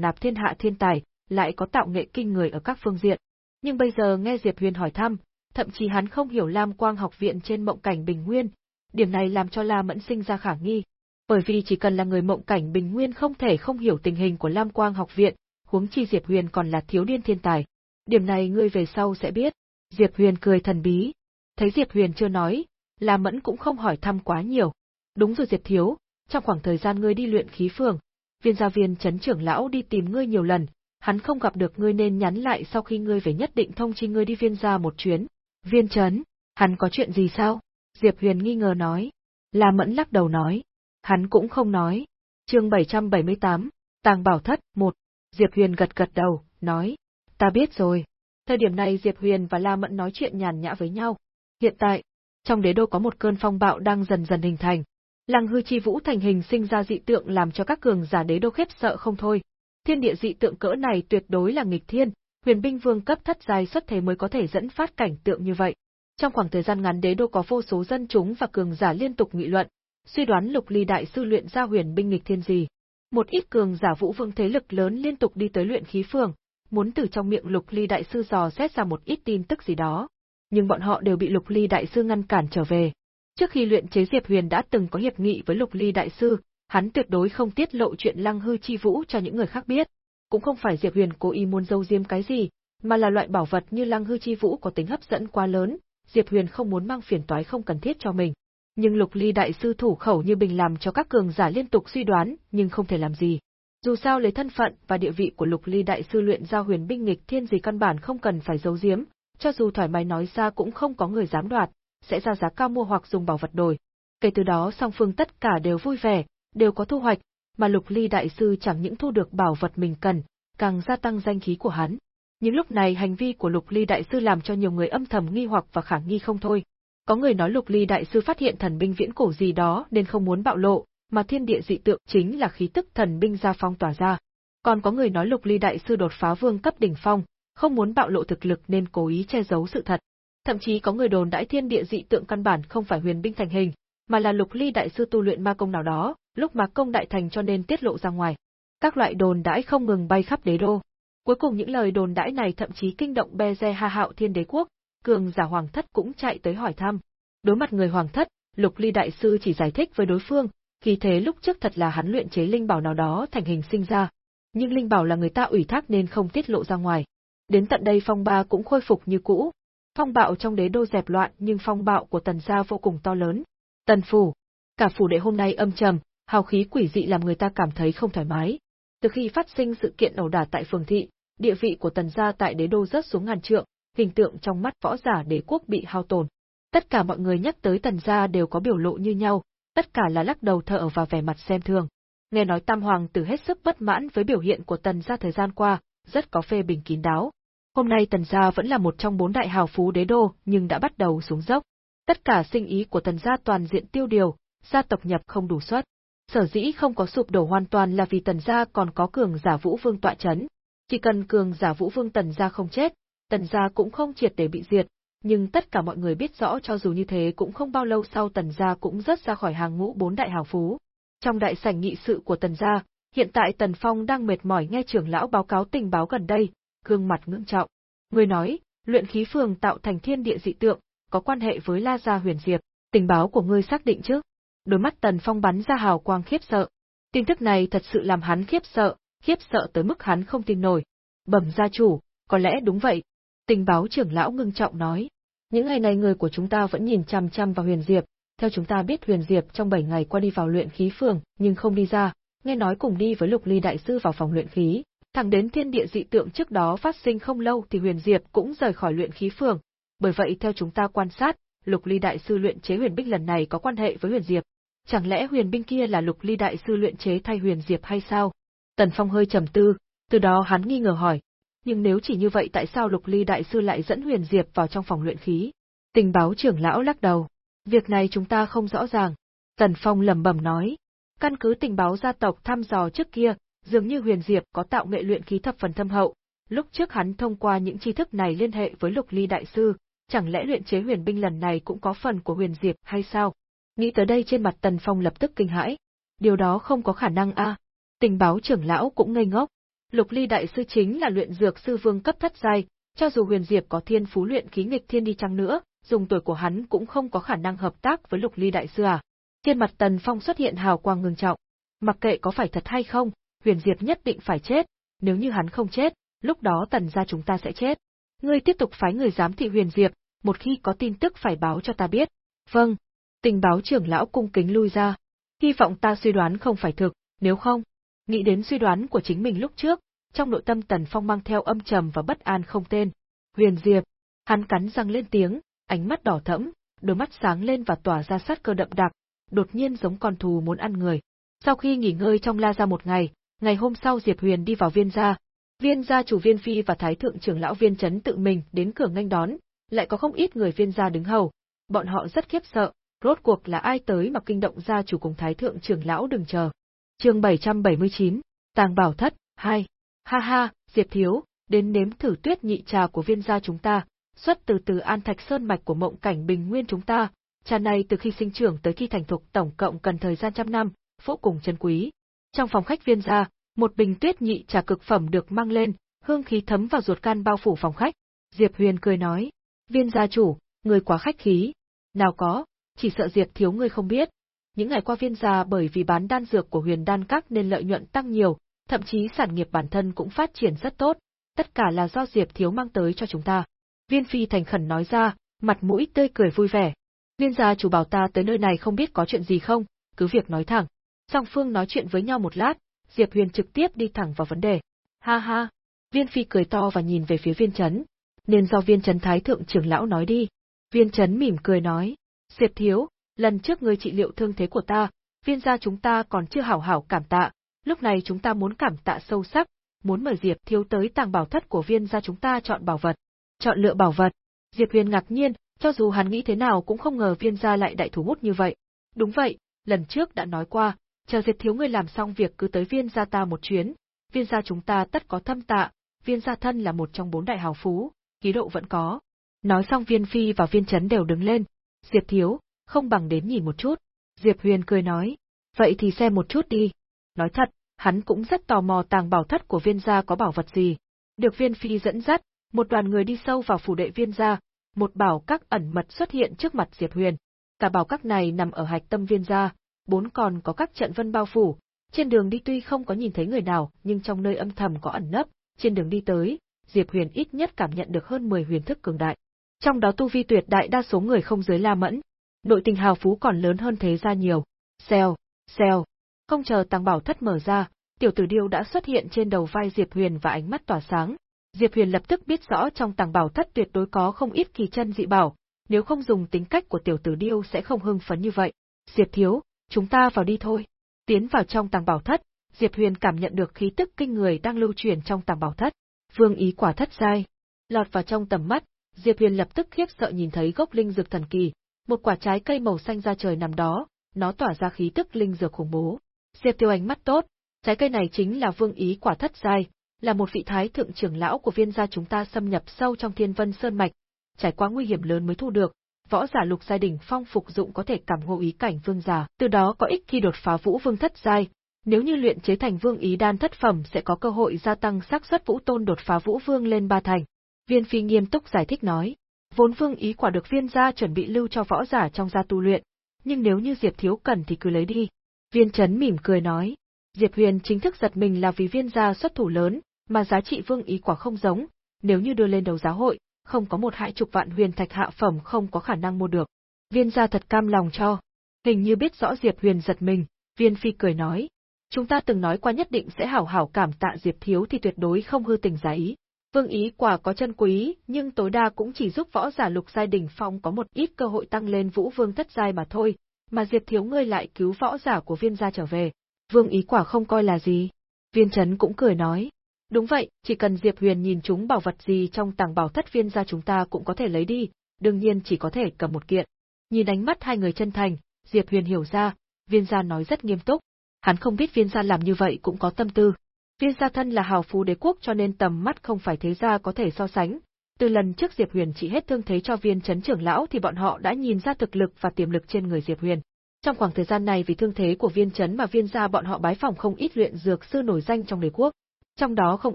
nạp thiên hạ thiên tài, lại có tạo nghệ kinh người ở các phương diện. Nhưng bây giờ nghe Diệp Huyền hỏi thăm, thậm chí hắn không hiểu Lam Quang học viện trên mộng cảnh bình nguyên, điểm này làm cho La Mẫn sinh ra khả nghi. Bởi vì chỉ cần là người mộng cảnh bình nguyên không thể không hiểu tình hình của Lam Quang học viện, huống chi Diệp Huyền còn là thiếu niên thiên tài. Điểm này ngươi về sau sẽ biết. Diệp Huyền cười thần bí. Thấy Diệp Huyền chưa nói, La Mẫn cũng không hỏi thăm quá nhiều. Đúng rồi Diệp Thiếu, trong khoảng thời gian ngươi đi luyện khí phường, viên gia viên chấn trưởng lão đi tìm ngươi nhiều lần, hắn không gặp được ngươi nên nhắn lại sau khi ngươi về nhất định thông chi ngươi đi viên gia một chuyến. Viên chấn, hắn có chuyện gì sao? Diệp Huyền nghi ngờ nói. La Mẫn lắc đầu nói. Hắn cũng không nói. chương 778, Tàng Bảo Thất, một. Diệp Huyền gật gật đầu, nói. Ta biết rồi. Thời điểm này Diệp Huyền và La Mẫn nói chuyện nhàn nhã với nhau. Hiện tại, trong đế đô có một cơn phong bạo đang dần dần hình thành. Lăng hư chi vũ thành hình sinh ra dị tượng làm cho các cường giả đế đô khiếp sợ không thôi. Thiên địa dị tượng cỡ này tuyệt đối là nghịch thiên, huyền binh vương cấp thất giai xuất thế mới có thể dẫn phát cảnh tượng như vậy. Trong khoảng thời gian ngắn đế đô có vô số dân chúng và cường giả liên tục nghị luận, suy đoán lục ly đại sư luyện ra huyền binh nghịch thiên gì. Một ít cường giả vũ vương thế lực lớn liên tục đi tới luyện khí phường, muốn từ trong miệng lục ly đại sư dò xét ra một ít tin tức gì đó. Nhưng bọn họ đều bị lục ly đại sư ngăn cản trở về. Trước khi luyện chế Diệp Huyền đã từng có hiệp nghị với lục ly đại sư, hắn tuyệt đối không tiết lộ chuyện lăng hư chi vũ cho những người khác biết. Cũng không phải Diệp Huyền cố ý muốn giấu giếm cái gì, mà là loại bảo vật như lăng hư chi vũ có tính hấp dẫn quá lớn, Diệp Huyền không muốn mang phiền toái không cần thiết cho mình. Nhưng Lục Ly đại sư thủ khẩu như bình làm cho các cường giả liên tục suy đoán, nhưng không thể làm gì. Dù sao lấy thân phận và địa vị của Lục Ly đại sư luyện ra huyền binh nghịch thiên gì căn bản không cần phải giấu giếm, cho dù thoải mái nói ra cũng không có người dám đoạt, sẽ ra giá cao mua hoặc dùng bảo vật đổi. Kể từ đó song phương tất cả đều vui vẻ, đều có thu hoạch, mà Lục Ly đại sư chẳng những thu được bảo vật mình cần, càng gia tăng danh khí của hắn. những lúc này hành vi của Lục Ly đại sư làm cho nhiều người âm thầm nghi hoặc và khả nghi không thôi. Có người nói Lục Ly đại sư phát hiện thần binh viễn cổ gì đó nên không muốn bạo lộ, mà thiên địa dị tượng chính là khí tức thần binh gia phong tỏa ra. Còn có người nói Lục Ly đại sư đột phá vương cấp đỉnh phong, không muốn bạo lộ thực lực nên cố ý che giấu sự thật. Thậm chí có người đồn đãi thiên địa dị tượng căn bản không phải huyền binh thành hình, mà là Lục Ly đại sư tu luyện ma công nào đó, lúc mà công đại thành cho nên tiết lộ ra ngoài. Các loại đồn đãi không ngừng bay khắp đế đô. Cuối cùng những lời đồn đãi này thậm chí kinh động Beze Ha Hạo Thiên Đế quốc, cường giả hoàng thất cũng chạy tới hỏi thăm. Đối mặt người hoàng thất, Lục Ly đại sư chỉ giải thích với đối phương, khi thế lúc trước thật là hắn luyện chế linh bảo nào đó thành hình sinh ra, nhưng linh bảo là người ta ủy thác nên không tiết lộ ra ngoài. Đến tận đây phong ba cũng khôi phục như cũ. Phong bạo trong đế đô dẹp loạn nhưng phong bạo của tần gia vô cùng to lớn. Tần phủ, cả phủ đệ hôm nay âm trầm, hào khí quỷ dị làm người ta cảm thấy không thoải mái. Từ khi phát sinh sự kiện ẩu đả tại phường thị, địa vị của tần gia tại đế đô rớt xuống ngàn trượng, hình tượng trong mắt võ giả đế quốc bị hao tổn. Tất cả mọi người nhắc tới tần gia đều có biểu lộ như nhau, tất cả là lắc đầu thở và vẻ mặt xem thường. Nghe nói Tam Hoàng tử hết sức bất mãn với biểu hiện của tần gia thời gian qua, rất có phê bình kín đáo. Hôm nay tần gia vẫn là một trong bốn đại hào phú đế đô nhưng đã bắt đầu xuống dốc. Tất cả sinh ý của tần gia toàn diện tiêu điều, gia tộc nhập không đủ suất. Sở dĩ không có sụp đổ hoàn toàn là vì tần gia còn có cường giả vũ vương tọa chấn, chỉ cần cường giả Vũ Vương Tần gia không chết, Tần gia cũng không triệt để bị diệt, nhưng tất cả mọi người biết rõ cho dù như thế cũng không bao lâu sau Tần gia cũng rớt ra khỏi hàng ngũ bốn đại hào phú. Trong đại sảnh nghị sự của Tần gia, hiện tại Tần Phong đang mệt mỏi nghe trưởng lão báo cáo tình báo gần đây, gương mặt ngưỡng trọng. Người nói, luyện khí phường tạo thành thiên địa dị tượng, có quan hệ với La Gia Huyền Diệp, tình báo của ngươi xác định chứ? Đôi mắt Tần Phong bắn ra hào quang khiếp sợ. Tin tức này thật sự làm hắn khiếp sợ, khiếp sợ tới mức hắn không tin nổi. Bẩm gia chủ, có lẽ đúng vậy. Tình báo trưởng lão ngưng trọng nói. Những ngày này người của chúng ta vẫn nhìn chăm chăm vào Huyền Diệp, theo chúng ta biết Huyền Diệp trong 7 ngày qua đi vào luyện khí phường, nhưng không đi ra, nghe nói cùng đi với Lục Ly đại sư vào phòng luyện khí, thẳng đến thiên địa dị tượng trước đó phát sinh không lâu thì Huyền Diệp cũng rời khỏi luyện khí phường. Bởi vậy theo chúng ta quan sát, Lục Ly đại sư luyện chế huyền bích lần này có quan hệ với Huyền Diệp. Chẳng lẽ huyền binh kia là Lục Ly đại sư luyện chế thay Huyền Diệp hay sao? Tần Phong hơi trầm tư, từ đó hắn nghi ngờ hỏi, nhưng nếu chỉ như vậy tại sao Lục Ly đại sư lại dẫn Huyền Diệp vào trong phòng luyện khí? Tình báo trưởng lão lắc đầu, việc này chúng ta không rõ ràng. Tần Phong lẩm bẩm nói, căn cứ tình báo gia tộc thăm dò trước kia, dường như Huyền Diệp có tạo nghệ luyện khí thập phần thâm hậu, lúc trước hắn thông qua những tri thức này liên hệ với Lục Ly đại sư, chẳng lẽ luyện chế huyền binh lần này cũng có phần của Huyền Diệp hay sao? Nghĩ tới đây trên mặt Tần Phong lập tức kinh hãi. Điều đó không có khả năng a. À, tình báo trưởng lão cũng ngây ngốc. Lục Ly đại sư chính là luyện dược sư vương cấp thất giai, cho dù Huyền Diệp có thiên phú luyện khí nghịch thiên đi chăng nữa, dùng tuổi của hắn cũng không có khả năng hợp tác với Lục Ly đại sư à. Trên mặt Tần Phong xuất hiện hào quang ngưng trọng. Mặc kệ có phải thật hay không, Huyền Diệp nhất định phải chết, nếu như hắn không chết, lúc đó Tần gia chúng ta sẽ chết. Ngươi tiếp tục phái người giám thị Huyền Diệp, một khi có tin tức phải báo cho ta biết. Vâng. Tình báo trưởng lão cung kính lui ra. Hy vọng ta suy đoán không phải thực, nếu không, nghĩ đến suy đoán của chính mình lúc trước, trong nội tâm Tần Phong mang theo âm trầm và bất an không tên. Huyền Diệp, hắn cắn răng lên tiếng, ánh mắt đỏ thẫm, đôi mắt sáng lên và tỏa ra sát cơ đậm đặc, đột nhiên giống con thù muốn ăn người. Sau khi nghỉ ngơi trong la ra một ngày, ngày hôm sau Diệp Huyền đi vào viên gia. Viên gia chủ viên phi và thái thượng trưởng lão viên chấn tự mình đến cửa nghênh đón, lại có không ít người viên gia đứng hầu. Bọn họ rất khiếp sợ, rốt cuộc là ai tới mà kinh động gia chủ cùng thái thượng trưởng lão đừng chờ. Chương 779, Tàng Bảo Thất 2. Ha ha, Diệp thiếu, đến nếm thử tuyết nhị trà của viên gia chúng ta, xuất từ từ An Thạch Sơn mạch của mộng cảnh bình nguyên chúng ta, trà này từ khi sinh trưởng tới khi thành thục tổng cộng cần thời gian trăm năm, vô cùng chân quý. Trong phòng khách viên gia, một bình tuyết nhị trà cực phẩm được mang lên, hương khí thấm vào ruột gan bao phủ phòng khách. Diệp Huyền cười nói, viên gia chủ, người quá khách khí. Nào có, chỉ sợ Diệp thiếu ngươi không biết. Những ngày qua viên gia bởi vì bán đan dược của huyền đan các nên lợi nhuận tăng nhiều, thậm chí sản nghiệp bản thân cũng phát triển rất tốt, tất cả là do Diệp thiếu mang tới cho chúng ta. Viên Phi thành khẩn nói ra, mặt mũi tươi cười vui vẻ. Viên gia chủ bảo ta tới nơi này không biết có chuyện gì không, cứ việc nói thẳng. Song phương nói chuyện với nhau một lát, Diệp Huyền trực tiếp đi thẳng vào vấn đề. Ha ha. Viên Phi cười to và nhìn về phía viên chấn. Nên do viên chấn thái thượng trưởng lão nói đi. Viên chấn mỉm cười nói. Diệp thiếu, lần trước ngươi trị liệu thương thế của ta, viên gia chúng ta còn chưa hảo hảo cảm tạ, lúc này chúng ta muốn cảm tạ sâu sắc, muốn mời Diệp thiếu tới tàng bảo thất của viên gia chúng ta chọn bảo vật. Chọn lựa bảo vật. Diệp Huyền ngạc nhiên, cho dù hắn nghĩ thế nào cũng không ngờ viên gia lại đại thủ bút như vậy. Đúng vậy, lần trước đã nói qua, chờ Diệp thiếu ngươi làm xong việc cứ tới viên gia ta một chuyến, viên gia chúng ta tất có thâm tạ, viên gia thân là một trong bốn đại hào phú, khí độ vẫn có. Nói xong viên phi và viên chấn đều đứng lên. Diệp thiếu, không bằng đến nhìn một chút. Diệp Huyền cười nói, vậy thì xem một chút đi. Nói thật, hắn cũng rất tò mò tàng bảo thất của viên gia có bảo vật gì. Được viên phi dẫn dắt, một đoàn người đi sâu vào phủ đệ viên gia, một bảo các ẩn mật xuất hiện trước mặt Diệp Huyền. Cả bảo các này nằm ở hạch tâm viên gia, bốn còn có các trận vân bao phủ. Trên đường đi tuy không có nhìn thấy người nào, nhưng trong nơi âm thầm có ẩn nấp, trên đường đi tới, Diệp Huyền ít nhất cảm nhận được hơn 10 huyền thức cường đại. Trong đó tu vi tuyệt đại đa số người không dưới La Mẫn, nội tình hào phú còn lớn hơn thế ra nhiều. Xèo, xèo. Không chờ tàng bảo thất mở ra, tiểu tử điêu đã xuất hiện trên đầu vai Diệp Huyền và ánh mắt tỏa sáng. Diệp Huyền lập tức biết rõ trong tàng bảo thất tuyệt đối có không ít kỳ chân dị bảo, nếu không dùng tính cách của tiểu tử điêu sẽ không hưng phấn như vậy. Diệp thiếu, chúng ta vào đi thôi. Tiến vào trong tàng bảo thất, Diệp Huyền cảm nhận được khí tức kinh người đang lưu truyền trong tàng bảo thất. Vương ý quả thất giai. Lọt vào trong tầm mắt, Diệp Huyền lập tức khiếp sợ nhìn thấy gốc linh dược thần kỳ, một quả trái cây màu xanh ra trời nằm đó, nó tỏa ra khí tức linh dược khủng bố. Diệp Tiêu ánh mắt tốt, trái cây này chính là vương ý quả thất giai, là một vị thái thượng trưởng lão của viên gia chúng ta xâm nhập sâu trong Thiên Vân Sơn mạch, trải qua nguy hiểm lớn mới thu được. Võ giả lục giai đỉnh phong phục dụng có thể cảm ngộ ý cảnh vương giả, từ đó có ích khi đột phá vũ vương thất giai. Nếu như luyện chế thành vương ý đan thất phẩm sẽ có cơ hội gia tăng xác suất vũ tôn đột phá vũ vương lên ba thành. Viên Phi nghiêm túc giải thích nói, vốn vương ý quả được viên gia chuẩn bị lưu cho võ giả trong gia tu luyện, nhưng nếu như Diệp Thiếu cần thì cứ lấy đi. Viên Chấn mỉm cười nói, Diệp Huyền chính thức giật mình là vì viên gia xuất thủ lớn, mà giá trị vương ý quả không giống, nếu như đưa lên đầu giáo hội, không có một hại chục vạn huyền thạch hạ phẩm không có khả năng mua được. Viên gia thật cam lòng cho. Hình như biết rõ Diệp Huyền giật mình, viên phi cười nói. Chúng ta từng nói qua nhất định sẽ hảo hảo cảm tạ Diệp Thiếu thì tuyệt đối không hư tình giá ý. Vương ý quả có chân quý, nhưng tối đa cũng chỉ giúp võ giả lục giai đỉnh phong có một ít cơ hội tăng lên vũ vương thất giai mà thôi, mà Diệp Thiếu ngươi lại cứu võ giả của viên gia trở về. Vương ý quả không coi là gì. Viên Trấn cũng cười nói. Đúng vậy, chỉ cần Diệp Huyền nhìn chúng bảo vật gì trong tàng bảo thất viên gia chúng ta cũng có thể lấy đi, đương nhiên chỉ có thể cầm một kiện. Nhìn ánh mắt hai người chân thành, Diệp Huyền hiểu ra, viên gia nói rất nghiêm túc. Hắn không biết viên gia làm như vậy cũng có tâm tư. Viên gia thân là hào phú đế quốc cho nên tầm mắt không phải thế gia có thể so sánh. Từ lần trước Diệp Huyền chỉ hết thương thế cho viên chấn trưởng lão thì bọn họ đã nhìn ra thực lực và tiềm lực trên người Diệp Huyền. Trong khoảng thời gian này vì thương thế của viên chấn mà viên gia bọn họ bái phòng không ít luyện dược sư nổi danh trong đế quốc. Trong đó không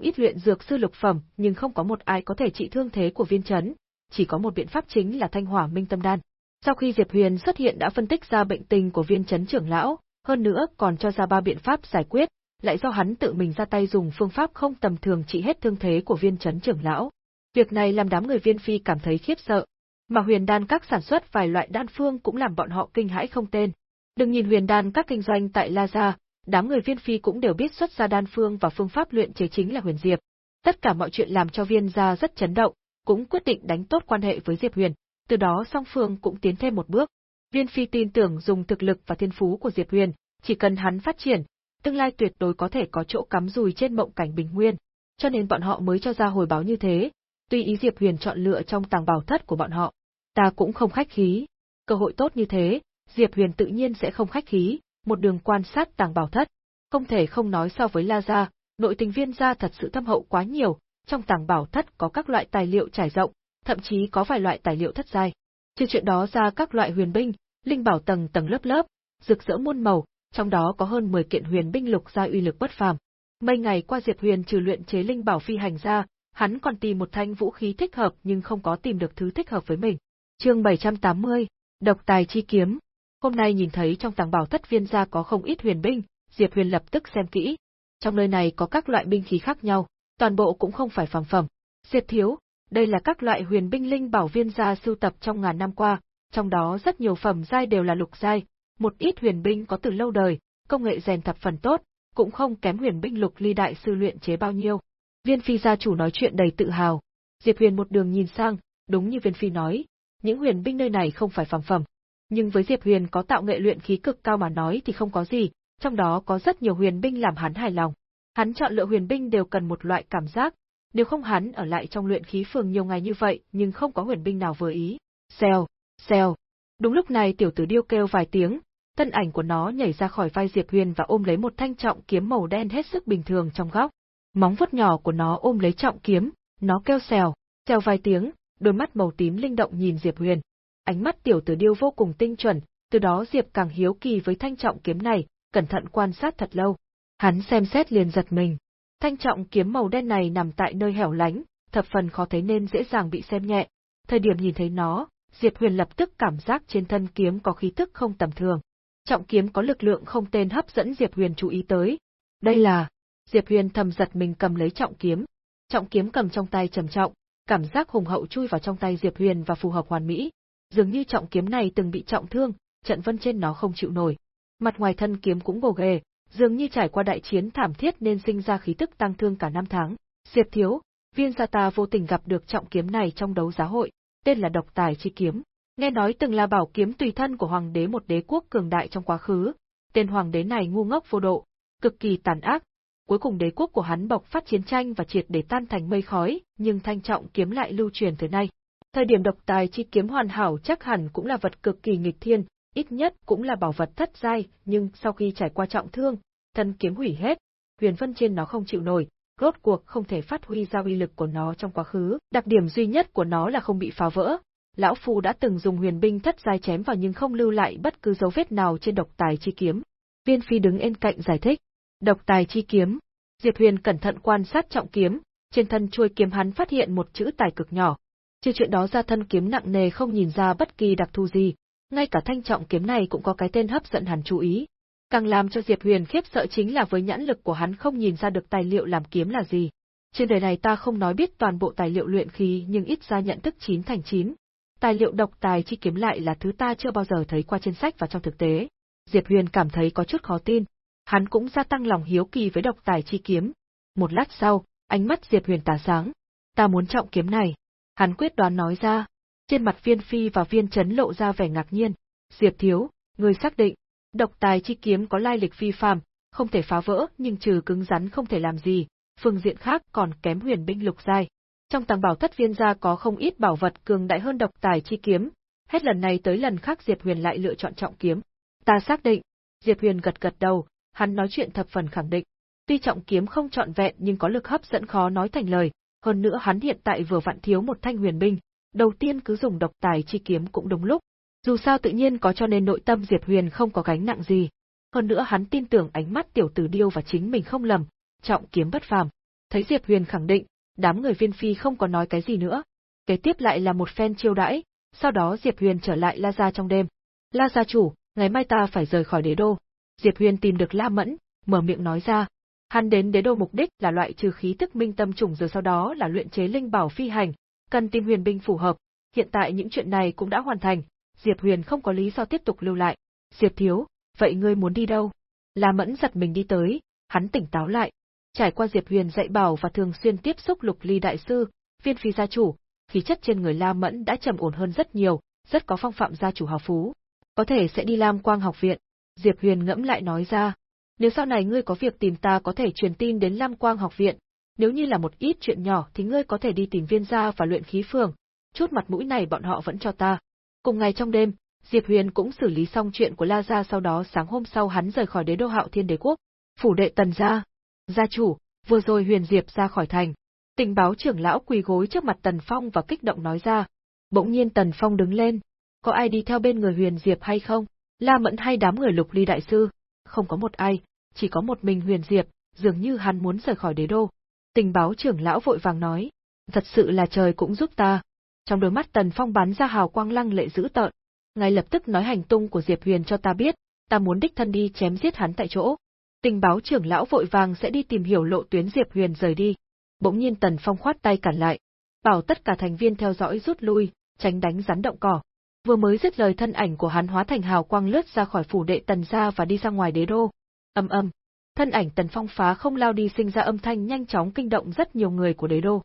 ít luyện dược sư lục phẩm, nhưng không có một ai có thể trị thương thế của viên chấn, chỉ có một biện pháp chính là thanh hỏa minh tâm đan. Sau khi Diệp Huyền xuất hiện đã phân tích ra bệnh tình của viên chấn trưởng lão, hơn nữa còn cho ra ba biện pháp giải quyết, lại do hắn tự mình ra tay dùng phương pháp không tầm thường trị hết thương thế của viên chấn trưởng lão. Việc này làm đám người viên phi cảm thấy khiếp sợ, mà huyền đan các sản xuất vài loại đan phương cũng làm bọn họ kinh hãi không tên. Đừng nhìn huyền đan các kinh doanh tại La Gia, đám người viên phi cũng đều biết xuất ra đan phương và phương pháp luyện chế chính là huyền diệp. Tất cả mọi chuyện làm cho viên gia rất chấn động, cũng quyết định đánh tốt quan hệ với Diệp Huyền, từ đó song phương cũng tiến thêm một bước. Viên phi tin tưởng dùng thực lực và thiên phú của Diệp Huyền, chỉ cần hắn phát triển, tương lai tuyệt đối có thể có chỗ cắm rùi trên mộng cảnh bình nguyên, cho nên bọn họ mới cho ra hồi báo như thế, tuy ý Diệp Huyền chọn lựa trong tàng bảo thất của bọn họ. Ta cũng không khách khí, cơ hội tốt như thế, Diệp Huyền tự nhiên sẽ không khách khí, một đường quan sát tàng bảo thất. Không thể không nói so với La Gia, nội tình viên gia thật sự thâm hậu quá nhiều, trong tàng bảo thất có các loại tài liệu trải rộng, thậm chí có vài loại tài liệu thất giai. Trừ chuyện đó ra các loại huyền binh, linh bảo tầng tầng lớp lớp, rực rỡ muôn màu, trong đó có hơn 10 kiện huyền binh lục gia uy lực bất phàm. Mấy ngày qua Diệp Huyền trừ luyện chế linh bảo phi hành ra, hắn còn tìm một thanh vũ khí thích hợp nhưng không có tìm được thứ thích hợp với mình. Chương 780, Độc tài chi kiếm, Hôm nay nhìn thấy trong tàng bảo thất viên gia có không ít huyền binh, Diệp Huyền lập tức xem kỹ. Trong nơi này có các loại binh khí khác nhau, toàn bộ cũng không phải phàm phẩm. Diệp thiếu, đây là các loại huyền binh linh bảo viên gia sưu tập trong ngàn năm qua, trong đó rất nhiều phẩm giai đều là lục giai, một ít huyền binh có từ lâu đời, công nghệ rèn thập phần tốt, cũng không kém huyền binh lục ly đại sư luyện chế bao nhiêu. Viên phi gia chủ nói chuyện đầy tự hào. Diệp Huyền một đường nhìn sang, đúng như viên phi nói, những huyền binh nơi này không phải phàm phẩm, nhưng với Diệp Huyền có tạo nghệ luyện khí cực cao mà nói thì không có gì, trong đó có rất nhiều huyền binh làm hắn hài lòng. Hắn chọn lựa huyền binh đều cần một loại cảm giác, nếu không hắn ở lại trong luyện khí phường nhiều ngày như vậy nhưng không có huyền binh nào vừa ý. Xèo, xèo. Đúng lúc này tiểu tử điêu kêu vài tiếng, thân ảnh của nó nhảy ra khỏi vai Diệp Huyền và ôm lấy một thanh trọng kiếm màu đen hết sức bình thường trong góc. Móng vuốt nhỏ của nó ôm lấy trọng kiếm, nó kêu xèo, xèo vài tiếng, đôi mắt màu tím linh động nhìn Diệp Huyền ánh mắt tiểu tử điêu vô cùng tinh chuẩn, từ đó Diệp càng hiếu kỳ với thanh trọng kiếm này, cẩn thận quan sát thật lâu. Hắn xem xét liền giật mình. Thanh trọng kiếm màu đen này nằm tại nơi hẻo lánh, thập phần khó thấy nên dễ dàng bị xem nhẹ. Thời điểm nhìn thấy nó, Diệp Huyền lập tức cảm giác trên thân kiếm có khí tức không tầm thường. Trọng kiếm có lực lượng không tên hấp dẫn Diệp Huyền chú ý tới. Đây là... Diệp Huyền thầm giật mình cầm lấy trọng kiếm. Trọng kiếm cầm trong tay trầm trọng, cảm giác hùng hậu chui vào trong tay Diệp Huyền và phù hợp hoàn mỹ, dường như trọng kiếm này từng bị trọng thương, trận vân trên nó không chịu nổi. Mặt ngoài thân kiếm cũng gồ ghề, dường như trải qua đại chiến thảm thiết nên sinh ra khí tức tăng thương cả năm tháng. Diệp thiếu, viên gia ta vô tình gặp được trọng kiếm này trong đấu giá hội, tên là độc tài chi kiếm. Nghe nói từng là bảo kiếm tùy thân của hoàng đế một đế quốc cường đại trong quá khứ, tên hoàng đế này ngu ngốc vô độ, cực kỳ tàn ác. Cuối cùng đế quốc của hắn bộc phát chiến tranh và triệt để tan thành mây khói, nhưng thanh trọng kiếm lại lưu truyền tới nay. Thời điểm độc tài chi kiếm hoàn hảo chắc hẳn cũng là vật cực kỳ nghịch thiên, ít nhất cũng là bảo vật thất giai, nhưng sau khi trải qua trọng thương, thân kiếm hủy hết, huyền vân trên nó không chịu nổi, rốt cuộc không thể phát huy ra uy lực của nó trong quá khứ. Đặc điểm duy nhất của nó là không bị phá vỡ. Lão phu đã từng dùng huyền binh thất giai chém vào nhưng không lưu lại bất cứ dấu vết nào trên độc tài chi kiếm. Viên Phi đứng bên cạnh giải thích. Độc tài chi kiếm. Diệp Huyền cẩn thận quan sát trọng kiếm, trên thân chuôi kiếm hắn phát hiện một chữ tài cực nhỏ. Trừ chuyện đó ra thân kiếm nặng nề không nhìn ra bất kỳ đặc thù gì, ngay cả thanh trọng kiếm này cũng có cái tên hấp dẫn hắn chú ý. Càng làm cho Diệp Huyền khiếp sợ chính là với nhãn lực của hắn không nhìn ra được tài liệu làm kiếm là gì. Trên đời này ta không nói biết toàn bộ tài liệu luyện khí nhưng ít ra nhận thức chín thành chín. Tài liệu độc tài chi kiếm lại là thứ ta chưa bao giờ thấy qua trên sách và trong thực tế. Diệp Huyền cảm thấy có chút khó tin. Hắn cũng gia tăng lòng hiếu kỳ với độc tài chi kiếm. Một lát sau, ánh mắt Diệp Huyền tà sáng. Ta muốn trọng kiếm này. Hắn quyết đoán nói ra. Trên mặt viên phi và viên chấn lộ ra vẻ ngạc nhiên. Diệp thiếu, người xác định. Độc tài chi kiếm có lai lịch phi phàm, không thể phá vỡ nhưng trừ cứng rắn không thể làm gì, phương diện khác còn kém huyền binh lục giai. Trong tàng bảo thất viên gia có không ít bảo vật cường đại hơn độc tài chi kiếm, hết lần này tới lần khác Diệp Huyền lại lựa chọn trọng kiếm. Ta xác định. Diệp Huyền gật gật đầu, hắn nói chuyện thập phần khẳng định. Tuy trọng kiếm không trọn vẹn nhưng có lực hấp dẫn khó nói thành lời, hơn nữa hắn hiện tại vừa vặn thiếu một thanh huyền binh, đầu tiên cứ dùng độc tài chi kiếm cũng đúng lúc. Dù sao tự nhiên có cho nên nội tâm Diệp Huyền không có gánh nặng gì. Hơn nữa hắn tin tưởng ánh mắt tiểu tử điêu và chính mình không lầm, trọng kiếm bất phàm. Thấy Diệp Huyền khẳng định, đám người viên phi không có nói cái gì nữa. Kế tiếp lại là một phen chiêu đãi, sau đó Diệp Huyền trở lại La Gia trong đêm. La Gia chủ, ngày mai ta phải rời khỏi đế đô. Diệp Huyền tìm được La Mẫn, mở miệng nói ra. Hắn đến đế đô mục đích là loại trừ khí tức minh tâm trùng rồi sau đó là luyện chế linh bảo phi hành, cần tìm huyền binh phù hợp. Hiện tại những chuyện này cũng đã hoàn thành, Diệp Huyền không có lý do tiếp tục lưu lại. Diệp thiếu, vậy ngươi muốn đi đâu? La Mẫn giật mình đi tới, hắn tỉnh táo lại, Trải qua Diệp Huyền dạy bảo và thường xuyên tiếp xúc Lục Ly đại sư, Viên phi gia chủ, khí chất trên người La Mẫn đã trầm ổn hơn rất nhiều, rất có phong phạm gia chủ hào phú. Có thể sẽ đi Lam Quang học viện. Diệp Huyền ngẫm lại nói ra, nếu sau này ngươi có việc tìm ta có thể truyền tin đến Lam Quang học viện, nếu như là một ít chuyện nhỏ thì ngươi có thể đi tìm viên gia và luyện khí phường, chút mặt mũi này bọn họ vẫn cho ta. Cùng ngày trong đêm, Diệp Huyền cũng xử lý xong chuyện của La gia sau đó sáng hôm sau hắn rời khỏi đế đô hạo thiên đế quốc, phủ đệ tần gia, Gia chủ, vừa rồi Huyền Diệp ra khỏi thành. Tình báo trưởng lão quỳ gối trước mặt Tần Phong và kích động nói ra. Bỗng nhiên Tần Phong đứng lên. Có ai đi theo bên người Huyền Diệp hay không? La Mẫn hay đám người lục ly đại sư? Không có một ai, chỉ có một mình Huyền Diệp, dường như hắn muốn rời khỏi đế đô. Tình báo trưởng lão vội vàng nói. Thật sự là trời cũng giúp ta. Trong đôi mắt Tần Phong bắn ra hào quang lăng lệ dữ tợn. Ngay lập tức nói hành tung của Diệp Huyền cho ta biết, ta muốn đích thân đi chém giết hắn tại chỗ tình báo trưởng lão vội vàng sẽ đi tìm hiểu lộ tuyến Diệp Huyền rời đi. Bỗng nhiên Tần Phong khoát tay cản lại, bảo tất cả thành viên theo dõi rút lui, tránh đánh rắn động cỏ. Vừa mới dứt lời thân ảnh của hắn hóa thành hào quang lướt ra khỏi phủ đệ Tần gia và đi ra ngoài đế đô. Âm âm, thân ảnh Tần Phong phá không lao đi sinh ra âm thanh nhanh chóng kinh động rất nhiều người của đế đô.